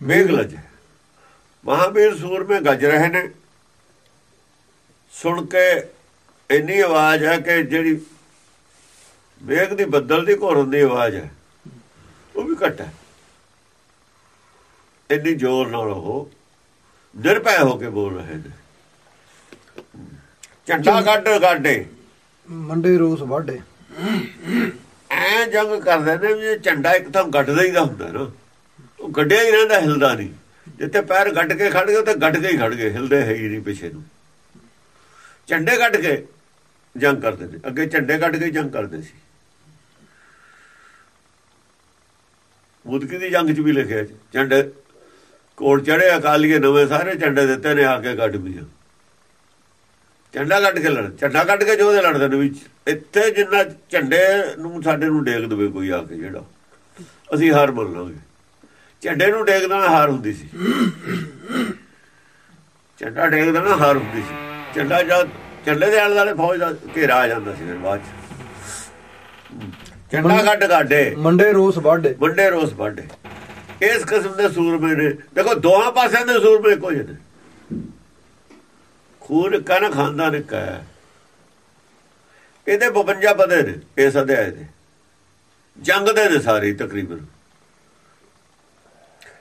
ਮੇਘ ਲਜ ਮਹਾਵੀਰ ਸੂਰਮੇ ਗੱਜ ਰਹੇ ਨੇ। ਸੁਣ ਕੇ ਇੰਨੀ ਆਵਾਜ਼ ਹੈ ਕਿ ਜਿਹੜੀ ਮੇਘ ਦੀ ਬੱਦਲ ਦੀ ਘੋਰ ਹੁੰਦੀ ਆਵਾਜ਼ ਹੈ ਉਹ ਵੀ ਘਟ ਹੈ। ਇੰਨੀ ਜ਼ੋਰ ਨਾਲ ਉਹ ਨਿਰਭੈ ਹੋ ਕੇ ਬੋਲ ਰਹੇ ਨੇ। ਝੰਡਾ ਕੱਢ ਗਾਡੇ। ਮੰਡੇ ਰੋਸ ਵਾਢੇ। ਐ ਜੰਗ ਕਰਦੇ ਨੇ ਵੀ ਝੰਡਾ ਇੱਕਦਮ ਗੱਡਦਾ ਹੀ ਦਾ ਹੁੰਦਾ ਨਾ। ਗੱਡਿਆ ਹੀ ਰਹਿੰਦਾ, ਹਿਲਦਾ ਨਹੀਂ। ਜਿੱਥੇ ਪੈਰ ਗੱਡ ਕੇ ਖੜ ਗਏ, ਉੱਥੇ ਗੱਡ ਕੇ ਹੀ ਖੜ ਗਏ, ਹਿਲਦੇ ਹੈ ਹੀ ਨਹੀਂ ਪਿੱਛੇ ਨੂੰ। ਝੰਡੇ ਕੱਢ ਕੇ ਜੰਗ ਕਰਦੇ ਨੇ ਅੱਗੇ ਝੰਡੇ ਕੱਢ ਕੇ ਜੰਗ ਕਰਦੇ ਸੀ। ਮੁਦਕੀ ਦੀ ਜੰਗ 'ਚ ਵੀ ਲਿਖਿਆ ਝੰਡੇ ਕੋਲ ਚੜੇ ਅਕਾਲੀਏ ਨਵੇਂ ਸਾਰੇ ਝੰਡੇ ਦਿੱਤੇ ਨੇ, ਆ ਕੇ ਕੱਢ ਵੀ ਝੰਡਾ ਕੱਢ ਕੇ ਲੜ ਝੰਡਾ ਕੱਢ ਕੇ ਜੋਦੇ ਲੜਦੇ ਨੇ ਵਿੱਚ ਇੱਥੇ ਜਿੰਨਾ ਝੰਡੇ ਨੂੰ ਸਾਡੇ ਨੂੰ ਡੇਗ ਦੇਵੇ ਕੋਈ ਆ ਕੇ ਜਿਹੜਾ। ਅਸੀਂ ਹਾਰ ਮੰਨ ਲਾਂਗੇ ਝੰਡੇ ਨੂੰ ਡੇਗ ਦੇਣਾ ਹਾਰ ਹੁੰਦੀ ਸੀ। ਝੰਡਾ ਡੇਗ ਦੇਣਾ ਹਾਰ ਹੁੰਦੀ ਸੀ। ਝੰਡਾ ਜਦ ਝੰਡੇ ਦੇ ਆਲੇ ਦੁਆਲੇ ਫੌਜ ਦਾ ਘੇਰਾ ਆ ਜਾਂਦਾ ਸੀ ਫਿਰ ਬਾਅਦ ਚ। ਝੰਡਾ ਕੱਢ ਕਾਢੇ। ਮੰਡੇ ਰੋਸ ਵਾਢੇ। ਵੱਡੇ ਰੋਸ ਵਾਢੇ। ਇਸ ਕਿਸਮ ਦੇ ਸੂਰਮੇ ਨੇ। ਦੇਖੋ ਦੋਹਾਂ ਪਾਸਿਆਂ ਦੇ ਸੂਰਮੇ ਜਿਹੇ ਨੇ। ਖੂਨ ਕਨ ਖਾਂਦਾ ਨੇ ਕਾ ਇਹਦੇ 52 ਪਦੇ ਨੇ ਇਸ ਅਧਿਆਏ ਦੇ। ਜੰਗ ਦੇ ਨੇ ਸਾਰੇ ਤਕਰੀਬਨ।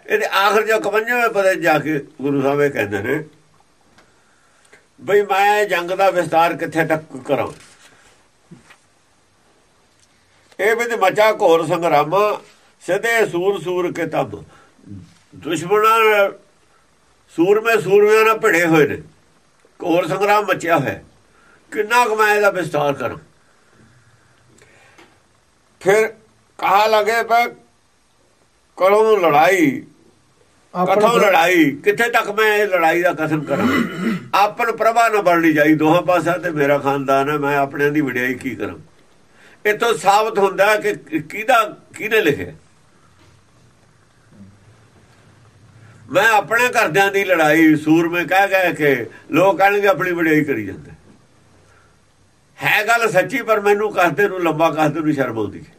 ਇਹਦੇ ਆਖਰ ਜੋ 51ਵੇਂ ਪਦੇ ਜਾ ਕੇ ਗੁਰੂ ਸਾਹਿਬ ਇਹ ਕਹਿੰਦੇ ਨੇ, ਬਈ ਮੈਂ ਜੰਗ ਦਾ ਵਿਸਤਾਰ ਕਿੱਥੇ ਤੱਕ ਕਰਾਂ? ਇਹ ਵਿੱਚ ਮਚਾ ਘੋਰ ਸੰਗਰਾਮ ਸਦੇ ਸੂਰ ਸੂਰ ਕੇ ਤਬ ਦੁਸ਼ਮਣਾਂ ਨਾਲ ਸੂਰਮੇ ਸੂਰਮਿਆਂ ਨਾਲ ਭਿੜੇ ਹੋਏ ਨੇ। ਘੋਰ ਸੰਗਰਾਮ ਮਚਿਆ ਹੋਇਆ ਕਿੰਨਾ ਕੁ ਮੈਂ ਇਹਦਾ ਵਿਸਤਾਰ ਕਰਾਂ? ਫਿਰ ਕਹਾ ਲਗੇ ਪੈ ਕਰੋ ਲੜਾਈ ਕਥੋਂ ਲੜਾਈ? ਕਿੱਥੇ ਤੱਕ ਮੈਂ ਇਹ ਲੜਾਈ ਦਾ ਕਥਨ ਕਰਾਂ? ਆਪਨ ਪ੍ਰਭਾ ਨਾ ਬਣਨੀ ਜਾਈ ਦੋਹਾਂ ਪਾਸਿਆਂ ਤੇ ਮੇਰਾ ਖਾਨਦਾਨ ਹੈ ਮੈਂ ਆਪਣਿਆਂ ਦੀ ਵਡਿਆਈ ਕੀ ਕਰਾਂ? ਇਤੋਂ ਸਾਬਤ ਹੁੰਦਾ ਕਿ ਕਿਹਦਾ ਕਿਹਨੇ ਲਿਖਿਆ? ਮੈਂ ਆਪਣੇ ਘਰਦਿਆਂ ਦੀ ਲੜਾਈ ਸੂਰਮੇ ਕਹਿ ਕਹਿ ਕੇ ਲੋਕ ਕਹਿਣਗੇ ਆਪਣੀ ਵਡਿਆਈ ਕਰੀ ਜਾਂਦੇ ਹੈ। ਗੱਲ ਸੱਚੀ ਪਰ ਮੈਨੂੰ ਕਹਦੇ ਨੂੰ ਲੰਬਾ ਕਹਦੇ ਨੂੰ ਸ਼ਰਮ ਆਉਂਦੀ ਹੈ।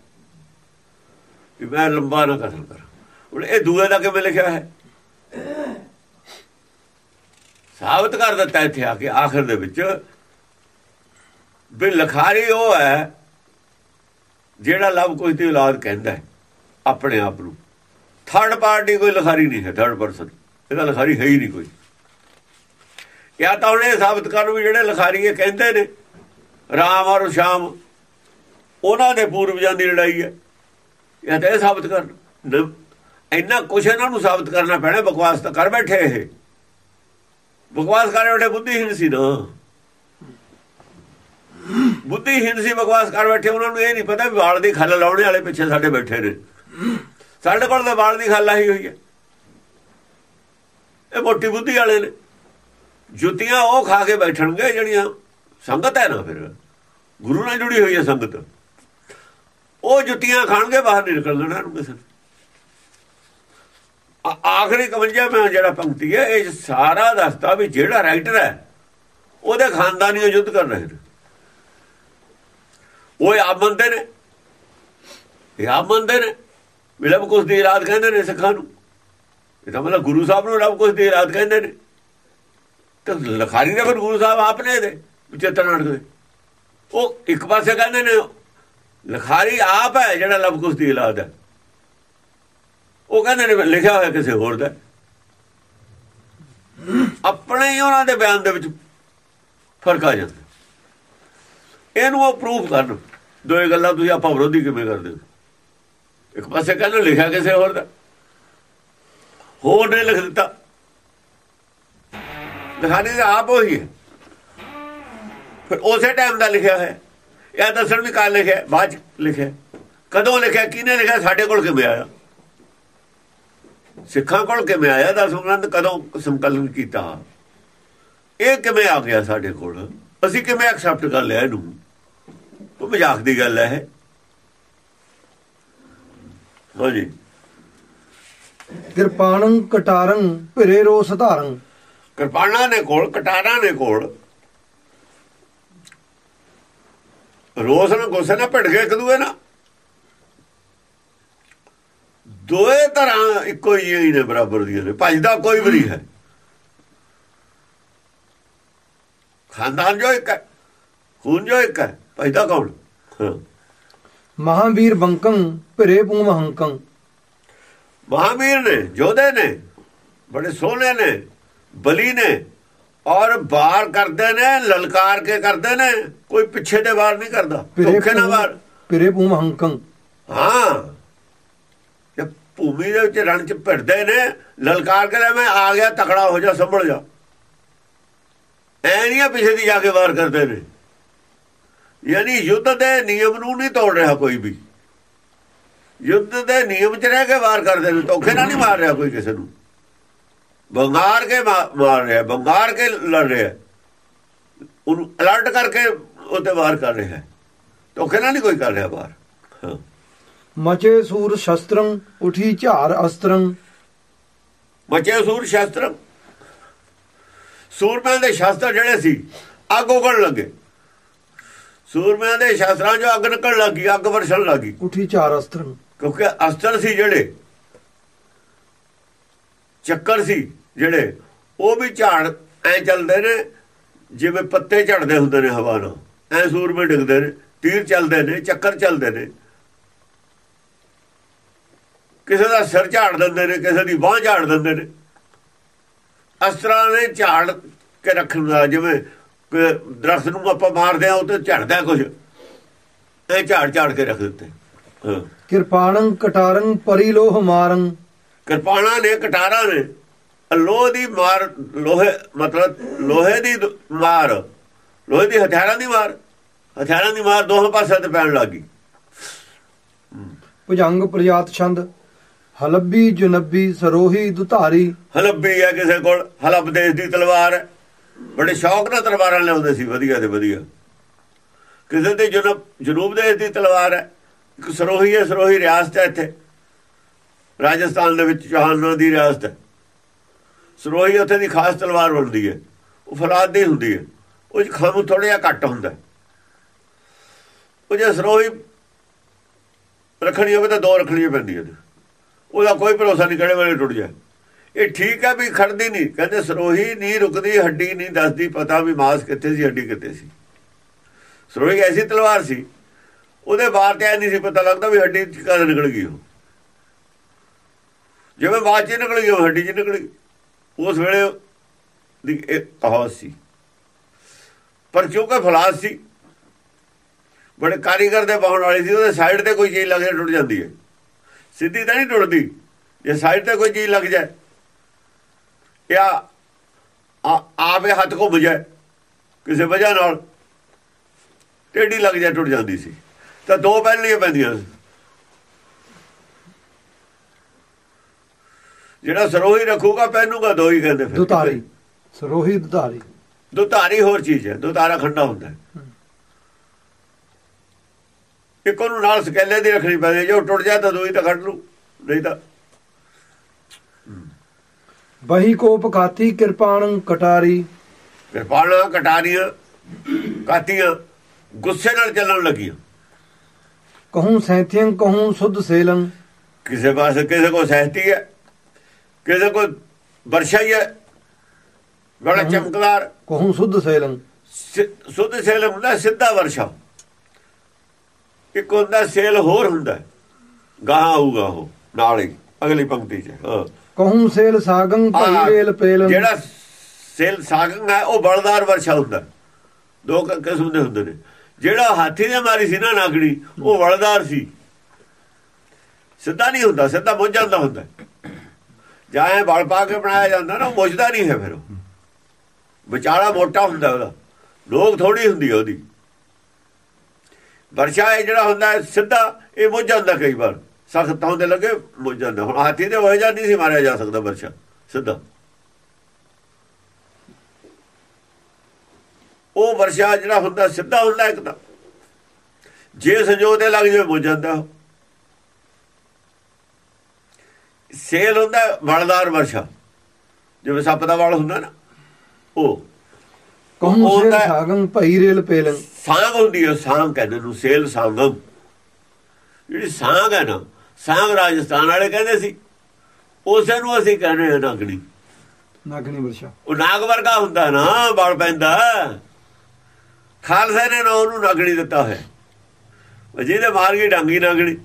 ਕਿ ਮੈਂ ਲੰਬਾ ਨਾ ਕਥਨ ਕਰਾਂ। ਹੁਣ ਇਹ ਦੂਏ ਦਾ ਕਿਵੇਂ ਲਿਖਿਆ ਹੈ? ਸਾਬਤ ਕਰ ਦਿੱਤਾ ਇੱਥੇ ਆ ਕੇ ਆਖਰ ਦੇ ਵਿੱਚ ਵੀ ਲਖਾਰੀ ਉਹ ਹੈ ਜਿਹੜਾ ਲਵ ਕੋਈ ਦੀ ਔਲਾਦ ਕਹਿੰਦਾ ਹੈ, ਆਪਣੇ ਆਪ ਨੂੰ। ਥਰਡ ਪਾਰਟੀ ਕੋਈ ਲਖਾਰੀ ਨਹੀਂ ਹੈ ਥਰਡ ਪਰਸਨ ਇਹਦਾ ਲਖਾਰੀ ਹੈ ਹੀ ਨਹੀਂ ਕੋਈ। ਜਾਂ ਤਾਂ ਉਹਨੇ ਸਾਬਤ ਕਰਨ ਵੀ ਜਿਹੜੇ ਲਖਾਰੀ ਇਹ ਕਹਿੰਦੇ ਨੇ, ਰਾਮ ਔਰ ਸ਼ਾਮ, ਉਹਨਾਂ ਦੇ ਪੂਰਵਜਾਂ ਦੀ ਲੜਾਈ ਹੈ। ਇਹ ਤਾਂ ਇਹ ਸਾਬਤ ਕਰਨ। ਇੰਨਾ ਕੁਛ ਇਹਨਾਂ ਨੂੰ ਸਾਬਤ ਕਰਨਾ ਪੈਣਾ, ਬਕਵਾਸ ਤਾਂ ਕਰ ਬੈਠੇ ਇਹ। ਬਕਵਾਸ ਕਰ ਬੈਠੇ ਬੁੱਧੀਹੀਨ ਸੀ ਨਾ। ਬੁੱਧੀਹੀਨ ਸੀ, ਬਕਵਾਸ ਕਰ ਬੈਠੇ, ਉਹਨਾਂ ਨੂੰ ਇਹ ਨਹੀਂ ਪਤਾ ਵੀ ਵਾਲ ਦੀ ਖੱਲ ਲਾਉਣੇ ਵਾਲੇ ਪਿੱਛੇ ਸਾਡੇ ਬੈਠੇ ਨੇ। ਸਾਡੇ ਕੋਲ ਤਾਂ ਵਾਲ ਦੀ ਖੱਲ ਆਹੀ ਹੋਈ ਹੈ। ਇਹ ਮੋਟੀ ਬੁੱਧੀ ਵਾਲੇ ਨੇ। ਜੁੱਤੀਆਂ ਉਹ ਖਾ ਕੇ ਬੈਠਣਗੇ, ਜਿਹੜੀਆਂ ਸੰਗਤ ਹੈ ਨਾ ਫਿਰ। ਗੁਰੂ ਨਾਲ ਜੁੜੀ ਹੋਈ ਹੈ ਸੰਗਤ। ਉਹ ਜੁੱਤੀਆਂ ਖਾਣਗੇ, ਬਾਹਰ ਨਹੀਂ ਨਿਕਲ ਲੈਣਾ ਨੂੰ ਕਿਸੇ ਆਖਰੀ 51 ਮੈਂ ਜਿਹੜਾ ਪੰਕਤੀ ਹੈ, ਇਹ ਸਾਰਾ ਦੱਸਦਾ ਵੀ ਜਿਹੜਾ ਰਾਈਟਰ ਹੈ, ਉਹਦੇ ਖਾਨਦਾਨੀ ਯੁੱਧ ਕਰ ਰਹੇ ਨੇ। ਉਹ ਆਪ ਮੰਨਦੇ ਨੇ। ਇਹ ਆਪ ਮੰਨਦੇ ਨੇ। ਵਿਲਬ ਕੁਛ ਦੀ ਇਰਾਦ ਕਹਿੰਦੇ ਨੇ ਸਿੱਖਾਂ ਨੂੰ। ਇਹ ਤਾਂ ਮਤਲਬ ਗੁਰੂ ਸਾਹਿਬ ਨੂੰ ਰੱਬ ਕੁਛ ਦੀ ਇਰਾਦ ਕਹਿੰਦੇ ਨੇ। ਤੇ ਲਖਾਰੀ ਦੇ ਫਿਰ ਗੁਰੂ ਸਾਹਿਬ ਆਪਨੇ ਦੇ ਚੇਤਨ ਦੇ। ਉਹ ਇੱਕ ਪਾਸੇ ਕਹਿੰਦੇ ਨੇ, ਲਖਾਰੀ ਆਪ ਹੈ ਜਿਹੜਾ ਲਬ ਕੁਛ ਦੀ ਇਲਾਦ ਹੈ। ਉਹ ਕਹਿੰਦੇ ਨੇ ਲਿਖਿਆ ਹੋਇਆ ਕਿਸੇ ਹੋਰ ਦਾ। ਆਪਣੇ ਹੀ ਉਹਨਾਂ ਦੇ ਬਿਆਨ ਦੇ ਵਿੱਚ ਫ਼ਰਕ ਆ ਜਾਂਦਾ। ਇਹਨੂੰ ਉਹ ਪ੍ਰੂਫ ਕਰਨ। ਦੋਏ ਗੱਲਾਂ ਤੁਸੀਂ ਆਪਾਂ ਵਿਰੋਧੀ ਕਿਵੇਂ ਕਰਦੇ ਹੋ? ਇੱਕ ਪਾਸੇ ਕਹਿੰਦੇ ਲਿਖਿਆ ਕਿਸੇ ਹੋਰ ਦਾ। ਹੋਰ ਨੇ ਲਿਖ ਦਿੱਤਾ। ਲਿਖਾਣੇ ਦਾ ਆਪ ਉਹੀ ਹੈ। ਫਿਰ ਉਸੇ ਟਾਈਮ ਦਾ ਲਿਖਿਆ ਹੋਇਆ ਇਹ ਦੱਸਣ ਵੀ ਕਾਲ ਲਿਖਿਆ ਬਾਅਦ ਲਿਖਿਆ ਕਦੋਂ ਲਿਖਿਆ, ਕਿਹਨੇ ਲਿਖਿਆ, ਸਾਡੇ ਕੋਲ ਕਿਵੇਂ ਆਇਆ? ਸਿੱਖਾਂ ਕੋਲ ਕਿਵੇਂ ਆਇਆ? ਦਸ ਗ੍ਰੰਥ ਕਦੋਂ ਸੰਕਲਨ ਕੀਤਾ? ਇਹ ਕਿਵੇਂ ਆ ਗਿਆ ਸਾਡੇ ਕੋਲ? ਅਸੀਂ ਕਿਵੇਂ ਐਕਸੈਪਟ ਕਰ ਲਿਆ ਇਹਨੂੰ? ਉਹ ਮਜ਼ਾਕ ਦੀ ਗੱਲ ਹੈ ਹਾਂਜੀ ਕਿਰਪਾਣੰ ਕਟਾਰੰ ਭਿਰੇ ਰੋਸ ਧਾਰੰ। ਕਿਰਪਾਨਾ ਨੇ ਕੋਲ ਕਟਾਰਾਂ ਨੇ ਕੋਲ। ਰੋਸ ਨਾਲ ਗੁੱਸੇ ਨਾਲ ਭਿੜ ਗਏ ਇੱਕ ਦੂਏ ਨਾਲ। ਦੋਏ ਤਰ੍ਹਾਂ ਇੱਕੋ ਹੀ ਨੇ ਬਰਾਬਰ ਦੀਆਂ ਨੇ। ਭਜਦਾ ਕੋਈ ਵੀ ਨਹੀਂ ਹੈ। ਖਾਨਦਾਨ ਜੋ ਇੱਕ ਹੈ ਖੂਨ ਜੋ ਇੱਕ ਹੈ ਭਜਦਾ ਕੌਣ? ਮਹਾਵੀਰ ਬੰਕੰ ਭਰੇ ਪੂਮ ਹੰਕੰ। ਮਹਾਵੀਰ ਨੇ ਜੋਧੇ ਨੇ ਬੜੇ ਸੋਹਣੇ ਨੇ ਬਲੀ ਨੇ ਔਰ ਬਾਹਰ ਕਰਦੇ ਨੇ ਲਲਕਾਰ ਕੇ ਕਰਦੇ ਨੇ ਕੋਈ ਪਿੱਛੇ ਦੇ ਵਾਰ ਨਹੀਂ ਕਰਦਾ ਧੋਖੇ ਨਾਲ ਵਾਰ। ਭਰੇ ਪੂਮ ਹੰਕੰ। ਹਾਂ। ਭੂਮੀ ਦੇ ਵਿੱਚ ਰਣ ਚ ਭਿੜਦੇ ਨੇ, ਲਲਕਾਰ ਕੇ ਮੈਂ ਆ ਗਿਆ, ਤਕੜਾ ਹੋ ਜਾ, ਸੰਭਲ ਜਾ। ਐ ਨਹੀਂ ਪਿੱਛੇ ਦੀ ਜਾ ਕੇ ਵਾਰ ਕਰਦੇ ਨੇ। ਯਾਨੀ ਯੁੱਧ ਦੇ ਨਿਯਮ ਨੂੰ ਨਹੀਂ ਤੋੜ ਰਿਹਾ ਕੋਈ ਵੀ। ਯੁੱਧ ਦੇ ਨਿਯਮ ਚ ਰਹਿ ਕੇ ਵਾਰ ਕਰਦੇ ਨੇ, ਧੋਖੇ ਨਾਲ ਨਹੀਂ ਮਾਰ ਰਿਹਾ ਕੋਈ ਕਿਸੇ ਨੂੰ। ਬੰਗਾਰ ਕੇ ਮਾਰ ਰਿਹਾ, ਬੰਗਾਰ ਕੇ ਲੜ ਰਿਹਾ ਉਹਨੂੰ ਅਲਰਟ ਕਰਕੇ ਉੱਤੇ ਵਾਰ ਕਰ ਰਿਹਾ ਧੋਖੇ ਨਾਲ ਨਹੀਂ ਕੋਈ ਕਰ ਰਿਹਾ ਵਾਰ ਹਾਂ। ਮਚੇ ਸੂਰ ਸ਼ਸਤਰੰ ਉਠੀ ਝਾਰ ਅਸਤਰੰ। ਬਚੇ ਸੂਰ ਸ਼ਾਸਤਰ। ਸੂਰਮਿਆਂ ਦੇ ਸ਼ਾਸਤਰ ਜਿਹੜੇ ਸੀ ਅੱਗ ਉਗਣ ਲੱਗੇ। ਸੂਰਮਿਆਂ ਦੇ ਸ਼ਾਸਤਰਾਂ 'ਚੋਂ ਅੱਗ ਨਿਕਲਣ ਲੱਗੀ ਅੱਗ ਵਰਸਣ ਲੱਗੀ। ਉਠੀ ਝਾਰ ਅਸਤਰੰ। ਕਿਉਂਕਿ ਅਸਤਰ ਸੀ ਜਿਹੜੇ ਚੱਕਰ ਸੀ ਜਿਹੜੇ ਉਹ ਵੀ ਝਾੜ ਐ ਚੱਲਦੇ ਨੇ ਜਿਵੇਂ ਪੱਤੇ ਝੜਦੇ ਹੁੰਦੇ ਨੇ ਹਵਾ ਨਾਲ। ਐ ਸੂਰਮੇ ਡਿੱਗਦੇ ਨੇ ਤੀਰ ਚੱਲਦੇ ਨੇ ਚੱਕਰ ਚੱਲਦੇ ਨੇ। ਕਿਸੇ ਦਾ ਸਿਰ ਝਾੜ ਦਿੰਦੇ ਨੇ ਕਿਸੇ ਦੀ ਬਾਹ ਝਾੜ ਦਿੰਦੇ ਨੇ। ਅਸਤਰਾਂ ਨੇ ਝਾੜ ਕੇ ਰੱਖਣ ਦਾ ਜਿਵੇਂ ਦਰਖਤ ਨੂੰ ਆਪਾਂ ਮਾਰਦੇ ਆ ਉਹ ਤੇ ਝੜਦਾ ਕੁਝ ਇਹ ਝਾੜ ਝਾੜ ਕੇ ਰੱਖ ਦਿੱਤੇ। ਕਿਰਪਾਣੰ ਕਟਾਰੰ ਪਰਿਲੋਹ ਮਾਰੰ। ਕਿਰਪਾਣਾ ਨੇ ਕਟਾਰਾਂ ਨੇ। ਲੋਹ ਦੀ ਮਾਰ ਲੋਹੇ ਮਤਲਬ ਲੋਹੇ ਦੀ ਮਾਰ। ਲੋਹੇ ਦੀ ਹਥਿਆਰਾਂ ਦੀ ਮਾਰ। ਹਥਿਆਰਾਂ ਦੀ ਮਾਰ ਦੋਹਾਂ ਪਾਸੇ ਤੇ ਪੈਣ ਲੱਗੀ ਭੁਜੰਗ ਪ੍ਰਜਾਤ ਛੰਦ। ਹਲੱਬੀ ਜੁਨਬੀ ਸਰੋਹੀ ਦੁਧਾਰੀ। ਹਲੱਬੀ ਹੈ ਕਿਸੇ ਕੋਲ, ਹਲਬ ਦੇਸ਼ ਦੀ ਤਲਵਾਰ। ਹੈ ਬੜੇ ਸ਼ੌਕ ਨਾਲ ਤਲਵਾਰਾਂ ਲਿਆਉਂਦੇ ਸੀ, ਵਧੀਆ ਤੇ ਵਧੀਆ। ਕਿਸੇ ਦੇ ਜਨੂਬ ਜਨੂਬ ਦੇਸ਼ ਦੀ ਤਲਵਾਰ ਹੈ। ਇੱਕ ਸਰੋਹੀ ਹੈ, ਸਰੋਹੀ ਰਿਆਸਤ ਹੈ ਇੱਥੇ। ਰਾਜਸਥਾਨ ਦੇ ਵਿੱਚ ਚੌਹਾਨਾਂ ਦੀ ਰਿਆਸਤ ਹੈ। ਸਰੋਹੀ ਉੱਥੇ ਦੀ ਖਾਸ ਤਲਵਾਰ ਬਣਦੀ ਹੈ। ਉਹ ਫਲਾਦ ਦੀ ਹੁੰਦੀ ਹੈ। ਉਹ ਚ ਖਮ ਥੋੜਾ ਜਿਹਾ ਘੱਟ ਹੁੰਦਾ ਉਹ ਜੇ ਸਰੋਹੀ ਰੱਖਣੀ ਹੋਵੇ ਤਾਂ ਦੋ ਰੱਖਣੀਆਂ ਪੈਂਦੀਆਂ ਨੇ। ਉਹਦਾ ਕੋਈ ਭਰੋਸਾ ਨਹੀਂ ਕਿਹੜੇ ਵੇਲੇ ਟੁੱਟ ਜਾਏ ਇਹ ਠੀਕ ਹੈ ਵੀ ਖੜਦੀ ਨਹੀਂ, ਕਹਿੰਦੇ ਸਰੋਹੀ ਨਹੀਂ ਰੁਕਦੀ, ਹੱਡੀ ਨਹੀਂ ਦੱਸਦੀ, ਪਤਾ ਵੀ ਮਾਸ ਕਿੱਥੇ ਸੀ, ਹੱਡੀ ਕਿੱਥੇ ਸੀ। ਸਰੋਹੀ ਐਸੀ ਤਲਵਾਰ ਸੀ, ਉਹਦੇ ਬਾਹਰ ਤੇ ਐ ਨਹੀਂ ਸੀ ਪਤਾ ਲੱਗਦਾ ਵੀ ਹੱਡੀ ਕਦ ਨਿਕਲ ਗਈ ਉਹ। ਜਿਵੇਂ ਬਾਅਦ ਚ ਨਿਕਲ ਗਈ, ਉਹ ਹੱਡੀ ਚ ਨਿਕਲ ਗਈ। ਉਸ ਵੇਲੇ ਦੀ ਕਹਾਵਤ ਸੀ। ਪਰ ਕਿਉਂਕਿ ਫਲਾਸ ਸੀ, ਬੜੇ ਕਾਰੀਗਰ ਦੇ ਬਾਹਣ ਵਾਲੀ ਸੀ, ਉਹਦੇ ਸਾਈਡ ਤੇ ਕੋਈ ਚੀਜ਼ ਲੱਗ ਟੁੱਟ ਜਾਂਦੀ ਹੈ। ਸਿੱਧੀ ਤਾਂ ਨਹੀਂ ਟੁੱਟਦੀ। ਜੇ ਸਾਈਡ ਤੇ ਕੋਈ ਚੀਜ਼ ਲੱਗ ਜਾਏ ਜਾਂ ਆਪੇ ਹੱਥ ਘੁੰਮ ਜਾਏ ਕਿਸੇ ਵਜ੍ਹਾ ਨਾਲ ਟੇਢੀ ਲੱਗ ਜਾਏ ਟੁੱਟ ਜਾਂਦੀ ਸੀ। ਤਾਂ ਦੋ ਪਹਿਲੀਆਂ ਪੈਂਦੀਆਂ ਸੀ। ਜਿਹੜਾ ਸਰੋਹੀ ਰੱਖੂਗਾ ਪਹਿਨੂਗਾ ਦੋ ਹੀ ਕਹਿੰਦੇ ਫਿਰ। ਦੁਧਾਰੀ ਸਰੋਹੀ ਦੁਧਾਰੀ ਦੁਧਾਰੀ ਹੋਰ ਚੀਜ਼ ਹੈ ਦੁਧਾਰਾ ਖੰਡਾ ਹੁੰਦਾ ਹੈ। ਇੱਕ ਉਹਨੂੰ ਨਾਲ ਸਕੈਲੇ ਦੀ ਰੱਖਣੀ ਪੈਂਦੀ ਜੇ ਉਹ ਟੁੱਟ ਜਾਏ ਤਾਂ ਦੋਈ ਤਾਂ ਕੱਢ ਲੂ ਨਹੀਂ ਤਾਂ ਬਹੀ ਕੋਪ ਕਾਤੀ ਕਿਰਪਾਣੰ ਕਟਾਰੀ। ਕਿਰਪਾਨਾਂ ਕਟਾਰੀਆਂ ਕਾਤੀਆਂ ਗੁੱਸੇ ਨਾਲ ਚੱਲਣ ਲੱਗੀਆਂ। ਕਹੂੰ ਸੈਂਥਿਯੰ ਕਹੂੰ ਸੁਧ ਸੇਲੰ ਕਿਸੇ ਪਾਸੇ ਕਿਸੇ ਕੋ ਸਹਿਤੀ ਹੈ ਕਿਸੇ ਕੋ ਵਰਸ਼ਾ ਹੀ ਹੈ ਬੜਾ ਚਮਕਦਾਰ। ਕਹੂੰ ਸੁਧ ਸੇਲੰ ਸੁੱਧ ਸੇਲ ਹੁੰਦਾ ਸਿੱਧਾ ਵਰਸ਼ਾ। ਇੱਕ ਹੁੰਦਾ ਸੇਲ ਹੋਰ ਹੁੰਦਾ ਗਾਹ ਆਊਗਾ ਉਹ ਨਾਲ ਹੀ ਅਗਲੀ ਪੰਕਤੀ 'ਚ ਹਾਂ। ਕਹੂੰ ਸੇਲ ਸਾਗੰ ਭਈ ਰੇਲ ਪੇਲੰ। ਜਿਹੜਾ ਸੇਲ ਸਾਗੰਗ ਹੈ ਉਹ ਬਲਦਾਰ ਵਰਸ਼ਾ ਹੁੰਦਾ। ਦੋ ਕਿਸਮ ਦੇ ਹੁੰਦੇ ਨੇ। ਜਿਹੜਾ ਹਾਥੀ ਦੇ ਮਾਰੀ ਸੀ ਨਾ ਨਾਗਣੀ ਉਹ ਬਲਦਾਰ ਸੀ। ਸਿੱਧਾ ਨਹੀਂ ਹੁੰਦਾ ਸਿੱਧਾ ਮੁੱਝ ਜਾਂਦਾ ਹੁੰਦਾ। ਜਾਏ ਬਲ ਪਾ ਕੇ ਬਣਾਇਆ ਜਾਂਦਾ ਨਾ ਉਹ ਮੁੱਝਦਾ ਨਹੀਂ ਹੈ ਫਿਰ ਵਿਚਾਰਾ ਮੋਟਾ ਹੁੰਦਾ ਉਹਦਾ। ਲੋਕ ਥੋੜੀ ਹੁੰਦੀ ਉਹਦੀ। ਵਰਸ਼ਾ ਇਹ ਜਿਹੜਾ ਹੁੰਦਾ ਸਿੱਧਾ, ਇਹ ਮੁੱਝ ਜਾਂਦਾ ਕਈ ਵਾਰ। ਸਖਤ ਹੁੰਦੇ ਲੱਗੇ ਮੁੱਝ ਜਾਂਦਾ ਹੁਣ ਹਾਥੀ ਦੇ ਹੋਏ ਜਾਂ ਨਹੀਂ ਸੀ ਮਾਰਿਆ ਜਾ ਸਕਦਾ ਵਰਸ਼ਾ, ਸਿੱਧਾ। ਉਹ ਵਰਸ਼ਾ ਜਿਹੜਾ ਹੁੰਦਾ ਸਿੱਧਾ ਹੁੰਦਾ ਇੱਕ ਤਾਂ। ਜੇ ਸੰਜੋਗ ਤੇ ਲੱਗ ਜਾਵੇ ਮੁੱਝ ਜਾਂਦਾ ਉਹ। ਸੇਲ ਹੁੰਦਾ ਵਲਦਾਰ ਵਰਸ਼ਾ। ਜਿਵੇਂ ਸੱਪ ਦਾ ਵਲ ਹੁੰਦਾ ਨਾ, ਉਹ। ਕਹੂੰ ਉਹ ਸੇਲ ਹੁੰਦਾ- ਸਾਗੰ ਭਈ ਰੇਲ ਪੇਲੰ? ਸਾਂਗ ਹੁੰਦੀ ਹੈ ਸਾਂਗ ਕਹਿੰਦੇ ਨੂੰ ਸੇਲ ਸਾਂਗਮ। ਜਿਹੜੀ ਸਾਂਗ ਹੈ ਨਾ ਸਾਂਗ ਰਾਜਸਥਾਨ ਵਾਲੇ ਕਹਿੰਦੇ ਸੀ। ਉਸੇ ਨੂੰ ਅਸੀਂ ਕਹਿੰਦੇ ਹਾਂ ਨਾਗਣੀ। ਨਾਗਣੀ ਵਰਸ਼ਾ। ਉਹ ਨਾਗ ਵਰਗਾ ਹੁੰਦਾ ਨਾ ਬਲ ਪੈਂਦਾ। ਖਾਲਸੇ ਨੇ ਨਾ ਉਹਨੂੰ ਨਾਗਣੀ ਦਿੱਤਾ ਹੋਇਆ। ਉਹ ਜਿਹਦੇ ਮਾਰ ਗਈ ਡਾਂਗੀ ਨਾਗਣੀ।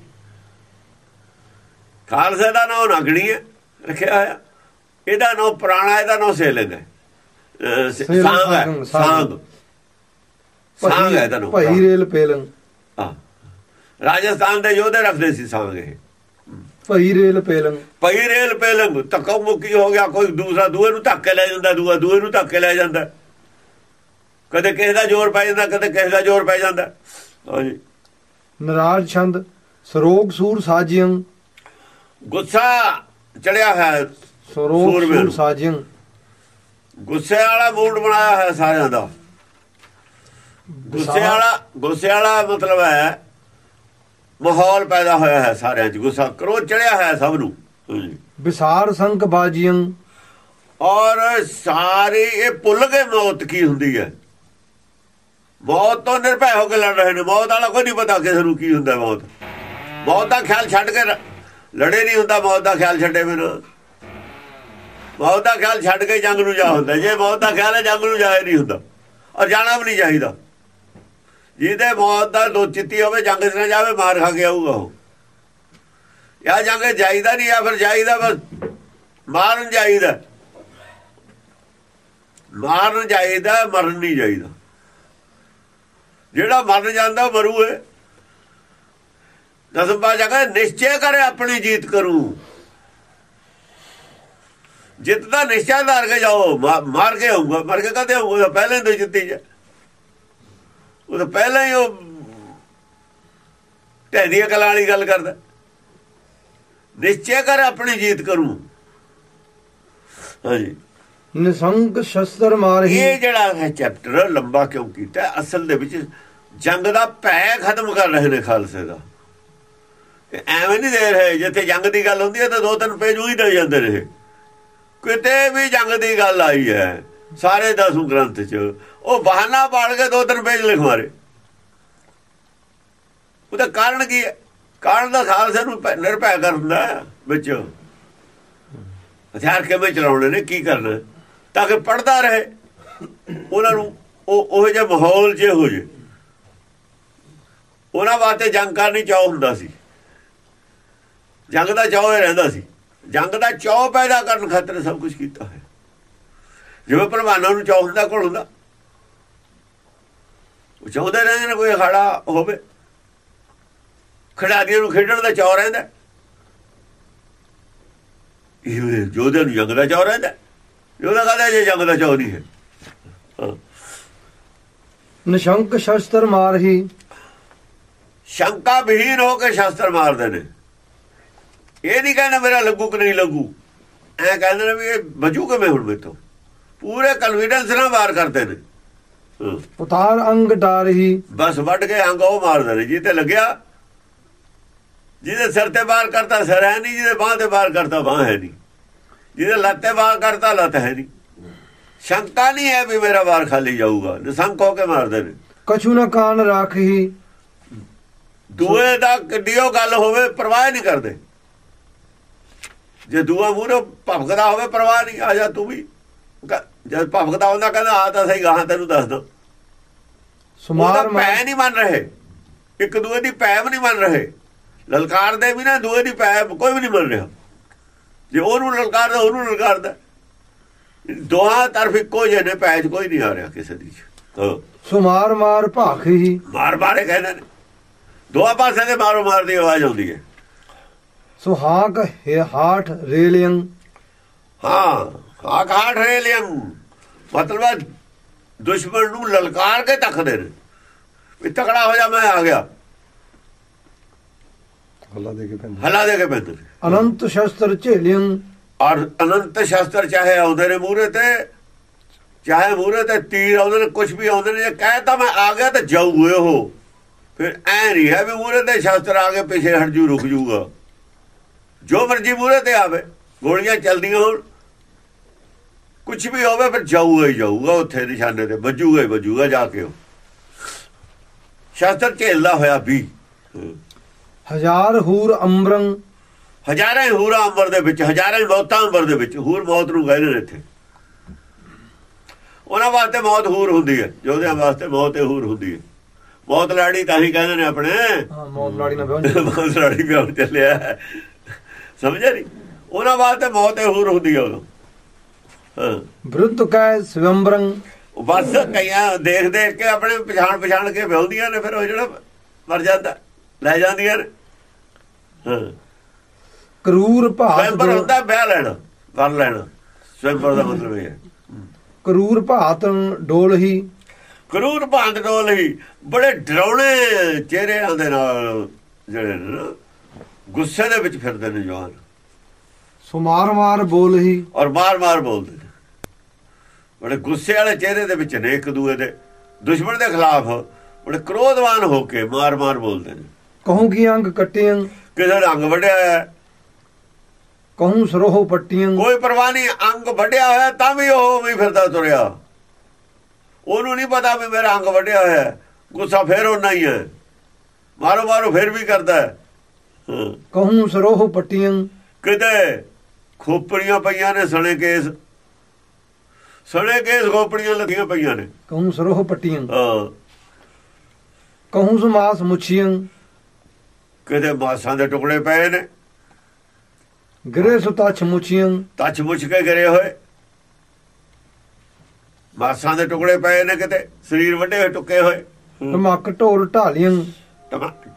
ਖਾਲਸੇ ਦਾ ਨਾਮ ਨਾਗਣੀ ਹੈ ਰੱਖਿਆ ਹੋਇਆ। ਇਹਦਾ ਨਾਮ ਪੁਰਾਣਾ ਇਹਦਾ ਨਾਮ ਸੇਲੰਗ ਹੈ ਸਾਂਗ ਹੈ ਸਾਂਗ, ਸਾਂਗ ਸਾਂਗ ਹੈ ਇਹਦਾ ਨਾਮ ਭਈ ਰੇਲ ਪੇਲੰਗ ਹਾਂ। ਰਾਜਸਥਾਨ ਦੇ ਯੋਧੇ ਰੱਖਦੇ ਸੀ ਸਾਂਗ ਇਹ ਭਈ ਰੇਲ ਪੇਲੰਗ ਪਈ ਰੇਲ ਪੇਲੰਗ ਧੱਕਾ ਮੁੱਕੀ ਹੋ ਗਿਆ ਕੋਈ ਦੂਸਰਾ ਦੂਏ ਨੂੰ ਧੱਕੇ ਲੈ ਜਾਂਦਾ ਦੂਆ ਦੂਏ ਨੂੰ ਧੱਕੇ ਲੈ ਜਾਂਦਾ ਕਦੇ ਕਿਸੇ ਦਾ ਜ਼ੋਰ ਪੈ ਜਾਂਦਾ ਕਦੇ ਕਿਸੇ ਦਾ ਜ਼ੋਰ ਪੈ ਜਾਂਦਾ ਹਾਂਜੀ ਨਰਾਜ ਛੰਦ ਸਰੋਗ ਸੂਰ ਸਾਜਿਯੰ ਗੁੱਸਾ ਚੜਿਆ ਹੈ ਸਰੋਗ ਸੂਰ। ਸਾਜਿਯੰ ਗੁੱਸੇ ਵਾਲਾ ਮੂਡ ਬਣਾਇਆ ਹੈ ਸਾਰਿਆਂ ਦਾ। ਗੁੱਸੇ ਵਾਲਾ ਗੁੱਸੇ ਵਾਲਾ ਮਤਲਬ ਹੈ ਮਾਹੌਲ ਪੈਦਾ ਹੋਇਆ ਹੈ ਸਾਰਿਆਂ 'ਚ ਗੁੱਸਾ ਕਰੋਧ ਚੜਿਆ ਹੈ ਸਭ ਨੂੰ। ਵਿਸਾਰ ਸੰਕ ਬਾਜਿਯੰ ਔਰ ਸਾਰੇ ਇਹ ਭੁੱਲ ਗਏ ਮੌਤ ਕੀ ਹੁੰਦੀ ਹੈ। ਮੌਤ ਤੋਂ ਨਿਰਭੈ ਹੋ ਕੇ ਲੜ ਰਹੇ ਨੇ ਮੌਤ ਵਾਲਾ ਕੋਈ ਨਹੀਂ ਪਤਾ ਕਿਸ ਨੂੰ ਕੀ ਹੁੰਦਾ ਮੌਤ। ਮੌਤ ਦਾ ਖਿਆਲ ਛੱਡ ਕੇ ਲੜੇ ਨਹੀਂ ਹੁੰਦਾ ਮੌਤ ਦਾ ਖਿਆਲ ਛੱਡੇ ਬਿਨਾਂ। ਮੌਤ ਦਾ ਖਿਆਲ ਛੱਡ ਕੇ ਜੰਗ ਨੂੰ ਜਾ ਹੁੰਦਾ। ਜੇ ਮੌਤ ਦਾ ਖਿਆਲ ਹੈ, ਜੰਗ ਨੂੰ ਜਾਏ ਨਹੀਂ ਹੁੰਦਾ। ਔਰ ਜਾਣਾ ਵੀ ਨਹੀਂ ਚਾਹੀਦਾ। ਜਿਹਦੇ ਮੌਤ ਦਾ ਦੋ ਹੋਵੇ, ਜੰਗ 'ਚ ਨਾ ਜਾਵੇ, ਮਾਰ ਖਾ ਕੇ ਆਊਗਾ ਉਹ। ਜਾਂ ਜੰਗ ਜਾਈਦਾ ਨਹੀਂ ਆ ਫਿਰ ਜਾਈਦਾ ਬਸ। ਮਾਰਨ ਜਾਈਦਾ। ਮਾਰਨ ਜਾਈਦਾ, ਮਰਨ ਨਹੀਂ ਜਾਈਦਾ। ਜਿਹੜਾ ਮਰਨ ਜਾਂਦਾ, ਉਹ ਮਰੂ ਹੈ ਦਸਮ ਪਾਸ਼ਾ ਕਹਿੰਦੇ, ਨਿਸ਼ਚੈ ਕਰੇ ਆਪਣੀ ਜੀਤ ਕਰੂ। ਜਿੱਤ ਦਾ ਨਿਸ਼ਚੈ ਧਾਰ ਕੇ ਜਾਓ ਮਾਰ ਕੇ ਆਊਗਾ ਮਰ ਕੇ ਕਦੇ ਆਊਗਾ? ਪਹਿਲੇ ਹੀ ਤਾਂ ਜਿੱਤੀ ਜਾ। ਉਹ ਤਾਂ ਪਹਿਲਾਂ ਹੀ ਉਹ ਢੈਦੀਆਂ ਕਲਾਂ ਵਾਲੀ ਗੱਲ ਕਰਦਾ। ਨਿਸ਼ਚੈ ਕਰ ਆਪਣੀ ਜੀਤ ਕਰੂ। ਹਾਂਜੀ। ਨਿਸੰਕ ਸ਼ਸਤਰ ਮਾਰਹੀ ਇਹ ਜਿਹੜਾ ਹੈ ਚੈਪਟਰ ਲੰਬਾ ਕਿਉਂ ਕੀਤਾ? ਅਸਲ ਦੇ ਵਿੱਚ ਜੰਗ ਦਾ ਭੈ ਖਤਮ ਕਰ ਰਹੇ ਨੇ ਖਾਲਸੇ ਦਾ। ਐਵੇਂ ਨਹੀਂ ਦੇ ਰਹੇ ਜਿੱਥੇ ਜੰਗ ਦੀ ਗੱਲ ਹੁੰਦੀ ਹੈ ਤਾਂ ਦੋ ਤਿੰਨ ਪੇਜ ਉਹੀ ਦੇ ਜਾਂਦੇ ਨੇ ਕਿਤੇ ਵੀ ਜੰਗ ਦੀ ਗੱਲ ਆਈ ਹੈ, ਸਾਰੇ ਦਸੂ ਗ੍ਰੰਥ 'ਚ, ਉਹ ਬਹਾਨਾ ਪਾੜ ਕੇ ਦੋ ਤਿੰਨ ਪੇਜ ਲਿਖ ਮਾਰੇ। ਉਹਦਾ ਕਾਰਨ ਕੀ ਹੈ? ਕਾਰਨ ਦਾ ਖਾਲਸੇ ਨੂੰ ਨਿਰਭੈ ਕਰਦਾ ਹੈ ਵਿੱਚ। ਹਥਿਆਰ ਕਿਵੇਂ ਚਲਾਉਣੇ ਨੇ, ਕੀ ਕਰਨਾ ਤਾਂ ਕਿ ਪੜਦਾ ਰਹੇ। ਉਹਨਾਂ ਨੂੰ ਉਹ ਉਹ ਜਿਹਾ ਮਾਹੌਲ ਜੇ ਹੋ ਜੇ। ਉਹਨਾਂ ਵਾਸਤੇ ਜੰਗ ਕਰਨੀ ਚਾਹ ਹੁੰਦਾ ਸੀ। ਜੰਗ ਦਾ ਚਾਹ ਹੀ ਰਹਿੰਦਾ ਸੀ। ਜੰਗ ਦਾ ਚਾਹ ਪੈਦਾ ਕਰਨ ਖਾਤਰ ਸਭ ਕੁਝ ਕੀਤਾ ਹੈ ਜਿਵੇਂ ਪਹਿਲਵਾਨਾਂ ਨੂੰ ਚਾਹ ਹੁੰਦਾ ਕੋਲ ਹੁੰਦਾ। ਉਹ ਚਾਹੁੰਦੇ ਰਹਿੰਦੇ ਨੇ ਕੋਈ ਅਖਾੜਾ ਹੋਵੇ। ਖਿਡਾਰੀਆਂ ਨੂੰ ਖੇਡਣ ਦਾ ਚਾਹ ਰਹਿੰਦਾ। ਇਹ ਜੋਧੇ ਨੂੰ ਜੰਗ ਦਾ ਚਾਹ ਰਹਿੰਦਾ। ਉਹਦਾ ਕਹਦਾ ਜੇ ਜੰਗ ਦਾ ਚਾਹ ਨਹੀਂ ਹੈ? ਹਾਂ। ਨਿਸ਼ੰਕ ਸ਼ਸਤਰ ਮਾਰਹੀ ਸ਼ੰਕਾ ਵਿਹੀਨ ਹੋ ਕੇ ਸ਼ਸਤਰ ਮਾਰਦੇ ਨੇ। ਇਹ ਨਹੀਂ ਕਹਿੰਦੇ ਮੇਰਾ ਲੱਗੂ ਕਿ ਨਹੀਂ ਲੱਗੂ। ਐ ਕਹਿੰਦੇ ਨੇ ਵੀ ਇਹ ਬਚੂ ਕਿਵੇਂ ਹੁਣ ਮੇਤੋਂ ਪੂਰੇ ਕਨਫੀਡੈਂਸ ਨਾਲ ਵਾਰ ਕਰਦੇ ਨੇ। ਹਾਂ। ਉਤਾਰ ਅੰਗ ਡਾਰਹੀ ਬਸ ਵੱਢ ਕੇ ਅੰਗ ਉਹ ਮਾਰਦੇ ਨੇ ਜਿਹਦੇ ਲੱਗਿਆ। ਜਿਹਦੇ ਸਿਰ ਤੇ ਵਾਰ ਕਰਤਾ ਸਿਰ ਹੈ ਨਹੀਂ ਜਿਹਦੇ ਬਾਹ ਤੇ ਵਾਰ ਕਰਤਾ ਬਾਹ ਹੈ ਨਹੀਂ। ਜਿਹਦੇ ਲੱਤ ਤੇ ਵਾਰ ਕਰਤਾ ਲੱਤ ਹੈ ਨਹੀਂ। ਸ਼ੰਕਾ ਨਹੀਂ ਹੈ ਵੀ ਮੇਰਾ ਵਾਰ ਖਾਲੀ ਜਾਊਗਾ। ਨਿਸੰਕ ਹੋ ਕੇ ਮਾਰਦੇ ਨੇ। ਕਛੂ ਨ ਕਾਨ ਰਾਖਹੀ ਦੂਏ ਦਾ ਕਿੱਡੀਓ ਗੱਲ ਹੋਵੇ ਪਰਵਾਹ ਨਹੀਂ ਕਰਦੇ। ਜੇ ਦੂਆ ਮੂਹਰੇ ਭਵਕਦਾ ਹੋਵੇ ਪਰਵਾਹ ਨਹੀਂ ਆ ਜਾ ਤੂੰ ਵੀ। ਜਦ ਭਵਕਦਾ ਹੁੰਦਾ ਕਹਿੰਦਾ ਆ ਤਾਂ ਸਹੀ ਗਾਹਾਂ ਤੈਨੂੰ ਦੱਸ ਦੋ। ਸੁਮਾਰ ਪੈ ਨਹੀਂ ਮੰਨ ਰਹੇ। ਇੱਕ ਦੂਏ ਦੀ ਪੈ ਵੀ ਨਹੀਂ ਮੰਨ ਰਹੇ। ਲਲਕਾਰ ਦੇ ਵੀ ਨਾ ਦੂਏ ਦੀ ਪੈ ਕੋਈ ਵੀ ਨਹੀਂ ਮੰਨ ਰਿਹਾ। ਜੇ ਉਹਨੂੰ ਲਲਕਾਰਦਾ ਉਹਨੂੰ ਲਲਕਾਰਦਾ। ਦੋਹਾਂ ਤਰਫ ਇੱਕੋ ਜਿਹੇ ਨੇ ਪੈਚ ਕੋਈ ਨਹੀਂ ਆ ਰਿਹਾ ਕਿਸੇ ਦੀ। ਸੁਮਾਰ ਮਾਰ ਭਾਖਹੀ ਮਾਰ ਮਾਰੇ ਕਹਿੰਦੇ ਨੇ। ਦੋਹਾਂ ਪਾਸੇ ਦੇ ਮਾਰੋ ਮਾਰ ਦੀ ਆਵਾਜ਼ ਆਉਂਦੀ ਹੈ। ਸੁਹਾਗ ਹੈ ਹਾਠ ਰੇਲਿਯੰ ਹਾਂ ਆਕਾਠ ਰੇਲਿਅਮ ਮਤਲਬ ਹੈ ਦੁਸ਼ਮਣ ਨੂੰ ਲਲਕਾਰ ਕੇ ਤੱਕਦੇ ਨੇ। ਵੀ ਤਕੜਾ ਹੋ ਜਾ ਮੈਂ ਆ ਗਿਆ। ਹੱਲਾ ਦੇ ਕੇ ਪੈਂਦਾ। ਹਲਾ ਦੇ ਕੇ ਪੈਂਦੇ ਅਨੰਤ ਸ਼ਸਤਰ ਝੇਲਿਯੰ ਔਰ ਅਨੰਤ ਸ਼ਸਤਰ ਚਾਹੇ ਆਉਂਦੇ ਨੇ ਮੂਰੇ ਤੇ ਚਾਹੇ ਮੂਰੇ ਤੇ ਤੀਰ ਆਉਂਦੇ ਨੇ ਕੁਝ ਵੀ ਆਉਂਦੇ ਨੇ ਜੇ ਕਹਿਤਾ ਮੈਂ ਆ ਗਿਆ ਤਾਂ ਜਾਊ ਉਹ ਫਿਰ ਐ ਨਹੀਂ ਹੈ ਵੀ ਮੂਰੇ ਤੇ ਸ਼ਸਤਰ ਆ ਕੇ ਪਿੱਛੇ ਹਟ ਜੂ ਰੁਕ ਜੂਗਾ। ਜੋ ਮਰਜ਼ੀ ਮੂਰੇ ਤੇ ਆਵੇ ਗੋਲੀਆਂ ਚੱਲਦੀਆਂ ਹੋਣ। ਕੁਝ ਵੀ ਹੋਵੇ ਫਿਰ ਜਾਊਗਾ ਹੀ ਜਾਊਗਾ ਉੱਥੇ ਨਿਸ਼ਾਨੇ ਤੇ ਵੱਜੂਗਾ ਹੀ ਵੱਜੂਗਾ ਜਾ ਕੇ ਉਹ। ਸ਼ਸਤਰ ਝੇਲਦਾ ਹੋਇਆ ਵੀ। ਹਜ਼ਾਰ ਹੂਰ ਅੰਬਰੰ ਹਜ਼ਾਰਾਂ ਹੂਰਾਂ ਅੰਬਰ ਦੇ ਵਿੱਚ ਹਜ਼ਾਰਾਂ ਮੌਤਾਂ ਅੰਬਰ ਦੇ ਵਿੱਚ ਹੂਰ ਮੌਤ ਨੂੰ ਕਹਿੰਦੇ ਨੇ ਇੱਥੇ। ਉਹਨਾਂ ਵਾਸਤੇ ਮੌਤ ਹੂਰ ਹੁੰਦੀ ਹੈ ਜੋਧਿਆਂ ਵਾਸਤੇ ਮੌਤ ਹੂਰ ਹੁੰਦੀ ਹੈ। ਮੌਤ ਲਾੜੀ ਤਾਂ ਹੀ ਕਹਿੰਦੇ ਨੇ ਆਪਣੇ। ਹਾਂ ਮੌਤ ਲਾੜੀ ਨਾ ਬਿਆਨ ਮੌਤ ਲਾੜੀ ਵੀ ਹੁਣ ਚੱਲਿਆ। ਸਮਝਿਆ ਨਹੀਂ ਉਹਨਾਂ ਵਾਸਤੇ ਮੌਤ ਇਹ ਹੂਰ ਹੁੰਦੀ ਹੈ ਉਦੋਂ ਹਾਂ। ਵਿਰੁੱਧ ਕੈ ਸਵੰਬਰੰ। ਬਸ ਕਈਆਂ ਦੇਖ ਦੇਖ ਕੇ ਆਪਣੇ ਪਛਾਣ ਪਛਾਣ ਕੇ ਵਿਆਉਂਦੀਆਂ ਨੇ ਫਿਰ ਉਹ ਜਿਹੜਾ ਮਰ ਜਾਂਦਾ ਲੈ ਜਾਂਦੀਆਂ ਨੇ। ਹਾਂ। ਕਰੂਰ ਭਾਤ ਸਵੈਂਪਰ ਹੁੰਦਾ ਵਿਆਹ ਲੈਣਾ ਕਰ ਲੈਣਾ। ਸਵੈਂਪਰ ਦਾ ਮਤਲਬ ਇਹ ਹੈ। ਕਰੂਰ ਭਾਤ ਡੋਲਹੀ ਕਰੂਰ ਭਾਂਤ ਡੋਲ ਹੀ। ਬੜੇ ਡਰਾਉਣੇ ਚਿਹਰਿਆਂ ਦੇ ਨਾਲ ਜਿਹੜੇ ਗੁੱਸੇ ਦੇ ਵਿੱਚ ਫਿਰਦੇ ਨੇ ਜਵਾਨ। ਸੁਮਾਰ ਮਾਰ ਬੋਲਹੀ ਔਰ ਮਾਰ-ਮਾਰ ਬੋਲਦੇ ਨੇ। ਬੜੇ ਗੁੱਸੇ ਵਾਲੇ ਚਿਹਰੇ ਦੇ ਵਿੱਚ ਨੇ ਇੱਕ ਦੂਏ ਦੇ। ਦੁਸ਼ਮਣ ਦੇ ਖਿਲਾਫ ਬੜੇ ਕ੍ਰੋਧਵਾਨ ਹੋ ਕੇ ਮਾਰ-ਮਾਰ ਬੋਲਦੇ ਨੇ। ਕਹੂੰ ਕੀ ਅੰਗ ਕੱਟਿਆਂ? ਕਿਸੇ ਦਾ ਅੰਗ ਵੱਢਿਆ ਹੋਇਆ ਹੈ, ਕਹੂੰ ਸਰੋਹ ਪੱਟੀਆਂ? ਕੋਈ ਪਰਵਾਹ ਨਹੀਂ ਅੰਗ ਵੱਢਿਆ ਹੋਇਆ ਤਾਂ ਵੀ ਉਹ ਵੀ ਫਿਰਦਾ ਤੁਰਿਆ। ਉਹਨੂੰ ਨਹੀਂ ਪਤਾ ਵੀ ਮੇਰਾ ਅੰਗ ਵੱਢਿਆ ਹੋਇਆ ਹੈ। ਗੁੱਸਾ ਫੇਰ ਉਹਨਾਂ ਹੀ ਹੈ। ਮਾਰੋ ਮਾਰੋ ਫੇਰ ਵੀ ਕਰਦਾ ਹੈ ਹਾਂ। ਕਹੂੰ ਸਰੋਹ ਪੱਟੀਆਂ। ਕਿਤੇ ਖੋਪੜੀਆਂ ਪਈਆਂ ਨੇ ਸਣੇ ਕੇਸ। ਸਣੇ ਕੇਸ ਖੋਪੜੀਆਂ ਲੱਗੀਆਂ ਪਈਆਂ ਨੇ। ਕਹੂੰ ਸਰੋਹ ਪੱਟੀਆਂ। ਹਾਂ। ਕਹੂੰ ਸੁਮਾਸ ਮੁੱਛੀਆਂ। ਕਿਤੇ ਮਾਸਾਂ ਦੇ ਟੁਕੜੇ ਪਏ ਨੇ। ਗਿਰੇ ਸੁਤਾਛ ਮੁੱਛੀਆਂ। ਤੱਚ ਮੁੱਚ ਕੇ ਗਰੇ ਹੋਏ। ਮਾਸਾਂ ਦੇ ਟੁਕੜੇ ਪਏ ਨੇ ਕਿਤੇ ਸਰੀਰ ਵੱਡੇ ਹੋਏ ਟੁੱਕੇ ਹੋਏ। ਧਮਕ ਢੋਲ ਢਾਲੀਆਂ।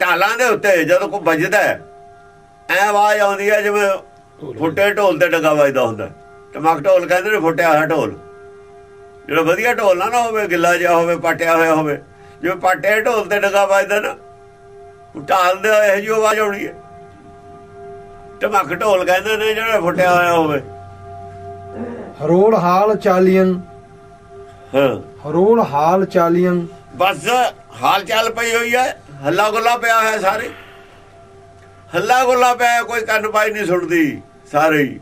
ਢਾਲਾਂ ਦੇ ਉੱਤੇ ਜਦੋਂ ਕੋਈ ਵੱਜਦਾ ਐ ਆਵਾਜ਼ ਆਉਂਦੀ ਹੈ ਜਿਵੇਂ ਫੁੱਟੇ ਢੋਲ ਤੇ ਡਗਾ ਵੱਜਦਾ ਹੁੰਦਾ। ਟਮਕ ਢੋਲ ਕਹਿੰਦੇ ਨੇ ਫੁੱਟਿਆ ਹੋਇਆ ਢੋਲ। ਜਿਹੜਾ ਵਧੀਆ ਢੋਲ ਨਾ ਹੋਵੇ ਗਿੱਲਾ ਜਿਹਾ ਹੋਵੇ ਪਾਟਿਆ ਹੋਇਆ ਹੋਵੇ ਜਿਵੇਂ ਪਾਟੇ ਢੋਲ ਤੇ ਡਗਾ ਵੱਜਦਾ ਨਾ ਢਾਲ ਦੇ ਇਹ ਜਿਹੀ ਆਵਾਜ਼ ਆਉਣੀ ਹੈ। ਟਮਕ ਢੋਲ ਕਹਿੰਦੇ ਨੇ ਜਿਹੜਾ ਫੁੱਟਿਆ ਹੋਇਆ ਹੋਵੇ। ਹਰੋੜ ਹਾਲ ਚਾਲੀਆਂ। ਹਾਂ। ਹਰੋੜ ਹਾਲ ਚਾਲੀਆਂ। ਬਸ ਹਾਲ ਚਾਲ ਪਈ ਹੋਈ ਹੈ। ਹੱਲਾ ਗੁੱਲਾ ਪਿਆ ਹੋਇਆ ਸਾਰੇ। ਹੱਲਾ ਗੁੱਲਾ ਪਿਆ ਕੋਈ ਕੰਨ ਪਾਈ ਨਹੀਂ ਸੁਣਦੀ ਸਾਰੇ ਹੀ।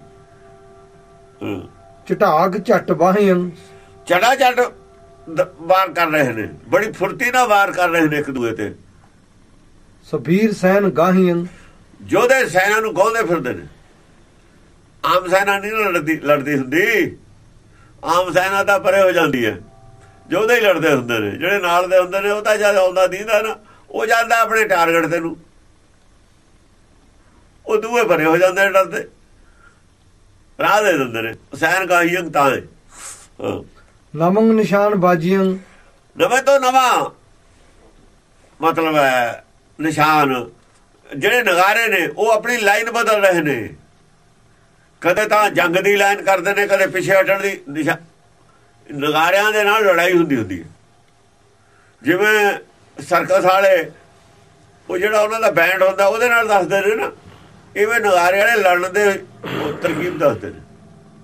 ਚਟਾਕ ਝੱਟ ਬਾਹੀਆਂ ਚੜਾ ਦ- ਵਾਰ ਕਰ ਰਹੇ ਨੇ। ਬੜੀ ਫੁਰਤੀ ਨਾਲ ਵਾਰ ਕਰ ਰਹੇ ਨੇ ਇੱਕ ਦੂਏ ਤੇ। ਸਬੀਰ ਸੈਨ ਗਾਹੀਆਂ ਜੋਧੇ ਸੈਨਾ ਨੂੰ ਗਾਉਂਦੇ ਫਿਰਦੇ ਨੇ। ਆਮ ਸੈਨਾ ਨਹੀਂ ਲੜਦੀ ਲੜਦੀ ਹੁੰਦੀ। ਆਮ ਸੈਨਾ ਤਾਂ ਪਰੇ ਹੋ ਜਾਂਦੀ ਹੈ। ਜੋਧੇ ਹੀ ਲੜਦੇ ਹੁੰਦੇ ਨੇ। ਜਿਹੜੇ ਨਾਲ ਦੇ ਹੁੰਦੇ ਨੇ ਉਹ ਤਾਂ ਜਦ ਆਉਂਦਾ ਦੀਂਦਾ ਨਾ। ਉਹ ਜਾਂਦਾ ਆਪਣੇ ਟਾਰਗੇਟ ਤੇ ਨੂੰ। ਉਹ ਦੂਏ ਪਰੇ ਹੋ ਜਾਂਦੇ ਡਰਦੇ ਰਾਹ ਦੇ ਦਿੰਦੇ ਨੇ। ਸੈਨ ਗਾਹੀਆਂ ਤਾਂ ਨਮੰਗ ਨਿਸ਼ਾਨ ਬਾਜੀਆਂ ਨਵੇਂ ਤੋਂ ਨਵਾਂ ਮਤਲਬ ਹੈ ਨਿਸ਼ਾਨ। ਜਿਹੜੇ ਨਗਾਰੇ ਨੇ ਉਹ ਆਪਣੀ ਲਾਈਨ ਬਦਲ ਰਹੇ ਨੇ। ਕਦੇ ਤਾਂ ਜੰਗ ਦੀ ਲਾਈਨ ਕਰਦੇ ਨੇ ਕਦੇ ਪਿੱਛੇ ਹਟਣ ਦੀ ਨਿਸ਼ਾ ਨਗਾਰਿਆਂ ਦੇ ਨਾਲ ਲੜਾਈ ਹੁੰਦੀ ਹੁੰਦੀ ਹੈ। ਜਿਵੇਂ ਸਰਕਸ ਵਾਲੇ ਉਹ ਜਿਹੜਾ ਉਹਨਾਂ ਦਾ ਬੈਂਡ ਹੁੰਦਾ, ਉਹਦੇ ਨਾਲ ਦੱਸਦੇ ਨੇ ਨਾ। ਇਵੇਂ ਨਗਾਰੇ ਵਾਲੇ ਲੜਨ ਦੇ ਤਰਕੀਬ ਦੱਸਦੇ ਨੇ।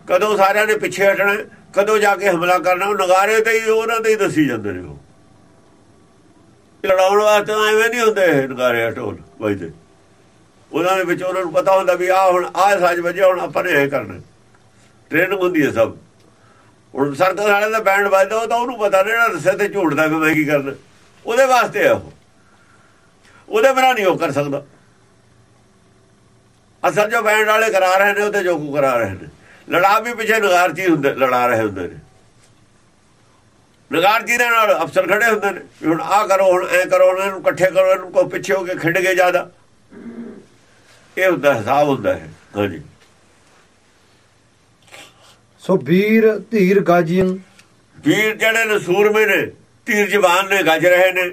ਕਦੋਂ ਸਾਰਿਆਂ ਨੇ ਪਿੱਛੇ ਹਟਣਾ, ਕਦੋਂ ਜਾ ਕੇ ਹਮਲਾ ਕਰਨਾ, ਉਹ ਨਗਾਰੇ ਤੇ ਹੀ, ਉਹਨਾਂ ਤੇ ਹੀ ਦੱਸੀ ਜਾਂਦੇ ਨੇ ਉਹ। ਲੜਾਉਣ ਵਾਸਤੇ ਤਾਂ ਐਵੇਂ ਨਹੀਂ ਹੁੰਦੇ ਇਹ ਨਗਾਰੇ ਢੋਲ ਵਜਦੇ। ਉਹਨਾਂ ਦੇ ਵਿੱਚ ਉਹਨਾਂ ਨੂੰ ਪਤਾ ਹੁੰਦਾ ਵੀ ਆ ਹੁਣ, ਆਹ ਸਾਜ ਵਜੇ ਹੁਣ ਆਪਾਂ ਨੇ ਇਹ ਕਰਨਾ। ਟ੍ਰੇਨਿੰਗ ਹੁੰਦੀ ਹੈ ਸਭ। ਹੁਣ ਸਰਕਲ ਵਾਲੇ ਦਾ ਬੈਂਡ ਵੱਜਦਾ, ਉਹ ਤਾਂ ਉਹਨੂੰ ਪਤਾ ਨਹੀਂ ਜਿਹੜਾ ਰਸੇ ਤੇ ਝੂੜਦਾ ਵੀ ਮੈਂ ਕੀ ਕਰਨਾ। ਉਹਦੇ ਵਾਸਤੇ ਆ ਉਹ। ਉਹਦੇ ਬਿਨਾਂ ਨਹੀਂ ਉਹ ਕਰ ਸਕਦਾ। ਅਸਲ ਜੋ ਬੈਂਡ ਵਾਲੇ ਕਰਾ ਰਹੇ ਨੇ ਉਹਦੇ ਜੋ ਕੁ ਕਰਾ ਰਹੇ ਨੇ। ਲੜਾ ਵੀ ਪਿੱਛੇ ਨਗਾਰਚੀ ਹੁੰਦੇ ਲੜਾ ਰਹੇ ਹੁੰਦੇ ਨੇ। ਨਗਾਰਚੀ ਦੇ ਨਾਲ ਅਫਸਰ ਖੜੇ ਹੁੰਦੇ ਨੇ ਹੁਣ ਆਹ ਕਰੋ ਹੁਣ ਐ ਕਰੋ ਇਹਨਾਂ ਨੂੰ ਇਕੱਠੇ ਕਰੋ ਇਹਨੂੰ ਕੋ ਪਿੱਛੇ ਹੋ ਕੇ ਖਿੰਡ ਗਏ ਜ਼ਿਆਦਾ। ਇਹ ਹੁੰਦਾ ਹਿਸਾਬ ਹੁੰਦਾ ਹੈ। ਹਾਂਜੀ। ਸੋ ਵੀਰ ਧੀਰ ਗਾਜੀਆਂ। ਵੀਰ ਜਿਹੜੇ ਨੇ ਸੂਰਮੇ ਨੇ ਤੀਰ ਜਵਾਨ ਨੇ ਗੱਜ ਰਹੇ ਨੇ।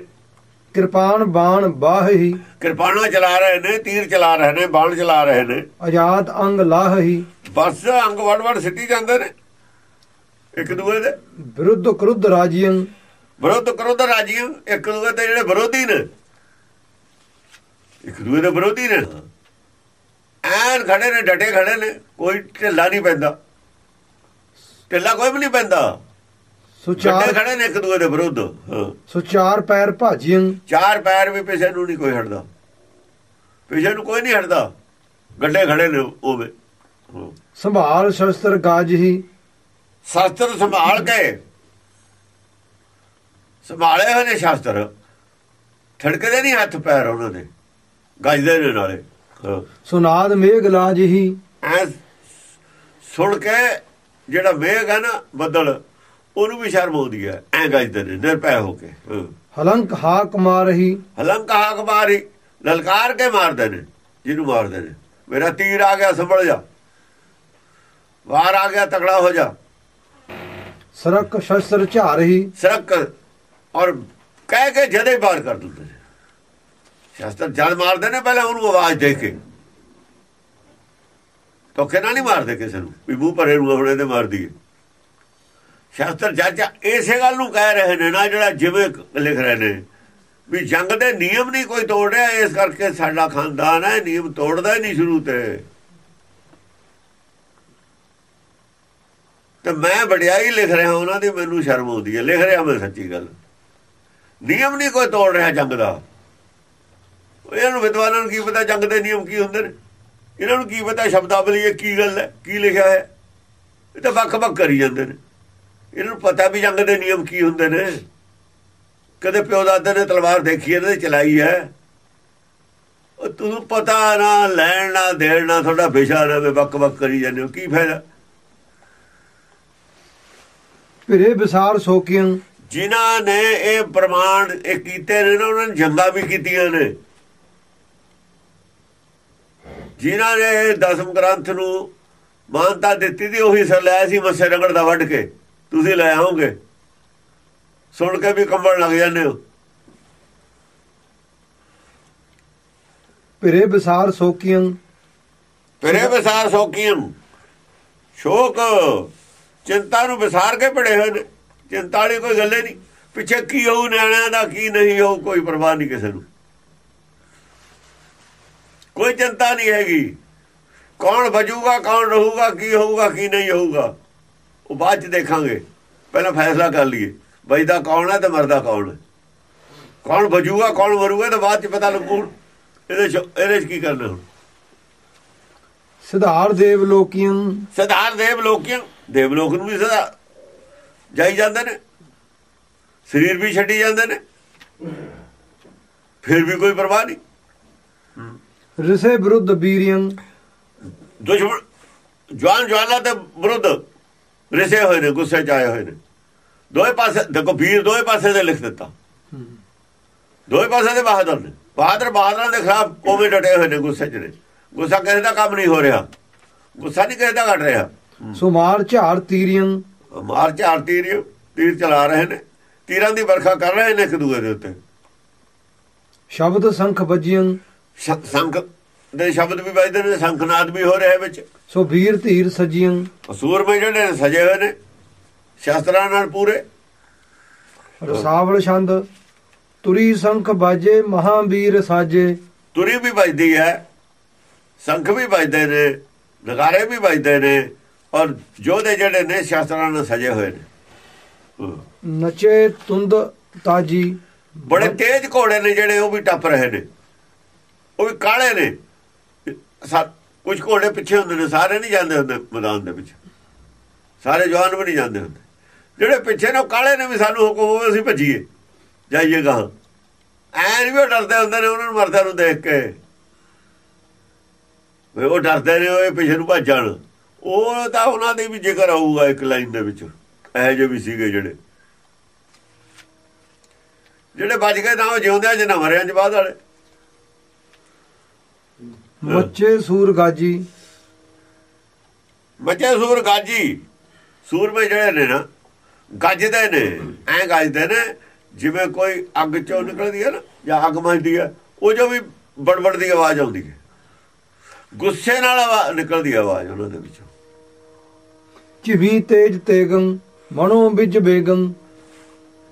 ਕਿਰਪਾਨ ਬਾਣ ਬਾਹੀ। ਕਿਰਪਾਨਾਂ ਚਲਾ ਰਹੇ ਨੇ ਤੀਰ ਚਲਾ ਰਹੇ ਨੇ ਬਾਣ ਚਲਾ ਰਹੇ ਨੇ। ਆਜ਼ਾਦ ਅੰਗ ਲਾਹੀ। ਬਸ ਅੰਗ ਵੜ ਵੜ ਸਿੱਟੀ ਜਾਂਦੇ ਨੇ। ਇੱਕ ਦੂਏ ਦੇ। ਵਿਰੁੱਧ ਕਰੁੱਧ ਰਾਜੀਆਂ। ਵਿਰੋਧ ਕਰੋਧ ਰਾਜੀਆਂ ਇੱਕ ਦੂਏ ਦੇ ਜਿਹੜੇ ਵਿਰੋਧੀ ਨੇ। ਇੱਕ ਦੂਏ ਦੇ ਵਿਰੋਧੀ ਨੇ। ਐਨ ਖੜੇ ਨੇ ਡਟੇ ਖੜੇ ਨੇ ਕੋਈ ਢਿੱਲਾ ਨਹੀਂ ਪੈਂਦਾ। ਢਿੱਲਾ ਕੋਈ ਵੀ ਨਹੀਂ ਪੈਂਦਾ। ਸੁਚਾਰ ਖੜੇ ਨੇ ਇੱਕ ਦੂਏ ਦੇ ਵਿਰੁੱਧ। ਹਾਂ। ਸੁਚਾਰ ਪੈਰ ਭਾਜੀਆਂ। ਚਾਰ ਪੈਰ ਵੀ ਪਿਛੇ ਨੂੰ ਨਹੀਂ ਕੋਈ ਹਟਦਾ। ਪਿਛੇ ਨੂੰ ਕੋਈ ਨਹੀਂ ਹਟਦਾ। ਗੱਡੇ ਖੜੇ ਨੇ ਉਹ ਵੇ। ਹਾਂ। ਸੰਭਾਲ ਸ਼ਸਤਰ ਗਾਜਹੀ ਸ਼ਾਸਤਰ ਸੰਭਾਲ ਕੇ। ਸੰਭਾਲੇ ਹੋਏ ਨੇ ਸ਼ਾਸਤਰ। ਠੜਕਦੇ ਨਹੀਂ ਹੱਥ ਪੈਰ ਉਹਨਾਂ ਦੇ। ਗੱਜਦੇ ਨੇ ਨਾਲੇ। ਹਾਂ। ਸੁਨਾਦ ਮੇਘ ਲਾਜ ਹੀ। ਐ ਸੁਣ ਕੇ ਜਿਹੜਾ ਮੇਘ ਹੈ ਨਾ ਬੱਦਲ ਉਹਨੂੰ ਵੀ ਸ਼ਰਮ ਆਉਂਦੀ ਹੈ। ਐ ਗੱਜਦੇ ਨੇ ਨਿਰਭੈ ਹੋ ਕੇ। ਹਾਂ। ਹਲੰਕ ਹਾਕ ਮਾਰਹੀ। ਹਲੰਕ ਹਾਕ ਮਾਰੀ ਲਲਕਾਰ ਕੇ ਮਾਰਦੇ ਨੇ ਜਿਹਨੂੰ ਮਾਰਦੇ ਨੇ। ਮੇਰਾ ਤੀਰ ਆ ਗਿਆ ਸੰਭਲ ਜਾ। ਵਾਰ ਆ ਗਿਆ ਤਕੜਾ ਹੋ ਜਾ। ਸਰਕ ਸ਼ਸਤਰ ਝਾਰਹੀ। ਸਰਕ ਔਰ ਕਹਿ ਕੇ ਜਦੇ ਹੀ ਬਾਹਰ ਕਰ ਦਿੰਦੇ ਨੇ। ਸ਼ਸਤਰ ਜਦ ਮਾਰਦੇ ਨੇ ਪਹਿਲਾਂ ਉਹਨੂੰ ਆਵਾਜ਼ ਦੇ ਕੇ। ਤੋਕੇ ਨਾਲ ਨਹੀਂ ਮਾਰਦੇ ਕਿਸੇ ਨੂੰ। ਵੀ ਮੂੰਹ ਭਰੇ ਨੂੰ ਆਪਣੇ ਤੇ ਮਾਰ ਦਈਏ ਸ਼ਾਸਤਰ ਜੱਜ ਇਸੇ ਗੱਲ ਨੂੰ ਕਹਿ ਰਹੇ ਨੇ ਨਾ, ਜਿਹੜਾ ਜਿਵੇਂ ਲਿਖ ਰਹੇ ਨੇ ਵੀ ਜੰਗ ਦੇ ਨਿਯਮ ਨਹੀਂ ਕੋਈ ਤੋੜ ਰਿਹਾ, ਇਸ ਕਰਕੇ ਸਾਡਾ ਖਾਨਦਾਨ ਹੈ, ਨਿਯਮ ਤੋੜਦਾ ਹੀ ਨਹੀਂ ਸ਼ੁਰੂ ਤੇ। ਤੇ ਮੈਂ ਵਡਿਆਈ ਲਿਖ ਰਿਹਾ, ਉਹਨਾਂ ਦੀ ਮੈਨੂੰ ਸ਼ਰਮ ਆਉਂਦੀ ਹੈ। ਲਿਖ ਰਿਹਾ ਮੈਂ ਸੱਚੀ ਗੱਲ। ਨਿਯਮ ਨਹੀਂ ਕੋਈ ਤੋੜ ਰਿਹਾ ਜੰਗ ਦਾ। ਇਹਨਾਂ ਨੂੰ ਵਿਦਵਾਨਾਂ ਨੂੰ ਕੀ ਪਤਾ ਜੰਗ ਦੇ ਨਿਯਮ ਕੀ ਹੁੰਦੇ ਨੇ? ਇਹਨਾਂ ਨੂੰ ਕੀ ਪਤਾ ਸ਼ਬਦਾਵਲੀ ਇਹ ਕੀ ਗੱਲ ਹੈ, ਕੀ ਲਿਖਿਆ ਹੈ? ਇਹ ਤਾਂ ਵੱਖ-ਵੱਖ ਕਰੀ ਜਾਂਦੇ ਨੇ। ਇਹਨਾਂ ਨੂੰ ਪਤਾ ਵੀ ਜੰਗ ਦੇ ਨਿਯਮ ਕੀ ਹੁੰਦੇ ਨੇ। ਕਦੇ ਪਿਓ ਦਾਦੇ ਨੇ ਤਲਵਾਰ ਦੇਖੀ ਇਹਨਾਂ ਦੇ ਚਲਾਈ ਹੈ। ਉਹ ਤੁਹਾਨੂੰ ਪਤਾ ਨਾ ਲੈਣ ਨਾ ਦੇਣ ਨਾ ਤੁਹਾਡਾ ਵਿਸ਼ਾ ਨਾ ਵੀ ਵੱਖ-ਵੱਖ ਕਰੀ ਜਾਂਦੇ ਹੋ ਕੀ ਫਾਇਦਾ? ਭਿਰੇ ਵਿਸਾਰ ਸੋਕਿਆਂ। ਜਿਨ੍ਹਾਂ ਨੇ ਇਹ ਪ੍ਰਮਾਣ ਇਹ ਕੀਤੇ ਨੇ ਉਹਨਾਂ ਨੇ ਜੰਗਾਂ ਵੀ ਕੀਤੀਆਂ ਨੇ। ਜਿਨ੍ਹਾਂ ਨੇ ਇਹ ਦਸਮ ਗ੍ਰੰਥ ਨੂੰ ਮਾਨਤਾ ਦਿੱਤੀ ਦੀ ਉਹੀ ਸਰ ਲਿਆ ਸੀ ਮੱਸੇ ਰਗੜ ਦਾ ਵੱਢ ਕੇ। ਤੁਸੀਂ ਲੈ ਆਓਗੇ। ਸੁਣ ਕੇ ਵੀ ਕੰਬਣ ਲੱਗ ਜਾਂਦੇ ਹੋ। ਭਿਰੇ ਵਿਸਾਰ ਸੋਕਿਆਂ। ਫਿਰੇ ਵਿਸਾਰ ਸੋਕੀਆਂ। ਸ਼ੋਕ ਚਿੰਤਾ ਨੂੰ ਵਿਸਾਰ ਕੇ ਪੜੇ ਹੋਏ ਨੇ। ਚਿੰਤਾ ਵਾਲੀ ਕੋਈ ਗੱਲੇ ਨਹੀਂ। ਪਿੱਛੇ ਕੀ ਹੋਊ ਨਿਆਣਿਆਂ ਦਾ ਕੀ ਨਹੀਂ ਹੋਊ ਕੋਈ ਪਰਵਾਹ ਨਹੀਂ ਕਿਸੇ ਨੂੰ। ਕੋਈ ਚਿੰਤਾ ਨਹੀਂ ਹੈਗੀ। ਕੌਣ ਬਜੂਗਾ ਕੌਣ ਰਹੂਗਾ ਕੀ ਹੋਊਗਾ ਕੀ ਨਹੀਂ ਹੋਊਗਾ। ਉਹ ਬਾਅਦ ਚ ਦੇਖਾਂਗੇ। ਪਹਿਲਾਂ ਫੈਸਲਾ ਕਰ ਲਈਏ। ਬਜਦਾ ਕੌਣ ਹੈ ਤੇ ਮਰਦਾ ਕੌਣ ਹੈ? ਕੌਣ ਬਜੂਗਾ ਕੌਣ ਮਰੂਗਾ ਤਾਂ ਬਾਅਦ ਚ ਪਤਾ ਲੱਗੂ ਇਹਦੇ ਇਹਦੇ ਚ ਕੀ ਕਰਨਾ ਹੁਣ? ਸਿਧਾਰ ਦੇਵ ਲੋਕੀਆਂ ਸਦਾਰ ਦੇਵ ਲੋਕਿਆਂ ਦੇਵ ਲੋਕ ਨੂੰ ਵੀ ਸਦਾ ਜਾਈ ਜਾਂਦੇ ਨੇ। ਸਰੀਰ ਵੀ ਛੱਡੀ ਜਾਂਦੇ ਨੇ। ਫਿਰ ਵੀ ਕੋਈ ਪਰਵਾਹ ਨਹੀਂ। ਰਿਸੇ ਵਿਰੁੱਧ ਬੀਰੀਆਂ ਦੁਸ਼ਮਣ ਜਵਾਨ ਜਵਾਨਾਂ ਦੇ ਵਿਰੁੱਧ ਰਿਸੇ ਹੋਏ ਨੇ ਗੁੱਸੇ ਚ ਆਏ ਹੋਏ ਨੇ। ਦੋਵੇਂ ਪਾਸੇ ਦੇਖੋ ਵੀਰ ਦੋਵੇਂ ਪਾਸੇ ਦੇ ਲਿਖ ਦਿੱਤਾ। ਦੋਵੇਂ ਪਾਸੇ ਦੇ ਬਹਾਦਰ ਨੇ। ਬਹਾਦਰ ਬਹਾਦਰਾਂ ਦੇ ਖਿਲਾਫ ਕੋਵੇਂ ਡਟੇ ਹੋਏ ਨੇ ਗੁੱਸੇ ਚ ਨੇ। ਗੁੱਸਾ ਕਿਸੇ ਦਾ ਕੰਮ ਨਹੀਂ ਹੋ ਰਿਹਾ। ਗੁੱਸਾ ਨਹੀਂ ਕਿਸੇ ਦਾ ਘਟ ਰਿਹਾ। ਸੁਮਾਰ ਝਾੜ ਤੀਰੀਆਂ। ਮਾਰ ਝਾੜ ਤੀਰ ਤੀਰ ਚਲਾ ਰਹੇ ਨੇ। ਤੀਰਾਂ ਦੀ ਵਰਖਾ ਕਰ ਰਹੇ ਨੇ ਇੱਕ ਦੂਏ ਦੇ ਉੱਤੇ। ਸ਼ਬਦ ਸੰਖ ਵੱਜੀਆਂ। ਸ਼- ਸੰਖ ਦੇ ਸ਼ਬਦ ਵੀ ਵੱਜਦੇ ਨੇ ਸੰਖਨਾਦ ਵੀ ਹੋ ਰਿਹਾ ਵਿੱਚ। ਸੋ ਵੀਰ ਧੀਰ ਸਜੀਆਂ। ਸੂਰਮੇ ਜਿਹੜੇ ਸਜੇ ਹੋਏ ਨੇ ਸ਼ਸਤਰਾਂ ਨਾਲ ਪੂਰੇ। ਰਸਾਵਲ ਛੰਦ ਤੁਰੀ ਸੰਖ ਬਾਜੇ ਮਹਾਵੀਰ ਸਾਜੇ। ਤੁਰੀ ਵੀ ਵੱਜਦੀ ਹੈ ਸੰਖ ਵੀ ਵੱਜਦੇ ਨੇ ਨਗਾਰੇ ਵੀ ਵੱਜਦੇ ਨੇ ਔਰ ਜੋਧੇ ਜਿਹੜੇ ਨੇ ਸ਼ਸਤਰਾਂ ਨਾਲ ਸਜੇ ਹੋਏ ਨੇ। ਨਚੇ ਤੁੰਦ ਤਾਜੀ। ਬੜੇ ਤੇਜ਼ ਘੋੜੇ ਨੇ ਜਿਹੜੇ ਉਹ ਵੀ ਟੱਪ ਰਹੇ ਨੇ। ਉਹ ਵੀ ਕਾਲੇ ਨੇ। ਕੁਝ ਘੋੜੇ ਪਿੱਛੇ ਹੁੰਦੇ ਨੇ, ਸਾਰੇ ਨਹੀਂ ਜਾਂਦੇ ਹੁੰਦੇ ਮੈਦਾਨ ਦੇ ਵਿੱਚ ਸਾਰੇ ਜਵਾਨ ਵੀ ਨਹੀਂ ਜਾਂਦੇ ਹੁੰਦੇ। ਜਿਹੜੇ ਪਿੱਛੇ ਨੇ ਉਹ ਕਾਲੇ ਨੇ ਵੀ ਸਾਨੂੰ ਹੁਕਮ ਹੋਵੇ, ਅਸੀਂ ਭੱਜੀਏ। ਜਾਈਏ ਗਾਹਾਂ। ਐਨ ਵੀ ਉਹ ਡਰਦੇ ਹੁੰਦੇ ਨੇ, ਉਹਨਾਂ ਨੂੰ ਮਰਦਿਆਂ ਨੂੰ ਦੇਖ ਕੇ। ਵੀ ਉਹ ਡਰਦੇ ਨੇ, ਉਹ ਪਿੱਛੇ ਨੂੰ ਭੱਜਣ ਉਹ ਤਾਂ ਉਹਨਾਂ ਦੀ ਵੀ ਜ਼ਿਕਰ ਆਊਗਾ ਇੱਕ ਲਾਈਨ ਦੇ ਵਿੱਚ। ਇਹੋ ਜਿਹੇ ਵੀ ਸੀਗੇ ਜਿਹੜੇ। ਜਿਹੜੇ ਬਚ ਗਏ ਤਾਂ ਉਹ ਜਿਉਂਦੇ ਆ ਜਿੰਨਾ ਮਰਿਆਂ ਚ ਬਾਅਦ ਵਾਲੇ। ਮੱਚੇ ਸੂਰ ਗਾਜੀ। ਬੱਚੇ ਸੂਰ ਗਾਜੀ। ਸੂਰਮੇ ਜਿਹੜੇ ਨੇ ਨਾ ਗੱਜਦੇ ਨੇ ਐ ਗੱਜਦੇ ਨੇ ਜਿਵੇਂ ਕੋਈ ਅੱਗ ਚੋਂ ਨਿਕਲਦੀ ਹੈ ਨਾ ਜਾਂ ਅੱਗ ਮੱਚਦੀ ਹੈ ਉਹ ਜੋ ਵੀ ਬੜਬੜ ਦੀ ਆਵਾਜ਼ ਆਉਂਦੀ ਹੈ। ਗੁੱਸੇ ਨਾਲ ਨਿਕਲਦੀ ਆਵਾਜ਼ ਉਹਨਾਂ ਦੇ ਵਿੱਚੋਂ। ਚਿਵੀ ਤੇਜ ਤੇਗੰ ਮਨੋ ਵਿੱਚ ਬੇਗੰ।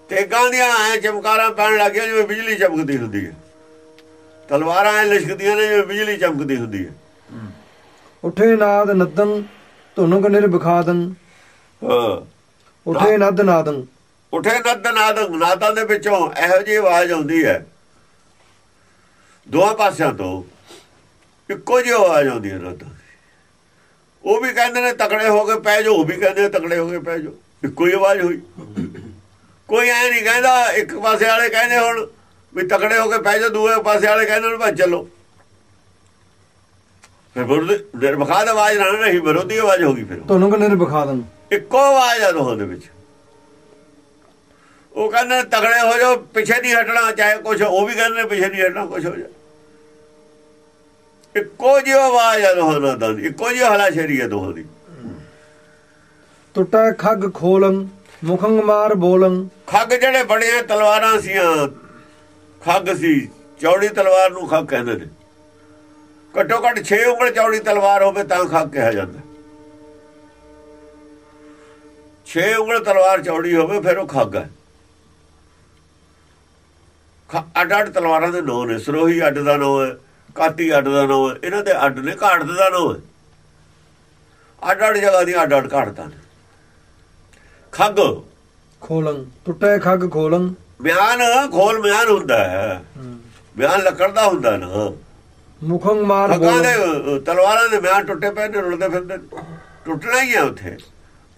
ਤੇਗਾਂ ਦੀਆਂ ਐ ਚਮਕਾਰਾਂ ਪੈਣ ਲੱਗੀਆਂ ਜਿਵੇਂ ਬਿਜਲੀ ਚਮਕਦੀ ਹੁੰਦੀ ਹੈ। ਤਲਵਾਰਾਂ ਐ ਲਿਸ਼ਕਦੀਆਂ ਨੇ ਜਿਵੇਂ ਬਿਜਲੀ ਚਮਕਦੀ ਹੁੰਦੀ ਹੈ। ਉਠੇ ਨਾਦ ਨਦੰ ਧੁਨਗ ਨਿਰਬਖਾਦੰ ਹਾਂ। ਉਠੇ ਨਦ ਨਾਦੰ ਉਠੇ ਨਦ ਨਾਦ ਨਾਦਾਂ ਦੇ ਵਿੱਚੋਂ ਇਹੋ ਜਿਹੀ ਆਵਾਜ਼ ਆਉਂਦੀ ਹੈ। ਦੋਹਾਂ ਪਾਸਿਆਂ ਤੋਂ ਇੱਕੋ ਜਿਹੀ ਆਵਾਜ਼ ਆਉਂਦੀ ਹੈ ਨਾਦਾਂ ਉਹ ਵੀ ਕਹਿੰਦੇ ਨੇ ਤਕੜੇ ਹੋ ਕੇ ਪੈ ਜਾਓ ਉਹ ਵੀ ਕਹਿੰਦੇ ਤਕੜੇ ਹੋ ਕੇ ਪੈ ਜਾਓ। ਇੱਕੋ ਹੀ ਆਵਾਜ਼ ਹੋਈ। ਕੋਈ ਐ ਨਹੀਂ ਕਹਿੰਦਾ ਇੱਕ ਪਾਸੇ ਵਾਲੇ ਕਹਿੰਦੇ ਹੁਣ ਵੀ ਤਕੜੇ ਹੋ ਕੇ ਪੈ ਜਾਓ ਦੂਏ ਪਾਸੇ ਵਾਲੇ ਕਹਿੰਦੇ ਹੁਣ ਭੱਜ ਚੱਲੋ। ਫਿਰ ਵਿਰੋਧੀ ਨਿਰਵਖਾ ਦੀ ਆਵਾਜ਼ ਨਾ ਰਹੀ ਵਿਰੋਧੀ ਆਵਾਜ਼ ਹੋ ਗਈ ਫਿਰ। ਤੁਹਾਨੂੰ ਕਹਿੰਦੇ ਨੇ? ਵਿਖਾ ਦੇਣ ਇੱਕੋ ਆਵਾਜ਼ ਆ ਦੋਹਾਂ ਦੇ ਵਿੱਚ। ਉਹ ਕਹਿੰਦੇ ਨੇ ਤਗੜੇ ਹੋ ਜਾਓ ਪਿੱਛੇ ਨਹੀਂ ਹਟਣਾ ਚਾਹੇ ਕੁਝ ਉਹ ਵੀ ਕਹਿੰਦੇ ਨੇ ਪਿੱਛੇ ਨਹੀਂ ਹਟਣਾ ਕੁਝ ਹੋ ਜਾ। ਇੱਕੋ ਜਿਹੀ ਆਵਾਜ਼ ਆ ਦੋਹਾਂ ਦਾ ਇੱਕੋ ਜਿਹੀ ਹਲਾ ਸ਼ੇਰੀ ਆ ਦੋਹਾਂ ਦੀ। ਟੁੱਟੈ ਖੱਗ ਖੋਲੰ ਮੁਖੰਗ ਮਾਰ ਬੋਲੰ। ਖੱਗ ਜਿਹੜੇ ਬੜੀਆਂ ਤਲਵਾਰਾਂ ਸੀਆਂ ਖੱਗ ਸੀ, ਚੌੜੀ ਤਲਵਾਰ ਨੂੰ ਖੱਗ ਕਹਿੰਦੇ ਨੇ। ਘੱਟੋ ਘੱਟ 6 ਉਂਗਲ ਚੌੜੀ ਤਲਵਾਰ ਹੋਵੇ ਤਾਂ ਖੱਗ ਕਿਹਾ ਜਾਂਦਾ। 6 ਉਂਗਲ ਤਲਵਾਰ ਚੌੜੀ ਹੋਵੇ, ਫਿਰ ਉਹ ਖੱਗ ਹੈ। ਅੱਡ ਅੱਡ ਤਲਵਾਰਾਂ ਦੇ ਨਾਂ ਨੇ, ਸਰੋਹੀ ਅੱਡ ਦਾ ਨਾਂ ਹੈ, ਕਾਤੀ ਅੱਡ ਦਾ ਨਾਂ ਹੈ, ਇਹਨਾਂ ਦੇ ਅੱਡ ਨੇ ਘਾਟ ਦਾ ਨਾਂ ਹੈ। ਅੱਡ ਅੱਡ ਜਗ੍ਹਾ ਦੀ ਅੱਡ ਅੱਡ ਘਾਟਾਂ ਨੇ। ਖੱਗ। ਖੋਲੰ ਟੁੱਟੈ ਖੱਗ ਖੋਲੰ ਬਿਆਨ ਖੋਲ ਬਿਆਨ ਹੁੰਦਾ ਹੈ। ਬਿਆਨ ਲੱਕੜ ਦਾ ਹੁੰਦਾ ਨਾ। ਮੁਖੰਗ ਮਾਰ ਦੇ ਤਲਵਾਰਾਂ ਦੇ ਬਿਆਨ ਟੁੱਟੇ ਪਏ ਨੇ ਰੁਲਦੇ ਫਿਰਦੇ। ਟੁੱਟਣਾ ਹੀ ਹੈ ਉੱਥੇ।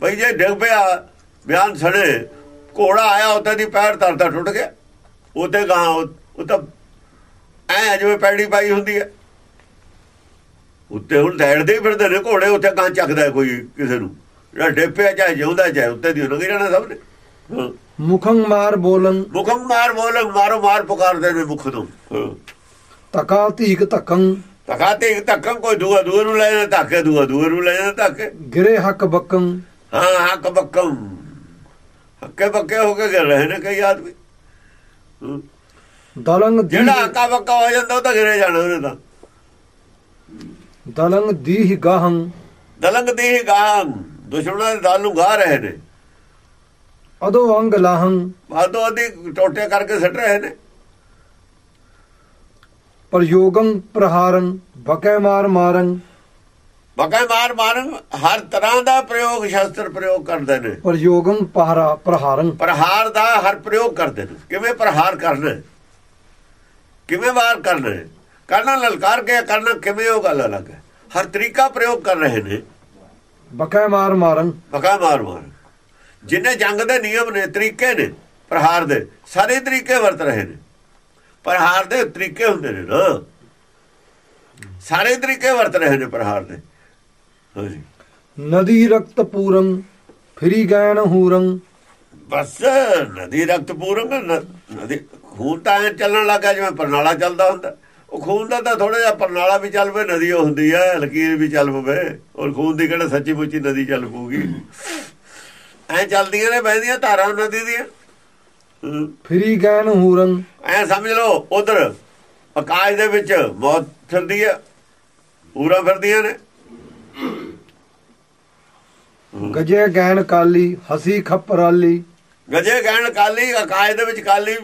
ਬਈ ਜੇ ਡਿੱਗ ਪਿਆ ਬਿਆਨ ਸੜੇ ਘੋੜਾ ਆਇਆ ਉੱਤੇ ਦੀ ਪੈਰ ਤਰਤਾ ਟੁੱਟ ਗਿਆ। ਉੱਤੇ ਗਾਂ ਉਹ ਤਾਂ ਐ ਜਿਵੇਂ ਪੈੜੀ ਪਾਈ ਹੁੰਦੀ ਹੈ। ਉੱਤੇ ਹੁਣ ਲੈੜਦੇ ਹੀ ਫਿਰਦੇ ਨੇ ਘੋੜੇ ਉੱਤੇ ਗਾਂ ਚੱਕਦਾ ਕੋਈ ਕਿਸੇ ਨੂੰ। ਜਿਹੜਾ ਡੇਪਿਆ ਚਾਹੇ ਜਿਉਂਦਾ ਚਾਹੇ ਉੱਤੇ ਦੀ ਲੰਘ ਜਾਣਾ ਸਭ ਨੇ। ਮੁਖੰਗ ਮਾਰ ਬੋਲੰ ਮੁਖਮ ਮਾਰ ਬੋਲ ਮਾਰੋ ਮਾਰ ਪੁਕਾਰਦੇ ਨੇ ਮੁਖ ਤੋਂ ਤਕਾ ਧੀਕ ਧੱਕੰ ਤਕਾਤੇ ਇੱਕ ਧੱਕਮ ਕੋਈ ਦੂਆ ਦੂਏ ਨੂੰ ਲੈ ਜਾਂਦਾ ਧੱਕੇ ਦੂਆ ਦੂਏ ਨੂੰ ਲੈ ਜਾਂਦਾ ਧੱਕੇ। ਗਿਰੇ ਹੱਕ ਬੱਕੰ। ਹਾਂ ਹੱਕ ਬੱਕਮ ਹੱਕੇ ਬੱਕੇ ਹੋ ਕੇ ਗਏ ਰਹੇ ਨੇ ਕਈ ਆਦਮੀ। ਦਲੰਗ ਜਿਹੜਾ ਹੱਕਾ ਬੱਕਾ ਹੋ ਜਾਂਦਾ ਉਹ ਤਾਂ ਗਿਰੇ ਜਾਣਾ ਉਹਨੇ ਤਾਂ। ਦਲੰਗ ਦੀਹ ਗਾਹੰ। ਦਲੰਗ ਦੀ ਗਾਂ ਦੁਸ਼ਮਣਾਂ ਦੇ ਦਲ ਨੂੰ ਗਾ ਰਹੇ ਨੇ। ਅਦੋ ਅੰਗ ਲਾਹੰ। ਬਾਦੋਂ ਅਧੀ ਟੋਟੇ ਕਰਕੇ ਸੱਟ ਰਹੇ ਨੇ। ਪ੍ਰਯੋਗੰ ਪ੍ਰਹਾਰੰ ਬਕੈ ਮਾਰ ਮਾਰੰ। ਬਕਾ ਮਾਰ ਮਾਰਨ ਹਰ ਤਰ੍ਹਾਂ ਦਾ ਪ੍ਰਯੋਗ ਸ਼ਸਤਰ ਪ੍ਰਯੋਗ ਕਰਦੇ ਨੇ। ਪ੍ਰਯੋਗੰ ਪਹਰਾ ਪ੍ਰਹਾਰੰ। ਪ੍ਰਹਾਰ ਦਾ ਹਰ ਪ੍ਰਯੋਗ ਕਰਦੇ ਨੇ। ਕਿਵੇਂ ਪ੍ਰਹਾਰ ਕਰਨਾ? ਕਿਵੇਂ ਵਾਰ ਕਰਨਾ? ਕਰਨਾ ਲਲਕਾਰ ਕੇ ਕਰਨਾ ਕਿਵੇਂ ਉਹ ਗੱਲ ਅਲੱਗ ਹੈ। ਹਰ ਤਰੀਕਾ ਪ੍ਰਯੋਗ ਕਰ ਰਹੇ ਨੇ। ਬਕੈ ਮਾਰ ਮਾਰੰ। ਬਕਾ ਮਾਰ ਮਾਰ। ਜਿੰਨੇ ਜੰਗ ਦੇ ਨਿਯਮ ਨੇ ਤਰੀਕੇ ਨੇ ਪ੍ਰਹਾਰ ਦੇ ਸਾਰੇ ਤਰੀਕੇ ਵਰਤ ਰਹੇ ਨੇ। ਪ੍ਰਹਾਰ ਦੇ ਤਰੀਕੇ ਹੁੰਦੇ ਨੇ ਨਾ। ਸਾਰੇ ਤਰੀਕੇ ਵਰਤ ਰਹੇ ਨੇ ਪ੍ਰਹਾਰ ਦੇ। ਹਾਂਜੀ ਨਦੀ ਰਕਤ ਪੂਰੰ ਫਰੀ ਗੈਣ ਹੂਰੰ। ਬਸ ਨਦੀ ਰਕਤ ਪੂਰੰਗ ਨ- ਨਦੀ ਖੂਨ ਤਾਂ ਚੱਲਣ ਲੱਗਾ ਜਿਵੇਂ ਪਰਨਾਲਾ ਚੱਲਦਾ ਹੁੰਦਾ। ਉਹ ਖੂਨ ਦਾ ਤਾਂ ਥੋੜਾ ਜਿਹਾ ਪਰਨਾਲਾ ਵੀ ਚੱਲ ਪਵੇ ਨਦੀ ਹੁੰਦੀ ਹੈ ਲਕੀਰ ਵੀ ਚੱਲ ਪਵੇ। ਔਰ ਖੂਨ ਦੀ ਕਿਹੜਾ ਸੱਚੀ ਮੁੱਚੀ ਨਦੀ ਚੱਲ ਪਊਗੀ? ਐ ਚੱਲਦੀਆਂ ਨੇ ਬਹਿੰਦੀਆਂ ਧਾਰਾਂ ਨਦੀ ਦੀਆਂ। ਫਰੀ ਗੈਣ ਹੂਰੰ ਐਂ ਸਮਝ ਲਓ ਉਧਰ ਆਕਾਸ਼ ਦੇ ਵਿੱਚ ਮੌਤ ਫਿਰਦੀ ਹੈ ਪੂਰਾ ਫਿਰਦੀਆਂ ਨੇ। ਗਜੇ ਗੈਣ ਕਾਲੀ ਹਸੀ ਖੱਪਰਾਲੀ। ਗਜੇ ਗਹਿਣ ਕਾਲੀ ਆਕਾਸ਼ ਦੇ ਵਿੱਚ ਕਾਲੀ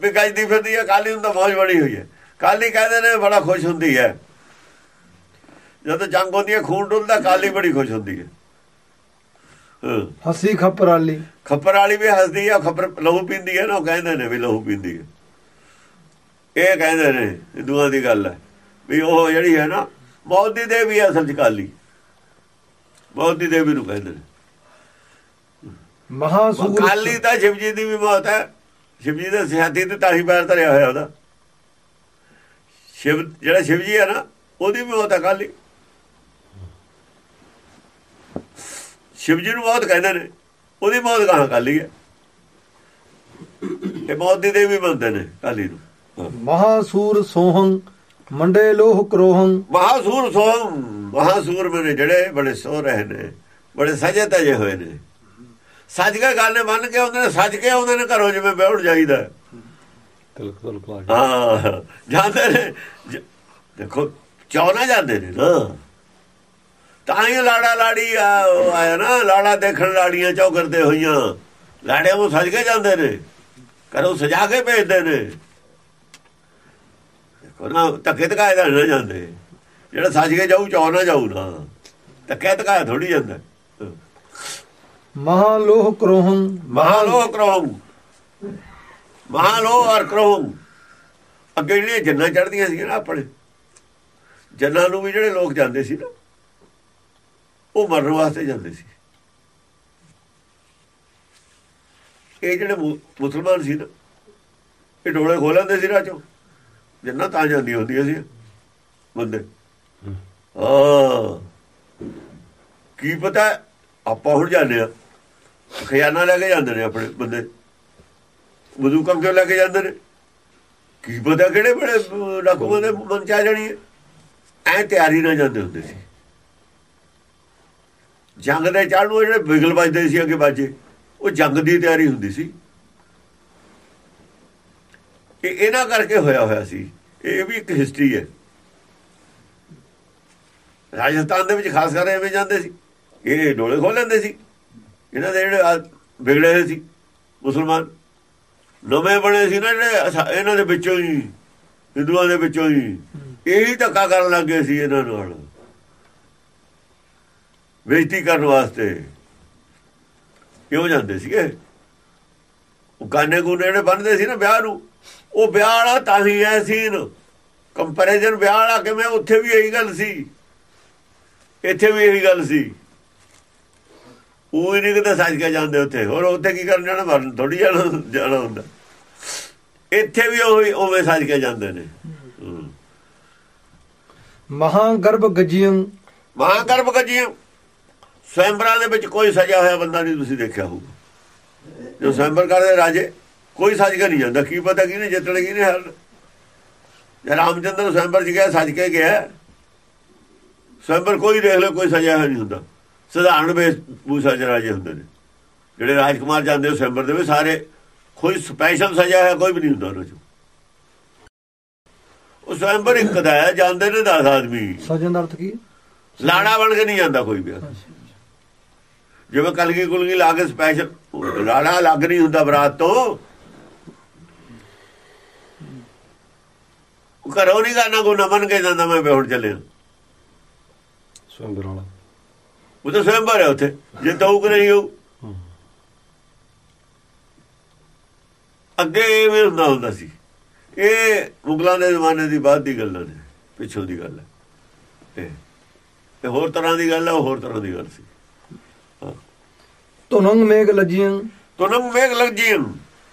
ਵੀ ਗੱਜਦੀ ਫਿਰਦੀ ਹੈ ਕਾਲੀ ਨੂੰ ਤਾਂ ਮੌਜ ਬੜੀ ਹੋਈ ਹੈ ਕਾਲੀ ਕਹਿੰਦੇ ਨੇ ਬੜਾ ਖੁਸ਼ ਹੁੰਦੀ ਹੈ ਜਦੋਂ ਜੰਗ ਹੁੰਦੀ ਹੈ ਖੂਨ ਡੁੱਲਦਾ ਕਾਲੀ ਬੜੀ ਖੁਸ਼ ਹੁੰਦੀ ਹੈ ਹਸੀ ਖੱਪਰਾਲੀ ਖੱਪਰ ਵਾਲੀ। ਵੀ ਹੱਸਦੀ ਹੈ ਖੱਪਰ ਲਹੂ ਪੀਂਦੀ ਹੈ ਨਾ ਉਹ ਕਹਿੰਦੇ ਨੇ ਵੀ ਲਹੂ ਪੀਂਦੀ ਹੈ ਇਹ ਕਹਿੰਦੇ ਨੇ ਹਿੰਦੂਆਂ ਦੀ ਗੱਲ ਹੈ ਵੀ ਉਹ ਜਿਹੜੀ ਹੈ ਨਾ ਮੌਤ ਦੀ ਦੇਵੀ ਹੈ ਅਸਲ ਚ ਕਾਲੀ। ਮੌਤ ਦੀ ਦੇਵੀ ਨੂੰ ਕਹਿੰਦੇ ਨੇ। ਮਹਾਸੂਰ ਕਾਲੀ ਤਾਂ ਸ਼ਿਵ ਜੀ ਦੀ ਵੀ ਮੌਤ ਹੈ ਸ਼ਿਵ ਜੀ ਦੇ ਸਿਆਤੀ ਤੇ ਤਾਂ ਹੀ ਪੈਰ ਧਰਿਆ ਹੋਇਆ ਉਹਦਾ। ਸ਼ਿਵ ਜਿਹੜਾ ਸ਼ਿਵ ਜੀ ਹੈ ਨਾ ਉਹਦੀ ਵੀ ਮੌਤ ਹੈ ਕਾਲੀ। ਸ਼ਿਵ ਜੀ ਨੂੰ ਮੌਤ ਕਹਿੰਦੇ ਨੇ ਉਹਦੀ ਮੌਤ ਕਹਾਂ ਕਾਲੀ ਹੈ। ਇਹ ਮੌਤ ਦੀ ਦੇਵੀ ਬੰਦੇ ਨੇ ਕਾਲੀ ਨੂੰ। ਮਹਾਸੂਰ ਸੋਹੰ ਮੰਡੇ ਲੋਹ ਕਰੋਹੰ। ਮਹਾਸੂਰ ਸੋਮ ਮਹਾਸੂਰ ਮੇਰੇ ਜਿਹੜੇ ਬੜੇ ਸੋ ਰਹੇ ਨੇ ਬੜੇ ਸਜੇ ਤਜੇ ਹੋਏ ਨੇ। ਸੱਜ ਕੇ ਗੱਲ ਨੇ ਮੰਨ ਕੇ ਆਉਂਦੇ ਨੇ ਸੱਜ ਕੇ ਆਉਂਦੇ ਨੇ ਘਰੋਂ ਜਿਵੇਂ ਬੈਠ ਜਾਈਦਾ। ਤਿਲਕ ਤੁਲਕ ਲਾ ਕੇ ਹਾਂ ਜਾਂਦੇ ਨੇ ਦੇਖੋ ਚੌਨਾ ਜਾਂਦੇ ਨੇ ਨਾ। ਤਾਂ ਹੀ ਲਾੜਾ ਲਾੜੀ ਆਇਆ ਨਾ ਲਾੜਾ ਦੇਖਣ ਲਾੜੀਆਂ ਚੌ ਕਰਦੇ ਹੋਈਆਂ। ਲਾੜੇ ਉਹ ਸੱਜ ਕੇ ਜਾਂਦੇ ਨੇ ਘਰੋਂ ਸਜਾ ਕੇ ਭੇਜਦੇ ਨੇ। ਦੇਖੋ ਨਾ ਧੱਕੇ ਧਕਾਏ ਦਾ ਨਾ ਜਾਂਦੇ। ਜਿਹੜਾ ਸੱਜ ਕੇ ਜਾਊ ਚੌ ਨਾ ਜਾਊ ਨਾ। ਧੱਕੇ ਧਕਾਇਆ ਥੋੜੀ ਜਾਂਦਾ। ਮਹਾਲੋਹ ਕਰੋਹੰ। ਮਹਾਲੋਹ ਕਰੋਮ ਮਹਾਲੋਹ ਅਰ ਕਰੋਮ ਅੱਗੇ ਜਿਹੜੀਆਂ ਜੰਨਾਂ ਚੜਦੀਆਂ ਸੀ ਨਾ ਆਪਣੇ ਜੰਨਾਂ ਨੂੰ ਵੀ ਜਿਹੜੇ ਲੋਕ ਜਾਂਦੇ ਸੀ ਨਾ ਉਹ ਮਰਨ ਵਾਸਤੇ ਜਾਂਦੇ ਸੀ। ਇਹ ਜਿਹੜੇ ਮੁਸਲਮਾਨ ਸੀ ਨਾ ਇਹ ਡੋਲੇ ਖੋਲ ਲੈਂਦੇ ਸੀ ਚੋਂ। ਜੰਨਾਂ ਤਾਂ ਜਾਂਦੀਆਂ ਹੁੰਦੀਆਂ ਸੀ ਬੰਦੇ। ਹਾਂ। ਕੀ ਪਤਾ ਆਪਾਂ ਹੁਣ ਜਾਂਦੇ ਆ ਖਜ਼ਾਨਾ ਲੈ ਕੇ ਜਾਂਦੇ ਨੇ ਆਪਣੇ ਬੰਦੇ। ਬੰਦੂਕਾਂ ਕਿਉਂ ਲੈ ਕੇ ਜਾਂਦੇ ਨੇ। ਕੀ ਪਤਾ ਕਿਹੜੇ ਬੜੇ ਡਾਕੂਆਂ ਦੇ ਮਨ ਚ ਆ ਜਾਣੀ ਐ ਤਿਆਰੀ ਨਾਲ ਜਾਂਦੇ ਹੁੰਦੇ ਸੀ। ਜੰਗ ਦੇ ਚਾਲੂ ਜਿਹੜੇ ਬਿਗਲ ਵੱਜਦੇ ਸੀ ਅੱਗੇ ਬਾਜੇ, ਉਹ ਜੰਗ ਦੀ ਤਿਆਰੀ ਹੁੰਦੀ ਸੀ। ਇਹ ਇਹਨਾਂ ਕਰਕੇ ਹੋਇਆ ਹੋਇਆ ਸੀ। ਇਹ ਵੀ ਇੱਕ ਹਿਸਟਰੀ ਹੈ। ਰਾਜਸਥਾਨ ਦੇ ਵਿੱਚ ਖਾਸ ਕਰ ਐਵੇਂ ਜਾਂਦੇ ਸੀ। ਇਹ ਡੋਲੇ ਖੋਲ ਲੈਂਦੇ ਸੀ। ਇਹਨਾਂ ਦੇ ਜਿਹੜੇ ਵਿਗੜੇ ਹੋਏ ਸੀ ਮੁਸਲਮਾਨ। ਨਵੇਂ ਬਣੇ ਸੀ ਨਾ ਜਿਹੜੇ ਇਹਨਾਂ ਦੇ ਵਿੱਚੋਂ ਹੀ, ਹਿੰਦੂਆਂ ਦੇ ਵਿੱਚੋਂ ਹੀ। ਇਹੀ ਧੱਕਾ ਕਰਨ ਲੱਗੇ ਸੀ ਇਹਨਾਂ ਨਾਲ ਬੇਇੱਜ਼ਤੀ ਕਰਨ ਵਾਸਤੇ ਕਿਉਂ ਜਾਂਦੇ ਸੀਗੇ? ਉਹ ਗਾਨੇ ਗੁਨੇ ਜਿਹੜੇ ਬੰਨਦੇ ਸੀ ਨਾ ਵਿਆਹ ਨੂੰ ਉਹ ਵਿਆਹ ਵਾਲਾ ਤਾਂ ਹੀ ਐ ਸੀਨ। ਕੰਪੈਰੀਜ਼ਨ ਵਿਆਹ ਵਾਲਾ ਕਿਵੇਂ ਉੱਥੇ ਵੀ ਇਹੀ ਗੱਲ ਸੀ। ਇੱਥੇ ਵੀ ਇਹੀ ਗੱਲ ਸੀ। ਉਹ ਹੀ ਨਹੀਂ ਕਿਤੇ ਸੱਜ ਕੇ ਜਾਂਦੇ ਉੱਥੇ। ਹੋਰ ਉੱਥੇ ਕੀ ਕਰਨ ਜਾਣਾ? ਮਰਨ ਥੋੜੀ ਜਾਣਾ ਜਾਣਾ ਹੁੰਦਾ। ਇੱਥੇ ਵੀ ਉਹ ਉਵੇਂ ਸੱਜ ਕੇ ਜਾਂਦੇ ਨੇ। ਹੂੰ। ਮਹਾ ਗਰਭ ਗਜੀਆਂ। ਮਹਾਗਰਭ ਗੱਜੀਆਂ। ਸਵੈਂਬਰਾਂ ਦੇ ਵਿੱਚ ਕੋਈ ਸਜਿਆ ਹੋਇਆ ਬੰਦਾ ਨਹੀਂ ਤੁਸੀਂ ਦੇਖਿਆ ਹੋਊਗਾ। ਜੋ ਸਵੈਂਬਰ ਕਰਦੇ ਰਾਜੇ ਕੋਈ ਸੱਜ ਕੇ ਨਹੀਂ ਜਾਂਦਾ। ਕੀ ਪਤਾ ਕਿਹਨੇ ਜਿੱਤਣ ਕਿਹਨੇ ਹਾਰਨ। ਜੇ ਰਾਮਚੰਦਰ ਸਵੈਂਬਰ ਚ ਗਿਆ ਸੱਜ ਕੇ ਗਿਆ। ਸਵੈਂਬਰ ਕੋਈ ਦੇਖ ਲਓ ਕੋਈ ਹੋਇਆ ਨਹੀਂ ਹੁੰਦਾ। ਸਧਾਰਨ ਵੇਸ ਭੂਸ਼ਾ ਚ ਰਾਜੇ ਹੁੰਦੇ ਨੇ। ਜਿਹੜੇ ਰਾਜਕੁਮਾਰ ਜਾਂਦੇ ਉਹ ਸਵੈਂਬਰ ਦੇ ਵਿੱਚ ਸਾਰੇ ਕੋਈ ਸਪੈਸ਼ਲ ਸਜਿਆ ਹੋਇਆ ਕੋਈ ਵੀ ਨਹੀਂ ਹੁੰਦਾ ਉਹਨਾਂ ਚ। ਉਹ ਸਵੈਂਬਰ ਇੱਕ ਦਾ ਹੈ ਜਾਂਦੇ ਨੇ 10 ਆਦਮੀ। ਸਜਣ ਦਾ ਅਰਥ ਕੀ ਹੈ? ਲਾੜਾ ਬਣ ਕੇ ਨਹੀਂ ਜਾਂਦਾ ਕੋਈ ਵੀ। ਜਿਵੇਂ ਕਲਗੀ ਕੁਲਗੀ ਲਾ ਕੇ ਸਪੈਸ਼ਲ ਲਾੜਾ ਅਲੱਗ ਨਹੀਂ ਹੁੰਦਾ ਬਰਾਤ ਤੋਂ। ਉਹ ਘਰੋਂ ਨਹੀਂ ਕਰਨਾ ਕੋ ਨਮਨ ਕੇ ਜਾਂਦਾ ਮੈਂ ਵੀ ਹੁਣ ਚੱਲਿਆ। ਸਵੰਬਰ ਵਾਲਾ। ਉਹ ਤਾਂ ਸਵੈਂਬਰ ਹੈ ਉੱਥੇ ਜੇ ਤਉਕ ਨਹੀਂ ਹੋ। ਅੱਗੇ ਐਵੇਂ ਹੁੰਦਾ ਹੁੰਦਾ ਸੀ। ਇਹ ਮੁਗਲਾਂ ਦੇ ਜ਼ਮਾਨੇ ਦੀ ਬਾਅਦ ਦੀ ਗੱਲਾਂ ਨੇ ਪਿੱਛੋਂ ਦੀ ਗੱਲ ਹੈ ਇਹ ਇਹ ਹੋਰ ਤਰ੍ਹਾਂ ਦੀ ਗੱਲ ਹੈ ਹੋਰ ਤਰ੍ਹਾਂ ਦੀ ਗੱਲ ਸੀ। ਧੁਨੰਗ ਮੇਘ ਲਜੀਆਂ ਤੁਨਮ ਮੇਘ ਲੱਗ ਜੀਆਂ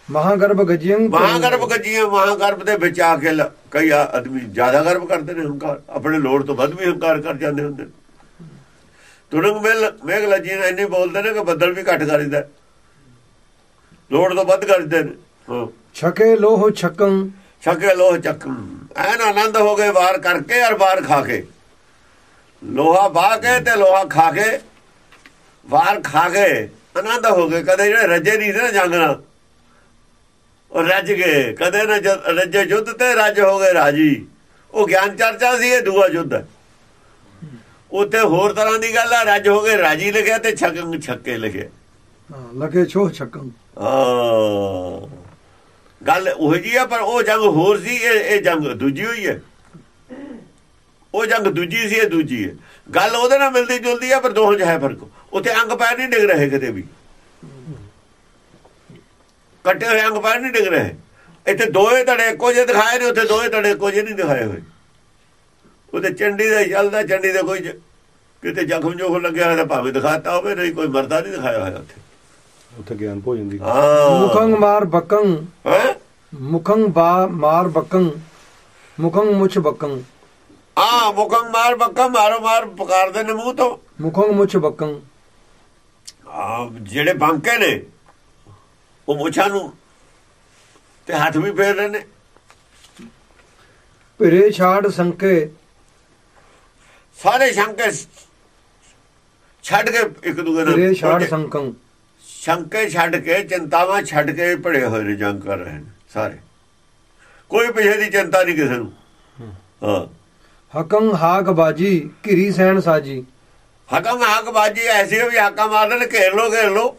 ਮਹਾ ਗਰਭ ਗਜੀਆਂ ਮਹਾਗਰਭ ਗੱਜੀਆਂ ਮਹਾਗਰਭ ਦੇ ਵਿੱਚ ਆ ਕੇ ਕਈ ਆਦਮੀ ਜ਼ਿਆਦਾ ਗਰਭ ਕਰਦੇ ਨੇ ਹੰਕਾਰ ਆਪਣੇ ਲੋੜ ਤੋਂ ਵੱਧ ਵੀ ਹੰਕਾਰ ਕਰ ਜਾਂਦੇ ਹੁੰਦੇ ਤੁਨਮ ਮੇਘ ਲੱਜੀਆਂ ਇੰਨੇ ਬੋਲਦੇ ਨੇ ਕਿ ਬੱਦਲ ਵੀ ਘੱਟ ਕਰੀਦਾ ਲੋੜ ਤੋਂ ਵੱਧ ਕਰਦੇ ਨੇ ਛਕੇ ਲੋਹ ਛਕੰ ਛਕੇ ਲੋਹ ਚੱਕ ਐਨ ਆਨੰਦ ਹੋ ਗਏ ਵਾਰ ਕਰਕੇ ਔਰ ਵਾਰ ਖਾ ਕੇ। ਲੋਹਾ ਬਾ ਕੇ ਤੇ ਲੋਹਾ ਖਾ ਕੇ ਵਾਰ ਖਾ ਕੇ ਆਨੰਦ ਹੋ ਗਏ ਕਦੇ ਜਿਹੜੇ ਰੱਜੇ ਨਹੀਂ ਨਾ ਜੰਗ ਨਾਲ। ਉਹ ਰੱਜ ਗਏ ਕਦੇ ਨਾ ਰੱਜੇ ਯੁੱਧ ਤੇ ਰੱਜ ਹੋ ਗਏ ਰਾਜੀ। ਉਹ ਗਿਆਨ ਚਰਚਾ ਸੀ ਇਹ ਦੂਆ ਹੈ ਉੱਥੇ ਹੋਰ ਤਰ੍ਹਾਂ ਦੀ ਗੱਲ ਆ ਰੱਜ ਹੋ ਗਏ ਰਾਜੀ ਲਿਖਿਆ ਤੇ ਛੱਕ ਛੱਕੇ ਲਿਖਿਆ ਹਾਂ, ਲਗੇ ਛੋਹ ਛਕੰ ਹਾਂ। ਗੱਲ ਉਹ ਜੀ ਆ ਪਰ ਉਹ ਜੰਗ ਹੋਰ ਸੀ ਇਹ ਇਹ ਜੰਗ ਦੂਜੀ ਹੋਈ ਹੈ। ਉਹ ਜੰਗ ਦੂਜੀ ਸੀ ਇਹ ਦੂਜੀ ਹੈ। ਗੱਲ ਉਹਦੇ ਨਾਲ ਮਿਲਦੀ ਜੁਲਦੀ ਆ ਪਰ ਦੋਹਾਂ 'ਚ ਹੈ ਫ਼ਰਕ। ਉੱਥੇ ਅੰਗ ਪੈਰ ਨਹੀਂ ਡਿੱਗ ਰਹੇ ਕਿਤੇ ਵੀ। ਕੱਟੇ ਹੋਏ ਅੰਗ ਪੈਰ ਨਹੀਂ ਡਿੱਗ ਰਹੇ। ਇੱਥੇ ਦੋਏ ਧੜੇ ਇੱਕੋ ਜਿਹੇ ਦਿਖਾਏ ਨੇ ਉੱਥੇ ਦੋਏ ਧੜੇ ਇੱਕੋ ਜਿਹੇ ਨਹੀਂ ਦਿਖਾਏ ਹੋਏ। ਉਹਦੇ ਚੰਡੀ ਦਾ ਚੱਲਦਾ ਚੰਡੀ ਦੇ ਕੋਈ ਕਿਤੇ ਜ਼ਖਮ ਜੋਖ ਲੱਗਿਆ ਹੋਇਆ ਤਾਂ ਭਾਵੇਂ ਦਿਖਾਤਾ ਹੋਵੇ ਨਹੀਂ ਕੋਈ ਮਰਦਾ ਨਹੀਂ ਦਿਖਾਇਆ ਹੋਇਆ ਉੱਥੇ। ਉੱਥੇ ਗਿਆਨ ਭੋਜਨ ਦੀ। ਮੁਖੰਗ ਮਾਰ ਬਕੰ ਹੈਂ? ਮੁਖੰਗ ਬਾ ਮਾਰ ਬਕੰ ਮੁਖੰਗ ਮੁਛ ਬਕੰ ਆ ਮੁਕਮ ਮਾਰ ਬੱਕਾ ਮਾਰੋ ਮਾਰ ਪੁਕਾਰਦੇ ਨੇ ਮੂੰਹ ਤੋਂ। ਮੁਖੰਗ ਮੁਛ ਬਕੰ ਜਿਹੜੇ ਬੰਕੇ ਨੇ ਉਹ ਮੁੱਛਾਂ ਨੂੰ ਤੇ ਹੱਥ ਵੀ ਫੇਰ ਰਹੇ ਨੇ। ਭਿਰੇ ਛਾੜ ਸੰਕੇ। ਸਾਰੇ ਸ਼ੰਕੇ ਛੱਡ ਕੇ ਇੱਕ ਦੂਜੇ ਭਿਰੇ ਨਾਲ ਛਾੜ ਸੰਕੰ। ਸ਼ੰਕੇ ਛੱਡ ਕੇ ਚਿੰਤਾਵਾਂ ਛੱਡ ਕੇ ਭੜੇ ਹੋਏ ਨੇ ਜੰਗ ਕਰ ਰਹੇ ਨੇ ਸਾਰੇ। ਕੋਈ ਪਿਛੇ ਦੀ ਚਿੰਤਾ ਨਹੀਂ ਕਿਸੇ ਨੂੰ। ਹਾਂ। ਹਕੰ ਹਾਕ ਬਾਜੀ ਘਿਰੀ ਸੈਣ ਸਾਜੀ। ਹਕਮ ਹਕ ਬਾਜੀ ਐਸੀ ਵੀ ਹਾਕਾ ਮਾਰ ਦੇਣ ਘੇਰ ਲੋ ਘੇਰ ਲੋ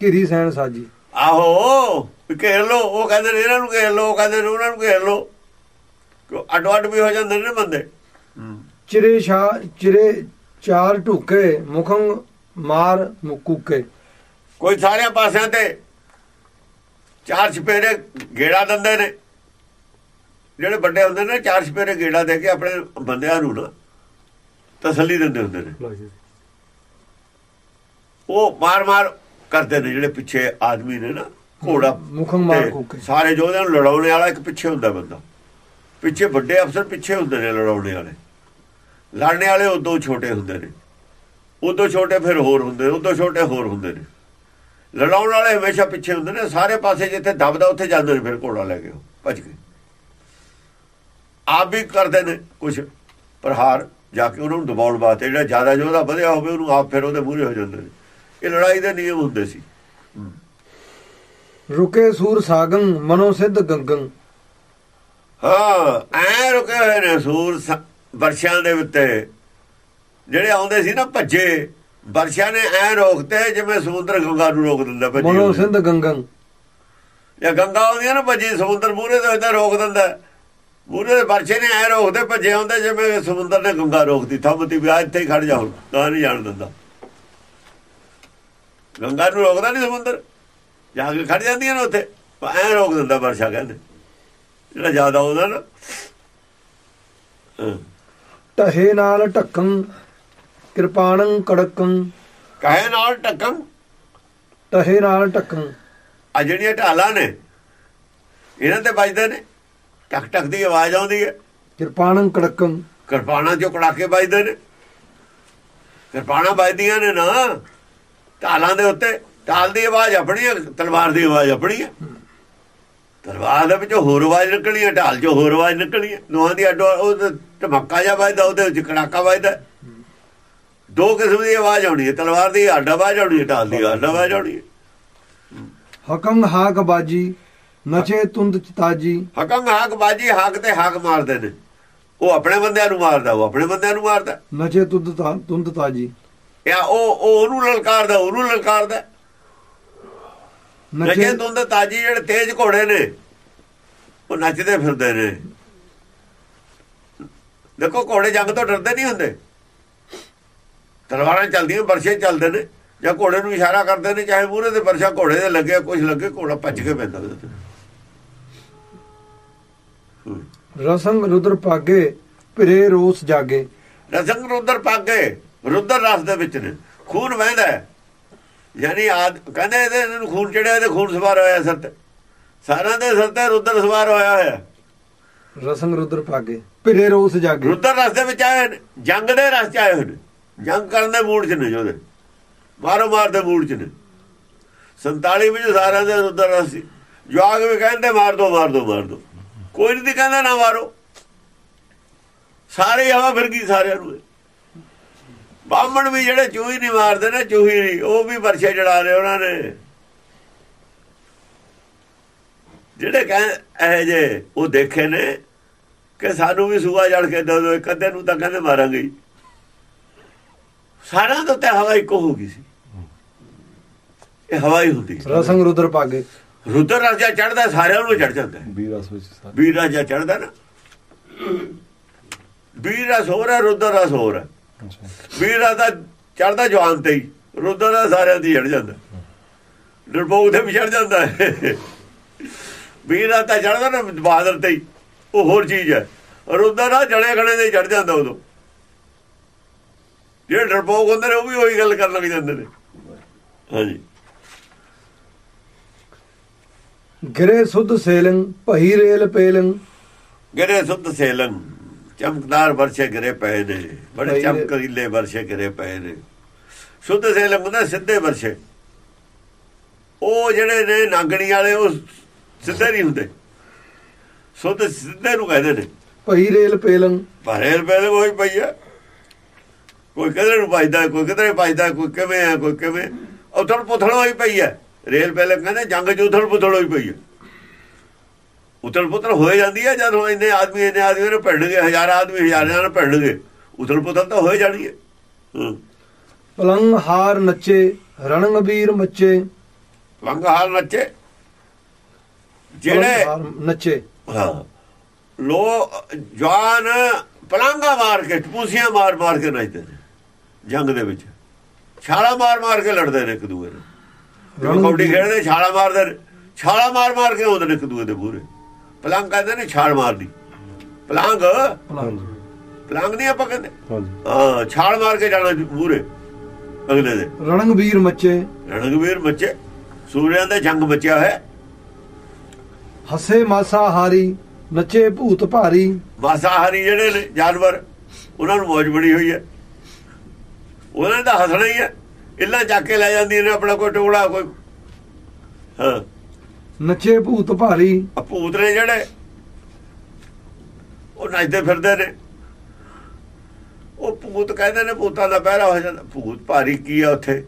ਘਿਰੀ ਸੈਣ ਸਾਜੀ। ਆਹੋ ਘੇਰ ਲੋ ਉਹ ਕਹਿੰਦੇ ਨੇ ਇਹਨਾਂ ਨੂੰ ਘੇਰ ਲੋ ਕਹਿੰਦੇ ਨੇ ਉਹਨਾਂ ਨੂੰ ਘੇਰ ਲੋ ਕਿਉਂ ਅੱਡੋ ਅੱਡ ਵੀ ਹੋ ਜਾਂਦੇ ਨੇ ਬੰਦੇ। ਚਿਰੇ ਛਾ ਚਿਰੇ ਚਾਰ ਢੁਕੇ ਮੁਖੰਗ ਮਾਰ ਮੁਕੂਕੇ। ਕੋਈ ਸਾਰਿਆਂ ਪਾਸਿਆਂ ਤੇ ਚਾਰ ਛਪੇਰੇ ਗੇੜਾ ਦਿੰਦੇ ਨੇ। ਜਿਹੜੇ ਵੱਡੇ ਹੁੰਦੇ ਨੇ ਚਾਰ ਛਪੇਰੇ ਗੇੜਾ ਦੇ ਕੇ ਆਪਣੇ ਬੰਦਿਆਂ ਨੂੰ ਨਾ ਤਸੱਲੀ ਦਿੰਦੇ ਹੁੰਦੇ ਨੇ। ਉਹ ਮਾਰ-ਮਾਰ ਕਰਦੇ ਨੇ ਜਿਹੜੇ ਪਿੱਛੇ ਆਦਮੀ ਨੇ ਨਾ ਘੋੜਾ ਮੁਖੰਗ ਮਾਰ ਕੂਕੇ ਸਾਰੇ ਯੋਧਿਆਂ ਨੂੰ ਲੜਾਉਣੇ ਵਾਲਾ ਇੱਕ ਪਿੱਛੇ ਹੁੰਦਾ ਬੰਦਾ। ਪਿੱਛੇ ਵੱਡੇ ਅਫਸਰ ਪਿੱਛੇ ਹੁੰਦੇ ਨੇ ਲੜਾਉਣੇ ਵਾਲੇ। ਲੜਨੇ ਵਾਲੇ ਉਦੋਂ ਛੋਟੇ ਹੁੰਦੇ ਨੇ। ਉਦੋਂ ਛੋਟੇ ਫਿਰ ਹੋਰ ਹੁੰਦੇ ਉਦੋਂ ਛੋਟੇ ਹੋਰ ਹੁੰਦੇ ਨੇ। ਲੜਾਉਣ ਵਾਲੇ ਹਮੇਸ਼ਾ ਪਿੱਛੇ ਹੁੰਦੇ ਨੇ ਸਾਰੇ ਪਾਸੇ ਜਿੱਥੇ ਦਬਦਾ ਉੱਥੇ ਜਾਂਦੇ ਨੇ ਫਿਰ ਘੋੜਾ ਲੈ ਕੇ ਭੱਜ ਕੇ ਆਪ ਵੀ ਕਰਦੇ ਨੇ ਕੁਝ ਪ੍ਰਹਾਰ ਜਾ ਕੇ ਉਹਨਾਂ ਨੂੰ ਦਬਾਉਣ ਵਾਸਤੇ ਜਿਹੜਾ ਜ਼ਿਆਦਾ ਜੋਧਾ ਵਧਿਆ ਹੋਵੇ ਉਹਨੂੰ ਆਪ ਫਿਰ ਉਹਦੇ ਮੂਹਰੇ ਹੋ ਜਾਂਦੇ ਨੇ। ਇਹ ਲੜਾਈ ਦੇ ਨਿਯਮ ਹੁੰਦੇ ਸੀ। ਰੁਕੇ ਸੂਰ ਸਾਗੰ ਮਨੋ ਸਿੱਧ ਗੰਗੰ। ਹਾਂ ਐ ਰੁਕੇ ਹੋਏ ਨੇ ਸੂਰ ਵਰਸ਼ਾਂ ਦੇ ਉੱਤੇ। ਜਿਹੜੇ ਆਉਂਦੇ ਸੀ ਨਾ ਭੱਜੇ ਵਰਸ਼ਾ ਨੇ ਐ ਰੋਕਤੇ ਜਿਵੇਂ ਸਮੁੰਦਰ ਗੰਗਾ ਨੂੰ ਰੋਕ ਦਿੰਦਾ ਭੱਜੀ ਮਨੋ। ਸਿੱਧ ਗੰਗੰ। ਜਾਂ ਗੰਗਾ ਆਉਂਦੀ ਨਾ ਭੱਜੀ ਸਮੁੰਦਰ ਮੂਹਰੇ ਤੋਂ ਇਦਾਂ ਰੋਕ ਦਿੰਦਾ। ਮੂਹਰੇ ਦੇ ਵਰਸ਼ੇ ਨੇ ਐ ਰੋਕਦੇ ਭੱਜੇ ਆਉਂਦੇ ਜਿਵੇਂ ਸਮੁੰਦਰ ਨੇ ਗੰਗਾ ਰੋਕਦੀ ਥੰਮਤੀ ਵੀ ਇੱਥੇ ਹੀ ਖੜ ਜਾ ਹੁਣ ਤਾਂ ਨਹੀਂ ਜਾਣ ਦਿੰਦਾ। ਗੰਗਾ ਨੂੰ ਰੋਕਦਾ ਨਹੀਂ ਸਮੁੰਦਰ। ਜਾ ਕੇ ਖੜ ਜਾਂਦੀਆਂ ਨੇ ਉੱਥੇ। ਐ ਰੋਕ ਦਿੰਦਾ ਵਰਸ਼ਾ ਕਹਿੰਦੇ। ਜਿਹੜਾ ਜ਼ਿਆਦਾ ਆਉਂਦਾ ਨਾ। ਟਹੇ ਨਾਲ ਢੱਕੰ ਕਿਰਪਾਣੰ ਕੜਕੰ। ਕਹੇ ਨਾਲ ਟੱਕਮ ਟਹੇ ਨਾਲ ਢੱਕੰ। ਆ ਜਿਹੜੀਆਂ ਢਾਲਾਂ ਨੇ ਇਹਨਾਂ ਤੇ ਵੱਜਦੇ ਨੇ। ਟਕ ਟਕ ਦੀ ਆਵਾਜ਼ ਆਉਂਦੀ ਹੈ। ਕਿਰਪਾਣੰ ਕੜਕੰ। ਕਿਰਪਾਨਾਂ ਚੋਂ ਕੜਾਕੇ ਵੱਜਦੇ ਨੇ। ਕਿਰਪਾਨਾਂ ਵੱਜਦੀਆਂ ਨੇ ਨਾ। ਢਾਲਾਂ ਦੇ ਉੱਤੇ ਢਾਲ ਦੀ ਆਵਾਜ਼ ਆਪਣੀ ਹੈ ਤਲਵਾਰ ਦੀ ਆਵਾਜ਼ ਆਪਣੀ ਹੈ। ਤਲਵਾਰ ਦੇ ਵਿੱਚੋਂ ਹੋਰ ਆਵਾਜ਼ ਨਿਕਲਣੀ ਹੈ ਢਾਲ ਚੋਂ ਹੋਰ ਆਵਾਜ਼ ਨਿਕਲਣੀ ਹੈ। ਦੋਹਾਂ ਦੀ ਅੱਡੋ ਉਹ ਧਮਕਾ ਜਿਹਾ ਵੱਜਦਾ ਉਹਦੇ ਵਿੱਚ ਕੜਾਕਾ ਵੱਜਦਾ ਦੋ ਕਿਸਮ ਦੀ ਆਵਾਜ਼ ਆਉਣੀ ਹੈ ਤਲਵਾਰ ਦੀ ਅੱਡ ਆਵਾਜ਼ ਆਉਣੀ ਹੈ ਢਾਲ ਦੀ ਅੱਡ ਆਵਾਜ਼ ਆਉਣੀ ਹੈ। ਹਕੰ ਹਾਕ ਬਾਜੀ ਨਚੇ ਤੁੰਦ ਚਿਤਾਜੀ ਹਕਮ ਹਾਕ ਬਾਜੀ ਹਾਕ ਤੇ ਹਾਕ ਮਾਰਦੇ ਨੇ। ਉਹ ਆਪਣੇ ਬੰਦਿਆਂ ਨੂੰ ਮਾਰਦਾ ਉਹ ਆਪਣੇ ਬੰਦਿਆਂ ਨੂੰ ਮਾਰਦਾ। ਨਚੇ ਤੁੰਦ ਤੁੰਦ ਤਾਜੀ। ਜਾਂ ਉਹ ਉਹ ਉਹਨੂੰ ਲਲਕਾਰਦਾ ਉਹਨੂੰ ਲਲਕਾਰਦਾ ਨਚੇ ਤੁੰਦ ਤਾਜੀ ਜਿਹੜੇ ਤੇਜ ਘੋੜੇ ਨੇ ਉਹ ਨੱਚਦੇ ਫਿਰਦੇ ਨੇ ਦੇਖੋ ਘੋੜੇ ਜੰਗ ਤੋਂ ਡਰਦੇ ਨਹੀਂ ਹੁੰਦੇ ਤਲਵਾਰਾਂ ਚੱਲਦੀਆਂ ਵਰਸ਼ੇ ਚੱਲਦੇ ਨੇ ਜਾਂ ਘੋੜੇ ਨੂੰ ਇਸ਼ਾਰਾ ਕਰਦੇ ਨੇ ਚਾਹੇ ਮੂਹਰੇ ਤੇ ਵਰਸ਼ਾ ਘੋੜੇ ਦੇ ਲੱਗੇ ਕੁਝ ਲੱਗੇ ਘੋੜਾ ਭੱਜ ਕੇ ਪੈਂਦਾ। ਰਸੰਗ ਰੁਦਰ ਪਾਗੇ ਭਿਰੇ ਰੋਸ ਜਾਗੇ ਰਸੰਗ ਰੁਦਰ ਪਾਗੇ ਰੁਦਰ ਰਸ ਦੇ ਵਿੱਚ ਨੇ। ਖੂਨ ਵਹਿੰਦਾ। ਯਾਨੀ ਆਦ ਕਹਿੰਦੇ ਇਹਦੇ ਨੂੰ ਖੂਨ ਚੜਿਆ ਇਹਦੇ ਖੂਨ ਸਵਾਰ ਹੋਇਆ ਸਿਰ ਤੇ ਸਾਰਿਆਂ ਦੇ ਸਿਰ ਤੇ ਰੁਦਰ ਸਵਾਰ ਹੋਇਆ ਹੋਇਆ। ਰਸੰਗ ਰੁਦਰ ਪਾਗੇ ਭਿਰੇ ਰੋਸ ਜਾਗੇ। ਰੁਦਰ ਰਸ ਦੇ ਵਿੱਚ ਆਏ ਜੰਗ ਦੇ ਰਸ ਚ ਆਏ ਹੋਏ ਜੰਗ ਕਰਨ ਦੇ ਮੂਡ ਚ ਨੇ ਜੋਦੇ ਮਾਰੋ ਮਾਰ ਦੇ ਮੂਡ ਚ ਨੇ। 47 ਵਿੱਚ ਸਾਰਿਆਂ ਦੇ ਰੁਦਰ ਰਸ ਸੀ। ਜਵਾਗ ਵੀ ਕਹਿੰਦੇ ਮਾਰ ਦੋ ਮਾਰ ਦੋ ਮਾਰ ਦੋ। ਕੋਈ ਨਹੀਂ ਕਹਿੰਦਾ ਨਾ ਮਾਰੋ। ਸਾਰੇ ਹਵਾ ਫਿਰ ਗਈ ਸਾਰਿਆਂ ਨੂੰ। ਬਾਹਮਣ ਵੀ ਜਿਹੜੇ ਚੂਹੀ ਨਹੀਂ ਮਾਰਦੇ ਨੇ ਚੂਹੀ ਨਹੀਂ ਉਹ ਵੀ ਵਰਸ਼ੇ ਚੜਾ ਰਹੇ ਉਹਨਾਂ ਨੇ ਜਿਹੜੇ ਕਹਿੰਦੇ ਇਹ ਜੇ ਉਹ ਦੇਖੇ ਨੇ ਕਿ ਸਾਨੂੰ ਵੀ ਸੂਆ ਜੜ ਕੇ ਦੋ ਦੋ ਇੱਕ ਅੱਧੇ ਨੂੰ ਤਾਂ ਕਹਿੰਦੇ ਮਾਰਾਂਗੇ। ਸਾਰਿਆਂ ਦੇ ਉੱਤੇ ਹਵਾ ਇੱਕੋ ਹੋ ਗਈ ਸੀ ਇਹ ਹਵਾ ਹੀ ਹੁੰਦੀ। ਰਸੰਗ ਰੁਦਰ ਪਾਗੇ ਰੁਦਰ ਰਾਜਾ ਚੜਦਾ ਸਾਰਿਆਂ ਨੂੰ ਚੜ ਜਾਂਦਾ ਹੈ। ਵੀਰ ਰਸ ਵਿੱਚ ਸਾਰੇ ਵੀਰ ਰਾਜਾ ਚੜਦਾ ਨਾ ਵੀਰ ਰਸ ਹੋਰ ਹੈ ਰੁਦਰ ਰਸ ਹੋਰ ਹੈ ਵੀਰ ਰਾਜਾ ਚੜਦਾ ਜਵਾਨ ਤੇ ਹੀ ਰੁਦਰ ਦਾ ਸਾਰਿਆਂ ਦੀ ਚੜ ਜਾਂਦਾ। ਡਰਪੋਕ ਤੇ ਵੀ ਚੜ ਜਾਂਦਾ। ਵੀਰ ਰਾਜਾ ਚੜਦਾ ਨਾ ਬਹਾਦਰ ਤੇ ਹੀ ਉਹ ਹੋਰ ਚੀਜ਼ ਹੈ। ਰੁਦਰ ਦਾ ਜੜੇ ਖੜੇ ਦੇ ਚੜ ਜਾਂਦਾ ਉਦੋਂ। ਜਿਹੜੇ ਡਰਪੋਕ ਹੁੰਦੇ ਨੇ ਉਹ ਵੀ ਉਹੀ ਗੱਲ ਕਰਨ ਲੱਗ ਜਾਂਦੇ ਨੇ। ਹਾਂਜੀ। ਗਿਰੇ ਸੁਧ ਸੇਲੰ ਭਈ ਰੇਲ ਪੇਲੰ। ਗਿਰੇ ਸੁੱਧ ਸੇਲੰ। ਚਮਕਦਾਰ ਵਰਸ਼ੇ ਗਿਰੇ ਪਏ ਨੇ ਬੜੇ। ਚਮਕੀਲੇ ਵਰਸ਼ੇ ਗਿਰੇ ਪਏ ਨੇ। ਸੁੱਧ ਸੇਲੰ ਹੁੰਦਾ ਸਿੱਧੇ ਵਰਸ਼ੇ। ਉਹ ਜਿਹੜੇ ਨੇ ਨਾਗਣੀ ਵਾਲੇ ਉਹ ਸਿੱਧੇ ਨਹੀਂ ਹੁੰਦੇ। ਸੁੱਧ ਸਿੱਧੇ ਨੂੰ ਕਹਿੰਦੇ ਨੇ। ਭਈ ਰੇਲ ਪੇਲੰ ਭਾਰੇ ਰੁਪਏ ਦੇ ਕੋਈ ਪਈ ਆ। ਕੋਈ ਕਿਧਰੇ ਨੂੰ ਭਜਦਾ ਕੋਈ ਕਿਧਰੇ ਭਜਦਾ ਕੋਈ ਕਿਵੇਂ ਆ ਕੋਈ ਕਿਵੇਂ। ਉਥਲ ਪੁਥਲ ਹੋਈ ਪਈ ਹੈ ਰੇਲ ਪਹਿਲੇ ਕਹਿੰਦੇ ਜੰਗ ਉਥਲ ਪੁਥਲ ਹੋਈ ਪਈ ਹੈ ਉਥਲ ਪੁਥਲ ਹੋਏ ਜਾਂਦੀ ਹੈ ਜਦੋਂ ਇੰਨੇ ਆਦਮੀ ਇੰਨੇ ਆਦਮੀ ਨੇ ਭਿੜਨਗੇ ਹਜ਼ਾਰ ਆਦਮੀ ਹਜ਼ਾਰਾਂ ਨਾਲ ਭਿੜਨਗੇ। ਉਥਲ ਪੁਥਲ ਤਾਂ ਹੋਏ ਜਾਣੀ ਹੈ। ਪਲੰਗ ਹਾਰ ਨੱਚੇ ਰਣੰਗਬੀਰ ਮੱਚੇ। ਨੱਚੇ? ਜਿਹੜੇ ਪਲੰਗ ਹਾਰ ਨੱਚੇ। ਹਾਂ। ਲੋ ਜਵਾਨ ਪਲਾਂਗਾ ਮਾਰ ਕੇ ਟਪੂਸੀਆਂ ਮਾਰ ਮਾਰ ਕੇ ਨੱਚਦੇ ਨੇ ਜੰਗ ਦੇ ਵਿੱਚ। ਛਾਲਾ ਮਾਰ ਮਾਰ ਕੇ ਲੜਦੇ ਨੇ ਇੱਕ ਦੂਏ ਨਾਲ ਜਦੋਂ ਕਬੱਡੀ ਖੇਡਦੇ ਛਾਲਾ ਮਾਰਦੇ ਨੇ ਛਾਲਾ ਮਾਰ ਮਾਰ ਕੇ ਆਉਂਦੇ ਨੇ ਇੱਕ ਦੂਏ ਦੇ ਮੂਹਰੇ। ਪਲੰਗ ਕਹਿੰਦੇ ਨੇ ਛਾਲ ਮਾਰਦੀ ਪਲੰਗ? ਪਲੰਗ। ਪਲੰਗ ਨਹੀਂ ਆਪਾਂ ਕਹਿੰਦੇ? ਹਾਂ ਛਾਲ ਮਾਰ ਕੇ ਜਾਣਾ ਮੂਹਰੇ ਅਗਲੇ ਦੇ ਰਣੰਗਬੀਰ ਮੱਚੇ। ਰਣਗਵੀਰ ਬੱਚੇ ਸੂਰਿਆਂ ਦਾ ਜੰਗ ਬਚਿਆ ਹੋਇਆ। ਹਸੇ ਮਾਸਾ ਹਾਰੀ ਨੱਚੇ ਭੂਤ ਭਾਰੀ। ਮਾਸਾਹਾਰੀ ਜਿਹੜੇ ਨੇ ਜਾਨਵਰ ਉਹਨਾਂ ਨੂੰ ਮੌਜ ਬਣੀ ਹੋਈ ਹੈ। ਉਹਨਾਂ ਤਾਂ ਹੱਸਣਾ ਹੀ ਹੈ। ਇੱਲਾ ਚੱਕ ਕੇ ਲੈ ਜਾਂਦੀਆਂ ਨੇ ਆਪਣਾ ਕੋਈ ਟੋੜਾ ਕੋਈ ਹਾਂ। ਨੱਚੇ ਭੂਤ ਭਾਰੀ। ਭੂਤ ਨੇ ਜਿਹੜੇ ਉਹ ਨੱਚਦੇ ਫਿਰਦੇ ਨੇ। ਉਹ ਭੂਤ ਕਹਿੰਦੇ ਨੇ ਭੂਤਾਂ ਦਾ ਪਹਿਰਾ ਹੋ ਜਾਂਦਾ। ਭੂਤ ਭਾਰੀ ਕੀ ਆ ਉੱਥੇ?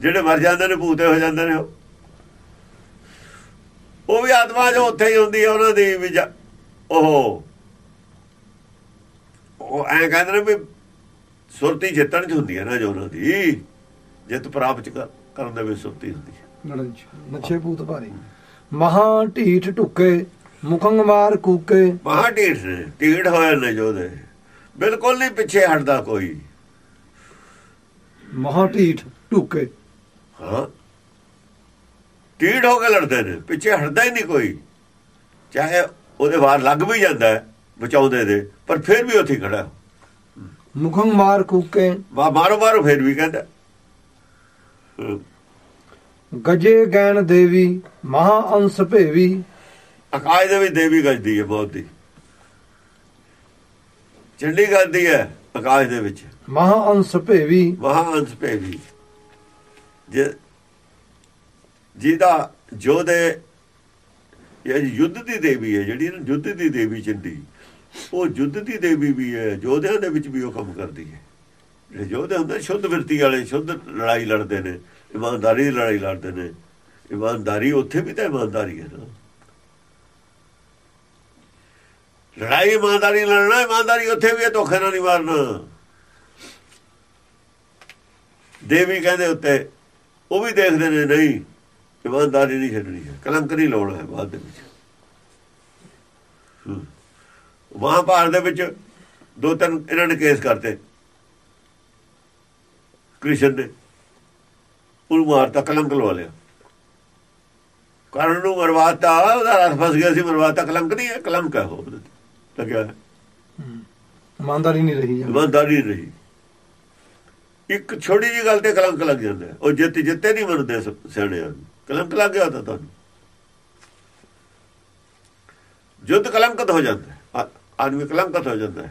ਜਿਹੜੇ ਮਰ ਜਾਂਦੇ ਨੇ ਭੂਤੇ ਹੋ ਜਾਂਦੇ ਨੇ ਉਹ। ਵੀ ਆਤਮਾ ਜੋ ਉੱਥੇ ਹੀ ਹੁੰਦੀ ਹੈ ਉਹਨਾਂ ਦੀ ਵੀ ਉਹ। ਉਹ ਐਂ ਕਹਿੰਦੇ ਨੇ ਵੀ ਸੁਰਤੀ ਜਿੱਤਣ ਚ ਹੁੰਦੀ ਹੈ ਨਾ ਜੋ ਉਹਨਾਂ ਦੀ। ਜਿੱਤ ਪ੍ਰਾਪਤ ਕਰ- ਕਰਨ ਦੇ ਵਿੱਚ ਸੁਰਤੀ ਹੁੰਦੀ ਹੈ ਨੱਚੇ ਭੂਤ ਭਾਰੀ। ਮਹਾ ਢੀਠ ਢੁੱਕੇ ਮੁਖੰਗਮਾਰ ਕੂਕੇ। ਮਹਾ ਢੀਠ ਨੇ ਢੀਠ ਹੋਏ ਨੇ ਜੋਦੇ ਬਿਲਕੁਲ ਨਹੀਂ ਪਿੱਛੇ ਹਟਦਾ ਕੋਈ। ਮਹਾ ਢੀਠ ਢੁੱਕੇ। ਹਾਂ। ਢੀਠ ਹੋ ਕੇ ਲੜਦੇ ਨੇ ਪਿੱਛੇ ਹਟਦਾ ਹੀ ਨਹੀਂ ਕੋਈ। ਚਾਹੇ ਉਹਦੇ ਵਾਰ ਲੱਗ ਵੀ ਜਾਂਦਾ ਹੈ ਬਚਾਉਂਦੇ ਦੇ ਪਰ ਫਿਰ ਵੀ ਉੱਥੇ ਖੜਾ। ਹੈ। ਮੁਖੰਗਮਾਰ ਕੂਕੇ। ਵਾ ਮਾਰੋ ਮਾਰੋ ਫਿਰ ਵੀ ਕਹਿੰਦਾ। ਗਜੇ ਗੈਣ ਦੇਵੀ ਮਹਾ ਅੰਸ ਭੇਵੀ। ਆਕਾਸ਼ ਦੇ ਵਿੱਚ ਦੇਵੀ ਗੱਜਦੀ ਹੈ ਬਹੁਤ ਦੀ। ਚੰਡੀ ਗੱਜਦੀ ਹੈ ਆਕਾਸ਼ ਦੇ ਵਿੱਚ। ਮਹਾ ਅੰਸ ਭੇਵੀ। ਮਹਾਂਸ ਭੇਵੀ। ਜੇ ਜਿਹਦਾ ਜੋਦੇ ਇਹ ਯੁੱਧ ਦੀ ਦੇਵੀ ਹੈ ਜਿਹੜੀ ਨਾ ਯੁੱਧ ਦੀ ਦੇਵੀ ਚੰਡੀ ਉਹ ਯੁੱਧ ਦੀ ਦੇਵੀ ਵੀ ਹੈ ਜੋਧਿਆਂ ਦੇ ਵਿੱਚ ਵੀ ਉਹ ਕੰਮ ਕਰਦੀ ਹੈ। ਜਿਹੜੇ ਯੋਧੇ ਹੁੰਦੇ ਸ਼ੁੱਧ ਵਿਰਤੀ ਵਾਲੇ ਸ਼ੁੱਧ ਲੜਾਈ ਲੜਦੇ ਨੇ। ਇਮਾਨਦਾਰੀ ਦੀ ਲੜਾਈ ਲੜਦੇ ਨੇ। ਇਮਾਨਦਾਰੀ ਉੱਥੇ ਵੀ ਤਾਂ ਇਮਾਨਦਾਰੀ ਹੈ ਨਾ। ਲੜਾਈ ਇਮਾਨਦਾਰੀ ਲੜਨਾ, ਇਮਾਨਦਾਰੀ ਉੱਥੇ ਵੀ ਹੈ, ਧੋਖੇ ਨਾਲ ਨਹੀਂ ਮਾਰਨਾ। ਦੇਵੀ ਕਹਿੰਦੇ ਉੱਤੇ, ਉਹ ਵੀ ਦੇਖਦੇ ਨੇ, ਨਹੀਂ, ਇਮਾਨਦਾਰੀ ਨਹੀਂ ਛੱਡਣੀ ਹੈ, ਕਲੰਕ ਨਹੀਂ ਲਾਉਣਾ ਹੈ ਬਾਅਦ ਦੇ ਵਿੱਚ। ਹਮ। ਮਹਾਭਾਰਤ ਦੇ ਵਿੱਚ ਦੋ ਤਿੰਨ ਇਹਨਾਂ ਨੇ ਕੇਸ ਕਰਤੇ। ਕ੍ਰਿਸ਼ਨ ਨੇ ਉਹਨੂੰ ਮਾਰਤਾ ਕਲੰਕ ਲਵਾ ਲਿਆ। ਕਰਨ ਨੂੰ ਮਰਵਾਤਾ ਉਹਦਾ ਰਸ ਫਸ ਗਿਆ ਸੀ ਮਰਵਾਤਾ ਕਲੰਕ ਨਹੀਂ ਹੈ ਕਲੰਕ ਹੈ ਉਹ। ਲੱਗਿਆ। ਇਮਾਨਦਾਰੀ ਨਹੀਂ ਰਹੀ ਜਾਂ ਇਮਾਨਦਾਰੀ ਨਹੀਂ ਇੱਕ ਛੋਟੀ ਜੀ ਗੱਲ ਤੇ ਕਲੰਕ ਲੱਗ ਜਾਂਦਾ। ਉਹ ਜਿੱਤ ਜਿੱਤੇ ਨਹੀਂ ਮੰਨਦੇ ਸ- ਸਿਆਣਿਆਂ ਨੂੰ। ਕਲੰਕ ਲੱਗ ਗਿਆ ਤਾਂ ਤੁਹਾਨੂੰ। ਜੁੱਧ ਕਲੰਕਤ ਹੋ ਜਾਂਦਾ ਆਦਮੀ ਕਲੰਕਤ ਹੋ ਜਾਂਦਾ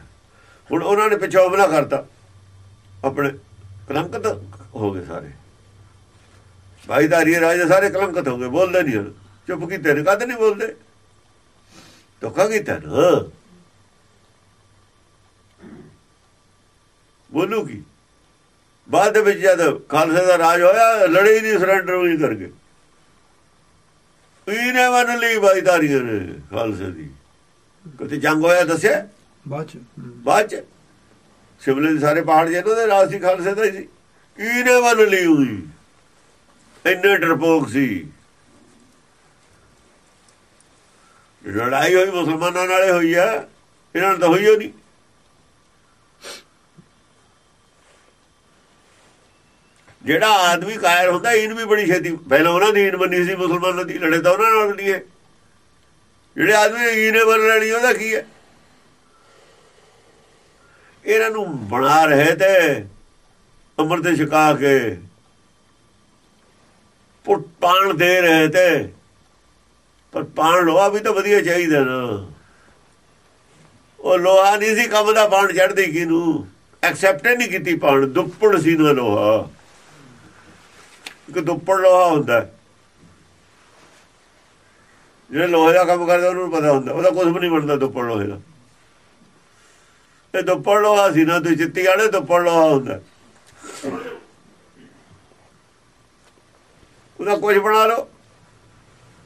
ਹੁਣ ਉਹਨਾਂ ਨੇ ਪਿੱਛੋਂ ਹਮਲਾ ਕਰਤਾ। ਆਪਣੇ ਕਲੰਕਤ ਹੋ ਗਏ ਸਾਰੇ। ਭਾਈਦਾਰੀ ਰਾਜੇ ਸਾਰੇ ਕਲੰਕਤ ਹੋ ਗਏ ਬੋਲਦੇ ਨਹੀਂ ਹੁਣ। ਚੁੱਪ ਕੀਤੇ ਨੇ ਕਦ ਨਹੀਂ ਬੋਲਦੇ? ਧੋਖਾ ਕੀਤਾ ਨਾ। ਬੋਲੂ ਕੀ? ਬਾਅਦ ਦੇ ਵਿੱਚ ਜਦ ਖਾਲਸੇ ਦਾ ਰਾਜ ਹੋਇਆ ਲੜੇ ਹੀ ਨਹੀਂ ਸਰੈਂਡਰ ਨਹੀਂ ਕਰਕੇ। ਇਹਨੇ ਮੰਨ ਲਈ ਬਾਈਦਾਰੀਆਂ ਨੇ ਖਾਲਸੇ ਦੀ। ਕਿਤੇ ਜੰਗ ਹੋਇਆ ਦੱਸਿਆ? ਬਾਅਦ ਚ। ਬਾਅਦ ਚ? ਸ਼ਿਮਲੇ ਦੇ ਸਾਰੇ ਪਹਾੜ ਜਿਹਨਾਂ ਦੇ ਰਾਜ ਸੀ ਖਾਲਸੇ ਦਾ ਹੀ ਸੀ। ਇਹਨੇ ਮੰਨ ਲਈ ਹੋਈ ਇੰਨੇ ਡਰਪੋਕ ਸੀ। ਲੜਾਈ ਹੋਈ ਮੁਸਲਮਾਨਾਂ ਨਾਲੇ ਹੋਈ ਆ, ਇਹਨਾਂ ਨਾਲ ਤਾਂ ਹੋਈ ਹੋ ਨਹੀਂ ਜਿਹੜਾ ਆਦਮੀ ਕਾਇਰ ਹੁੰਦਾ ਇਹਨ ਵੀ ਬੜੀ ਛੇਤੀ, ਪਹਿਲਾਂ ਉਹਨਾਂ ਦੀ ਈਨ ਮੰਨੀ ਸੀ, ਮੁਸਲਮਾਨਾਂ ਦੀ, ਲੜੇ ਤਾਂ ਉਹਨਾਂ ਨਾਲ ਨਹੀਂ ਜਿਹੜੇ ਆਦਮੀ ਈਨੇ ਮੰਨ ਲੈਣੀ, ਉਹਦਾ ਕੀ ਹੈ ਇਹਨਾਂ ਨੂੰ ਬਣਾ ਰਹੇ ਤੇ ਅੰਮ੍ਰਿਤ ਛਕਾ ਕੇ ਪਾਣ ਦੇ ਰਹੇ ਤੇ। ਪਰ ਪਾਣ ਲੋਹਾ ਵੀ ਤਾਂ ਵਧੀਆ ਚਾਹੀਦਾ ਨਾ। ਉਹ ਲੋਹਾ ਨਹੀਂ ਸੀ, ਕੰਮ ਦਾ ਪਾਣ ਚੜਦੀ ਕਿਨੂੰ ਐਕਸੈਪਟ ਨਹੀਂ ਕੀਤੀ ਪਾਣ। ਦੁੱਪੜ ਸੀ ਨਾ ਲੋਹਾ। ਇੱਕ ਦੁੱਪੜ ਲੋਹਾ ਹੁੰਦਾ। ਜਿਹੜੇ ਲੋਹੇ ਦਾ ਕੰਮ ਕਰਦੇ, ਉਹਨੂੰ ਪਤਾ ਹੁੰਦਾ। ਉਹਦਾ ਕੁਝ ਵੀ ਨਹੀਂ ਬਣਦਾ ਦੁੱਪੜ ਲੋਹੇ ਦਾ। ਇਹ ਦੁੱਪੜ ਲੋਹਾ ਸੀ ਨਾ, ਤੇ ਚਿੱਤੀ ਵਾਲੇ ਦੁੱਪੜ ਲੋਹਾ ਹੁੰਦਾ। ਉਹਦਾ ਕੁਝ ਬਣਾ ਲਓ।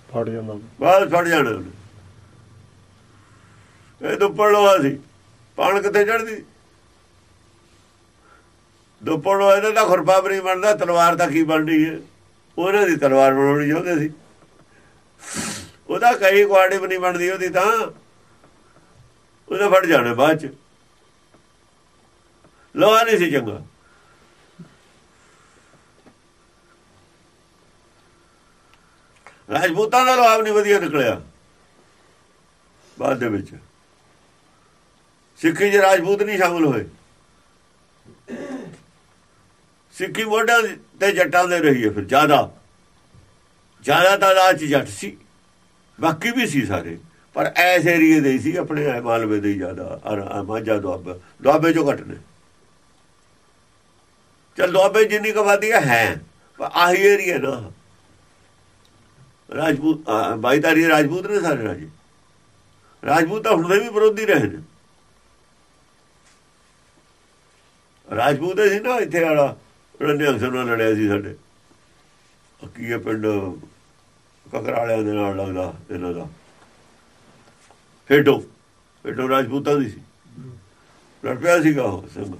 ਫੜ ਜਾਂਦਾ। ਬਾਅਦ ਫੜ ਜਾਣਾ ਇਹ ਦੁੱਪੜ ਲੋਹਾ ਸੀ। ਪਾਣ ਕਿੱਥੇ ਚੜਦੀ ਦੁੱਪੜ ਲੋਹਾ ਇਹਦਾ ਤਾਂ ਖੁਰਪਾ ਵੀ ਨਹੀਂ ਬਣਦਾ। ਤਲਵਾਰ ਦਾ ਕੀ ਬਣਨੀ ਹੈ? ਉਹਨਾਂ ਦੀ ਤਲਵਾਰ ਬਣਾਉਣੀ ਚਾਹੁੰਦੇ ਸੀ। ਉਹਦਾ ਕਈ ਕੁਆੜੇ ਵੀ ਨਹੀਂ ਬਣਦੀ ਉਹਦੀ ਤਾਂ। ਉਹਦਾ ਫੜ ਜਾਣਾ ਬਾਅਦ ਚ। ਲੋਹਾ ਨਹੀਂ ਸੀ ਚੰਗਾ। ਰਾਜਪੂਤਾਂ ਦਾ ਲੋਹਾ ਨਹੀਂ ਵਧੀਆ ਨਿਕਲਿਆ। ਬਾਅਦ ਦੇ ਵਿੱਚ। ਸਿੱਖੀ 'ਚ ਰਾਜਪੂਤ ਨਹੀਂ ਸ਼ਾਮਲ ਹੋਏ। ਸਿੱਖੀ ਮੋਢਿਆਂ ਤੇ ਜੱਟਾਂ ਦੇ ਰਹੀ ਹੈ ਫਿਰ, ਜ਼ਿਆਦਾ। ਜ਼ਿਆਦਾ ਤਾਦਾਦ 'ਚ ਜੱਟ ਸੀ। ਬਾਕੀ ਵੀ ਸੀ ਸਾਰੇ। ਪਰ ਐਸ ਏਰੀਏ ਦੇ ਹੀ ਸੀ, ਆਪਣੇ ਮਾਲਵੇ ਦੇ ਹੀ ਜ਼ਿਆਦਾ। ਔਰ ਮਾਝਾ ਦੁਆਬਾ। ਦੁਆਬੇ ਚੋਂ ਘੱਟ ਨੇ। ਚਲ ਦੁਆਬੇ ਜਿੰਨੀ ਕੁ ਆਬਾਦੀ ਹੈ ਹੈ। ਪਰ ਆਹੀ ਏਰੀਆ ਨਾ। ਰਾਜਪੂਤ ਆਹ ਬਾਈ ਤਾਰੀ ਰਾਜਪੂਤ ਨੇ ਸਾਰੇ ਰਾਜੇ। ਰਾਜਪੂਤ ਤਾਂ ਹੁਣ ਦੇ ਵੀ ਵਿਰੋਧੀ ਰਹੇ ਨੇ। ਰਾਜਪੂਤ ਸੀ ਨਾ ਇੱਥੇ ਵਾਲਾ ਰੰਨੇ ਅਕਸਰ ਨਾਲ ਲੜਿਆ ਸੀ ਸਾਡੇ। ਕੀ ਹੈ ਪਿੰਡ? ਕਕਰਾਲਿਆਂ ਦੇ ਨਾਲ ਲੱਗਦਾ, ਇਹਨਾਂ ਦਾ। ਫੇਟੋ ਫੇਟੋ ਰਾਜਪੂਤਾਂ ਦੀ ਸੀ। ਲੜ ਪਿਆ ਸੀਗਾ ਉਹ ਸਿੰਘ।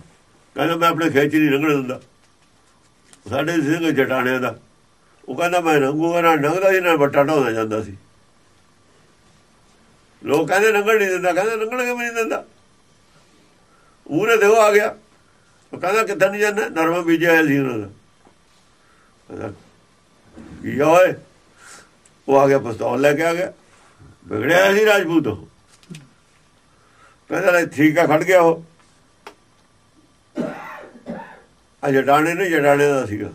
ਕਹਿੰਦਾ, ਮੈਂ ਆਪਣੇ ਖੇਚ ਨਹੀਂ ਲੰਘਣ ਦਿੰਦਾ। ਸਾਡੇ ਸਿੰਘ ਜਟਾਣਿਆਂ ਦਾ। ਉਹ ਕਹਿੰਦਾ ਮੈਂ ਲੰਘੂਗਾ ਨਾ ਲੰਘਦਾ ਸੀ ਨਾ ਬੱਟਾ ਢਾਉਂਦਾ ਜਾਂਦਾ ਸੀ। ਲੋਕ ਕਹਿੰਦੇ ਲੰਘਣ ਨਹੀਂ ਦਿੰਦਾ, ਕਹਿੰਦਾ ਲੰਘਣ ਕਿਵੇਂ ਨਹੀਂ ਦਿੰਦਾ? ਉਹਨੇ ਦੇਖੋ ਆ ਗਿਆ। ਉਹ ਕਹਿੰਦਾ ਕਿੱਥੇ ਨਹੀਂ ਜਾਂਦਾ? ਨਰਮਾ ਬੀਜਿਆ ਹੋਇਆ ਸੀ ਉਹਨਾਂ ਦਾ। ਕਹਿੰਦਾ, ਕੀ ਹੋਏ ਉਹ ਆ ਗਿਆ, ਪਿਸਤੌਲ ਲੈ ਕੇ ਆ ਗਿਆ। ਵਿਗੜਿਆ ਹੋਇਆ ਸੀ ਰਾਜਪੂਤ ਉਹ। ਕਹਿੰਦਾ ਠੀਕ ਆ, ਖੜ ਗਿਆ ਉਹ। ਆ ਜਟਾਣੇ ਨੇ ਜਟਾਣੇ ਦਾ ਸੀਗਾ।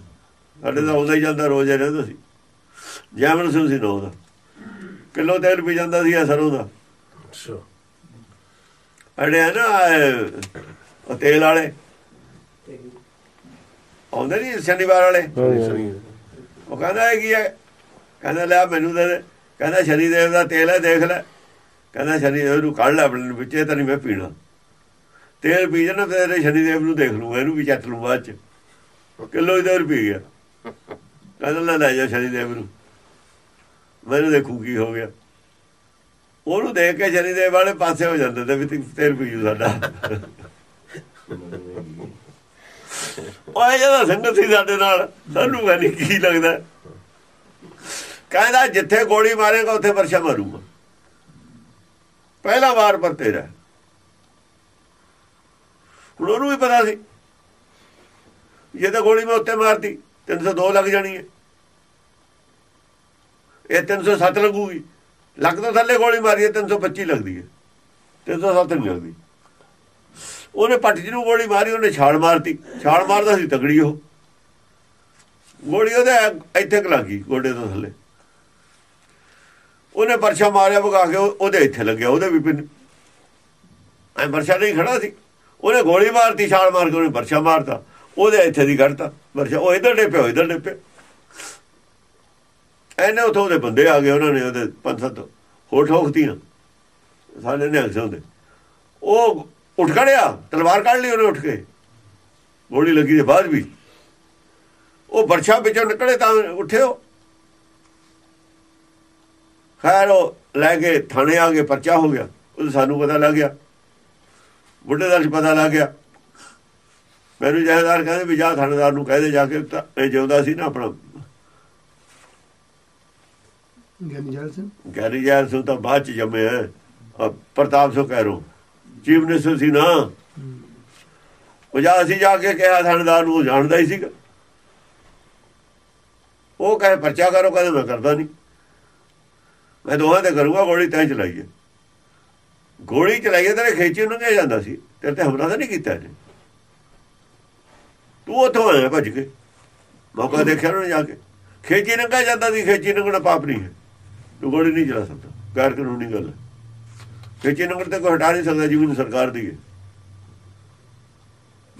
ਸਾਡੇ ਦਾ ਆਉਂਦਾ ਹੀ ਜਾਂਦਾ ਰੋਜ਼ ਹੀ ਰਹਿੰਦਾ ਸੀ। ਜੈਮਨ ਸਿੰਘ ਸੀ ਨਾ ਉਹਦਾ ਕਿਲੋ ਤੇਲ ਪੀ ਜਾਂਦਾ ਸੀ ਇਹ ਸਰੋਂ ਦਾ। ਅੱਛਾ। ਅੜੇ ਆ ਨਾ ਤੇਲ ਵਾਲੇ। ਆਉਂਦੇ ਨਹੀਂ ਸ਼ਨੀਵਾਰ ਵਾਲੇ। ਉਹ ਕਹਿੰਦਾ ਇਹ ਕੀ ਹੈ? ਕਹਿੰਦਾ ਲੈ ਮੈਨੂੰ ਦੇ ਦੇ। ਕਹਿੰਦਾ ਸ਼ਨੀ ਦੇਵ ਦਾ ਤੇਲ ਹੈ ਦੇਖ ਲੈ। ਕਹਿੰਦਾ ਸ਼ਨੀ ਦੇਵ ਨੂੰ ਕੱਢ ਲੈ ਆਪਣੇ ਵਿੱਚ ਇਹ ਤਾਂ ਨਹੀਂ ਮੈਂ ਪੀਣਾ। ਤੇਲ ਪੀ ਜਾਣਾ ਤੇਰੇ ਸ਼ਨੀ ਦੇਵ ਨੂੰ ਦੇਖ ਲੂੰਗਾ ਇਹਨੂੰ ਵੀ ਚੱਟ ਲੂੰ ਬਾਅਦ ਚ। ਕਿਲੋ ਹੀ ਤੇਲ ਪੀ ਗਿਆ। ਕਹਿੰਦਾ ਲੈ ਲੈ ਜਾ ਸ਼ਨੀ ਦੇਵ ਨੂੰ। ਮੈਨੂੰ ਦੇਖੂ ਕੀ ਹੋ ਗਿਆ। ਉਹਨੂੰ ਦੇਖ ਕੇ ਸ਼ਨੀ ਦੇਵ ਵਾਲੇ ਪਾਸੇ ਹੋ ਜਾਂਦੇ ਤੇ ਵੀ ਤੂੰ ਤੇਲ ਪੀ ਜੂ ਸਾਡਾ। ਉਹ ਇਹ ਜਿਹੜਾ ਸੰਗਤ ਸੀ ਸਾਡੇ ਨਾਲ, ਸਾਨੂੰ ਕਹਿੰਦੀ ਕੀ ਲੱਗਦਾ। ਕਹਿੰਦਾ ਜਿੱਥੇ ਗੋਲੀ ਮਾਰੇਗਾ, ਉੱਥੇ ਵਰਸ਼ਾ ਮਾਰੂਗਾ। ਪਹਿਲਾ ਵਾਰ ਪਰ ਤੇਰਾ। ਹੁਣ ਉਹਨੂੰ ਵੀ ਪਤਾ ਸੀ। ਜੇ ਤਾਂ ਗੋਲੀ ਮੈਂ ਉੱਤੇ ਮਾਰਤੀ। 302 ਲੱਗ ਜਾਣੀ ਹੈ। ਇਹ 307 ਲੱਗੂਗੀ। ਲੱਗ ਤੋਂ ਥੱਲੇ ਗੋਲੀ ਮਾਰੀ ਹੈ 325 ਲੱਗਦੀ ਹੈ। 307 ਨਹੀਂ ਲੱਗਦੀ। ਉਹਨੇ ਪੱਟ ਜੀ ਨੂੰ ਗੋਲੀ ਮਾਰੀ, ਉਹਨੇ ਛਾਲ ਮਾਰਤੀ। ਛਾਲ ਮਾਰਦਾ ਸੀ ਤਗੜੀ ਉਹ। ਗੋਲੀ ਉਹਦੇ ਇੱਥੇ ਕ ਲੱਗੀ ਗੋਡੇ ਤੋਂ ਥੱਲੇ। ਉਹਨੇ ਪਰਛਾ ਮਾਰਿਆ, ਭਗਾ ਕੇ ਉਹਦੇ ਇੱਥੇ ਲੱਗਿਆ, ਉਹਦੇ ਵੀ ਪਿੰਨ। ਐ ਪਰਛਾ ਨਹੀਂ ਖੜਾ ਸੀ। ਉਹਨੇ ਗੋਲੀ ਮਾਰਤੀ, ਛਾਲ ਮਾਰ ਕੇ ਉਹਨੇ ਪਰਛਾ ਮਾਰਤਾ। ਉਹਦੇ ਇੱਥੇ ਦੀ ਕੱਢਤਾ। ਵਰਸ਼ਾ ਉਹ ਇਧਰ ਡੇਪਿਆ, ਉਹ ਇਧਰ ਡੇਪਿਆ। ਐਨੇ ਉਥੋਂ ਦੇ ਬੰਦੇ ਆ ਗਏ, ਉਹਨਾਂ ਨੇ ਉਹਦੇ ਪੰਜ ਸੱਤ ਹੋ ਠੋਕਤੀਆਂ ਸਾਡੇ ਨੇ ਅਕਸਰ ਦੇ। ਉਹ ਉੱਠ ਖੜਿਆ ਤਲਵਾਰ ਕੱਢ ਲਈ ਉਹਨੇ ਉੱਠ ਕੇ। ਗੋਲੀ ਲੱਗੀ ਦੇ ਬਾਅਦ ਵੀ। ਉਹ ਵਰਸ਼ਾ ਵਿੱਚੋਂ ਨਿਕਲੇ ਤਾਂ ਉੱਠਿਓ। ਖੈਰ, ਉਹ ਲੈ ਕੇ ਥਾਣੇ ਆ ਗਏ ਪਰਚਾ ਹੋ ਗਿਆ। ਉਹ ਸਾਨੂੰ ਪਤਾ ਲੱਗ ਗਿਆ। ਬੁੱਢੇ ਦਾ ਪਤਾ ਲੱਗ ਗਿਆ। ਮੈਨੂੰ ਜਹਦਾਰ ਕਹਿੰਦੇ ਵੀ ਜਾ ਥਾਣੇਦਾਰ ਨੂੰ ਕਹਦੇ ਜਾ ਕੇ ਤਾਂ ਇਹ ਜਿਉਂਦਾ ਸੀ ਨਾ ਆਪਣਾ। ਗਿਆਨੀ ਜੈਲ ਸਿੰਘ? ਗੈਰੀ ਜੈਲ ਸਿੰਘ ਤਾਂ ਬਾਅਦ ਚ ਜੰਮੇ ਹੈ ਆਹ ਪ੍ਰਤਾਪ ਸੋ ਕਹਿ ਰੋ ਚੀਫ ਮਿਨਿਸਟਰ ਸੀ ਨਾ। ਉਹ ਜਾ ਅਸੀਂ ਜਾ ਕੇ ਕਿਹਾ ਥਾਣੇਦਾਰ ਨੂੰ ਜਾਣਦਾ ਹੀ ਸੀਗਾ। ਉਹ ਕਹੇ ਪਰਚਾ ਕਰੋ ਕਹਿੰਦੇ ਮੈਂ ਕਰਦਾ ਨਹੀਂ। ਮੈਂ ਦੋਹਾਂ ਤੇ ਕਰੂੰਗਾ ਗੋਲੀ ਤੈਂ ਚਲਾਈ ਹੈ ਗੋਲੀ ਚਲਾਈ ਹੈ ਤੇਰੇ ਖੇਚੀ ਨੂੰ ਕਿਹਾ ਜਾਂਦਾ ਸੀ। ਤੇਰੇ ਤੇ ਹਮਲਾ ਤਾਂ ਨਹੀਂ ਕੀਤਾ ਇਹਨੇ। ਤੂੰ ਉੱਥੋਂ ਆਇਆ ਭੱਜ ਕੇ। ਮੌਕਾ ਦੇਖਿਆ ਉਹਨੇ ਜਾ ਕੇ। ਖੇਚੀ ਨੰਗਾ ਜਾਂਦਾ ਸੀ ਖੇਚੀ ਨੰਗਣਾ ਪਾਪ ਨਹੀਂ ਹੈ। ਤੂੰ ਗੋਲੀ ਨਹੀਂ ਚਲਾ ਸਕਦਾ। ਗੈਰ ਕਾਨੂੰਨੀ ਗੱਲ ਖੇਚੀ ਨੰਗਣ ਤੇ ਕੋਈ ਹਟਾ ਨਹੀਂ ਸਕਦਾ ਜ਼ਮੀਨ ਸਰਕਾਰ ਦੀ ਹੈ।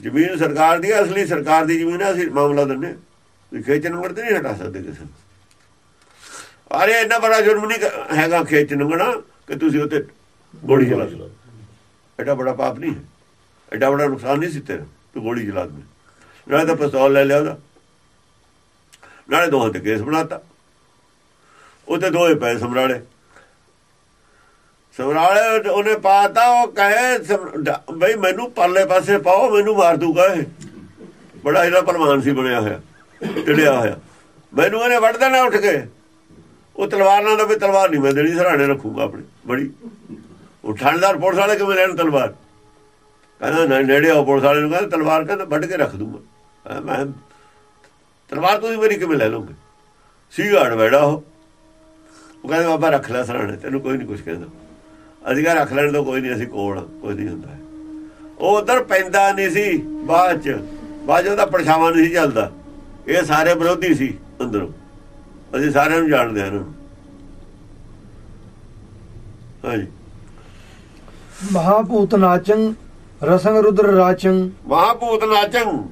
ਜ਼ਮੀਨ ਸਰਕਾਰ ਦੀ ਹੈ, ਅਸਲੀ ਸਰਕਾਰ ਦੀ ਜ਼ਮੀਨ ਅਸੀਂ ਮਾਮਲਾ ਦਿੰਨੇ ਤੁਸੀਂ ਖੇਚ ਨੰਗਣ ਤੇ ਨਹੀਂ ਹਟਾ ਸਕਦੇ ਕਿਸੇ ਨੂੰ। ਅਰੇ ਇੰਨਾ ਬੜਾ ਜੁਰਮ ਨਹੀਂ ਹੈਗਾ ਖੇਚ ਨੰਗਣਾ ਕਿ ਤੁਸੀਂ ਉੱਤੇ ਗੋਲੀ ਚਲਾ ਦਿਓ। ਐਡਾ ਬੜਾ ਪਾਪ ਨਹੀਂ ਹੈ। ਐਡਾ ਬੜਾ ਨੁਕਸਾਨ ਨਹੀਂ ਸੀ ਤੇਰਾ। ਤੂੰ ਗੋਲੀ ਚਲਾ ਦੇ ਨਾਲੇ ਤਾਂ ਪਿਸਤੌਲ ਲੈ ਲਿਆ ਉਹਦਾ। ਨਾਲੇ ਦੋਹਾਂ ਤੇ ਕੇਸ ਬਣਾਤਾ। ਉਹਤੇ ਦੋਏ ਪਏ ਸਮਰਾਲੇ। ਸਮਰਾਲੇ ਉਹਨੇ ਪਾਤਾ, ਉਹ ਕਹੇ ਬਈ ਮੈਨੂੰ ਪਰਲੇ ਪਾਸੇ ਪਾਓ, ਮੈਨੂੰ ਮਾਰ ਦੂਗਾ ਇਹ। ਬੜਾ ਇਹਦਾ ਪਰਮਾਨ ਸੀ ਬਣਿਆ ਹੋਇਆ ਟਿੜਿਆ ਹੋਇਆ। ਮੈਨੂੰ ਇਹਨੇ ਵੱਢ ਦੇਣਾ ਉੱਠ ਕੇ। ਉਹ ਤਲਵਾਰ ਨਾਲ ਦਾ ਵੀ ਤਲਵਾਰ ਨਹੀਂ ਮੈਂ ਦੇਣੀ, ਸਰਾਣੇ ਰੱਖੂਗਾ ਆਪਣੀ, ਬੜੀ। ਉਹ ਠੰਡਦਾਰ ਪੁਲਿਸ ਵਾਲੇ ਕਿਵੇਂ ਲੈਣ ਤਲਵਾਰ? ਕਹਿੰਦਾ, ਨੇੜੇ ਆਓ ਪੁਲਿਸ ਵਾਲੇ ਨੂੰ, ਕਹਿੰਦਾ ਤਲਵਾਰ ਕਹਿੰਦਾ ਵੱਢ ਕੇ ਰੱਖ ਦੂੰਗਾ। ਮੈਂ- ਤਲਵਾਰ ਤੁਸੀਂ ਮੇਰੀ ਕਿਵੇਂ ਲੈ ਲਓਗੇ ਸੀਗਾ ਅੜਵੜਾ ਉਹ। ਉਹ ਕਹਿੰਦੇ ਬਾਬਾ ਰੱਖ ਲੈ ਸਰਾਣੇ ਤੈਨੂੰ ਕੋਈ ਨਹੀਂ ਕੁਝ ਕਹਿੰਦਾ। ਅਸੀਂ ਕਹ ਰੱਖ ਲੈਣ ਤੋਂ ਕੋਈ ਨਹੀਂ ਅਸੀਂ ਕੋਲ ਕੋਈ ਨਹੀਂ ਹੁੰਦਾ। ਉਹ ਉਧਰ ਪੈਂਦਾ ਨਹੀਂ ਸੀ ਬਾਅਦ ਚ। ਬਾਅਦ ਉਹਦਾ ਪਰਛਾਵਾਂ ਨਹੀਂ ਸੀ ਚੱਲਦਾ। ਇਹ ਸਾਰੇ ਵਿਰੋਧੀ ਸੀ ਅੰਦਰੋਂ। ਅਸੀਂ ਸਾਰਿਆਂ ਨੂੰ ਜਾਣਦੇ ਹਾਂ ਇਹਨਾਂ ਹਾਂਜੀ। ਮਹਾਭੂਤ ਨਾਚੰ ਰਸੰਗ ਰੁਦਰ ਰਾਚੰ। ਮਹਾਭੂਤ ਨਾਚੰ।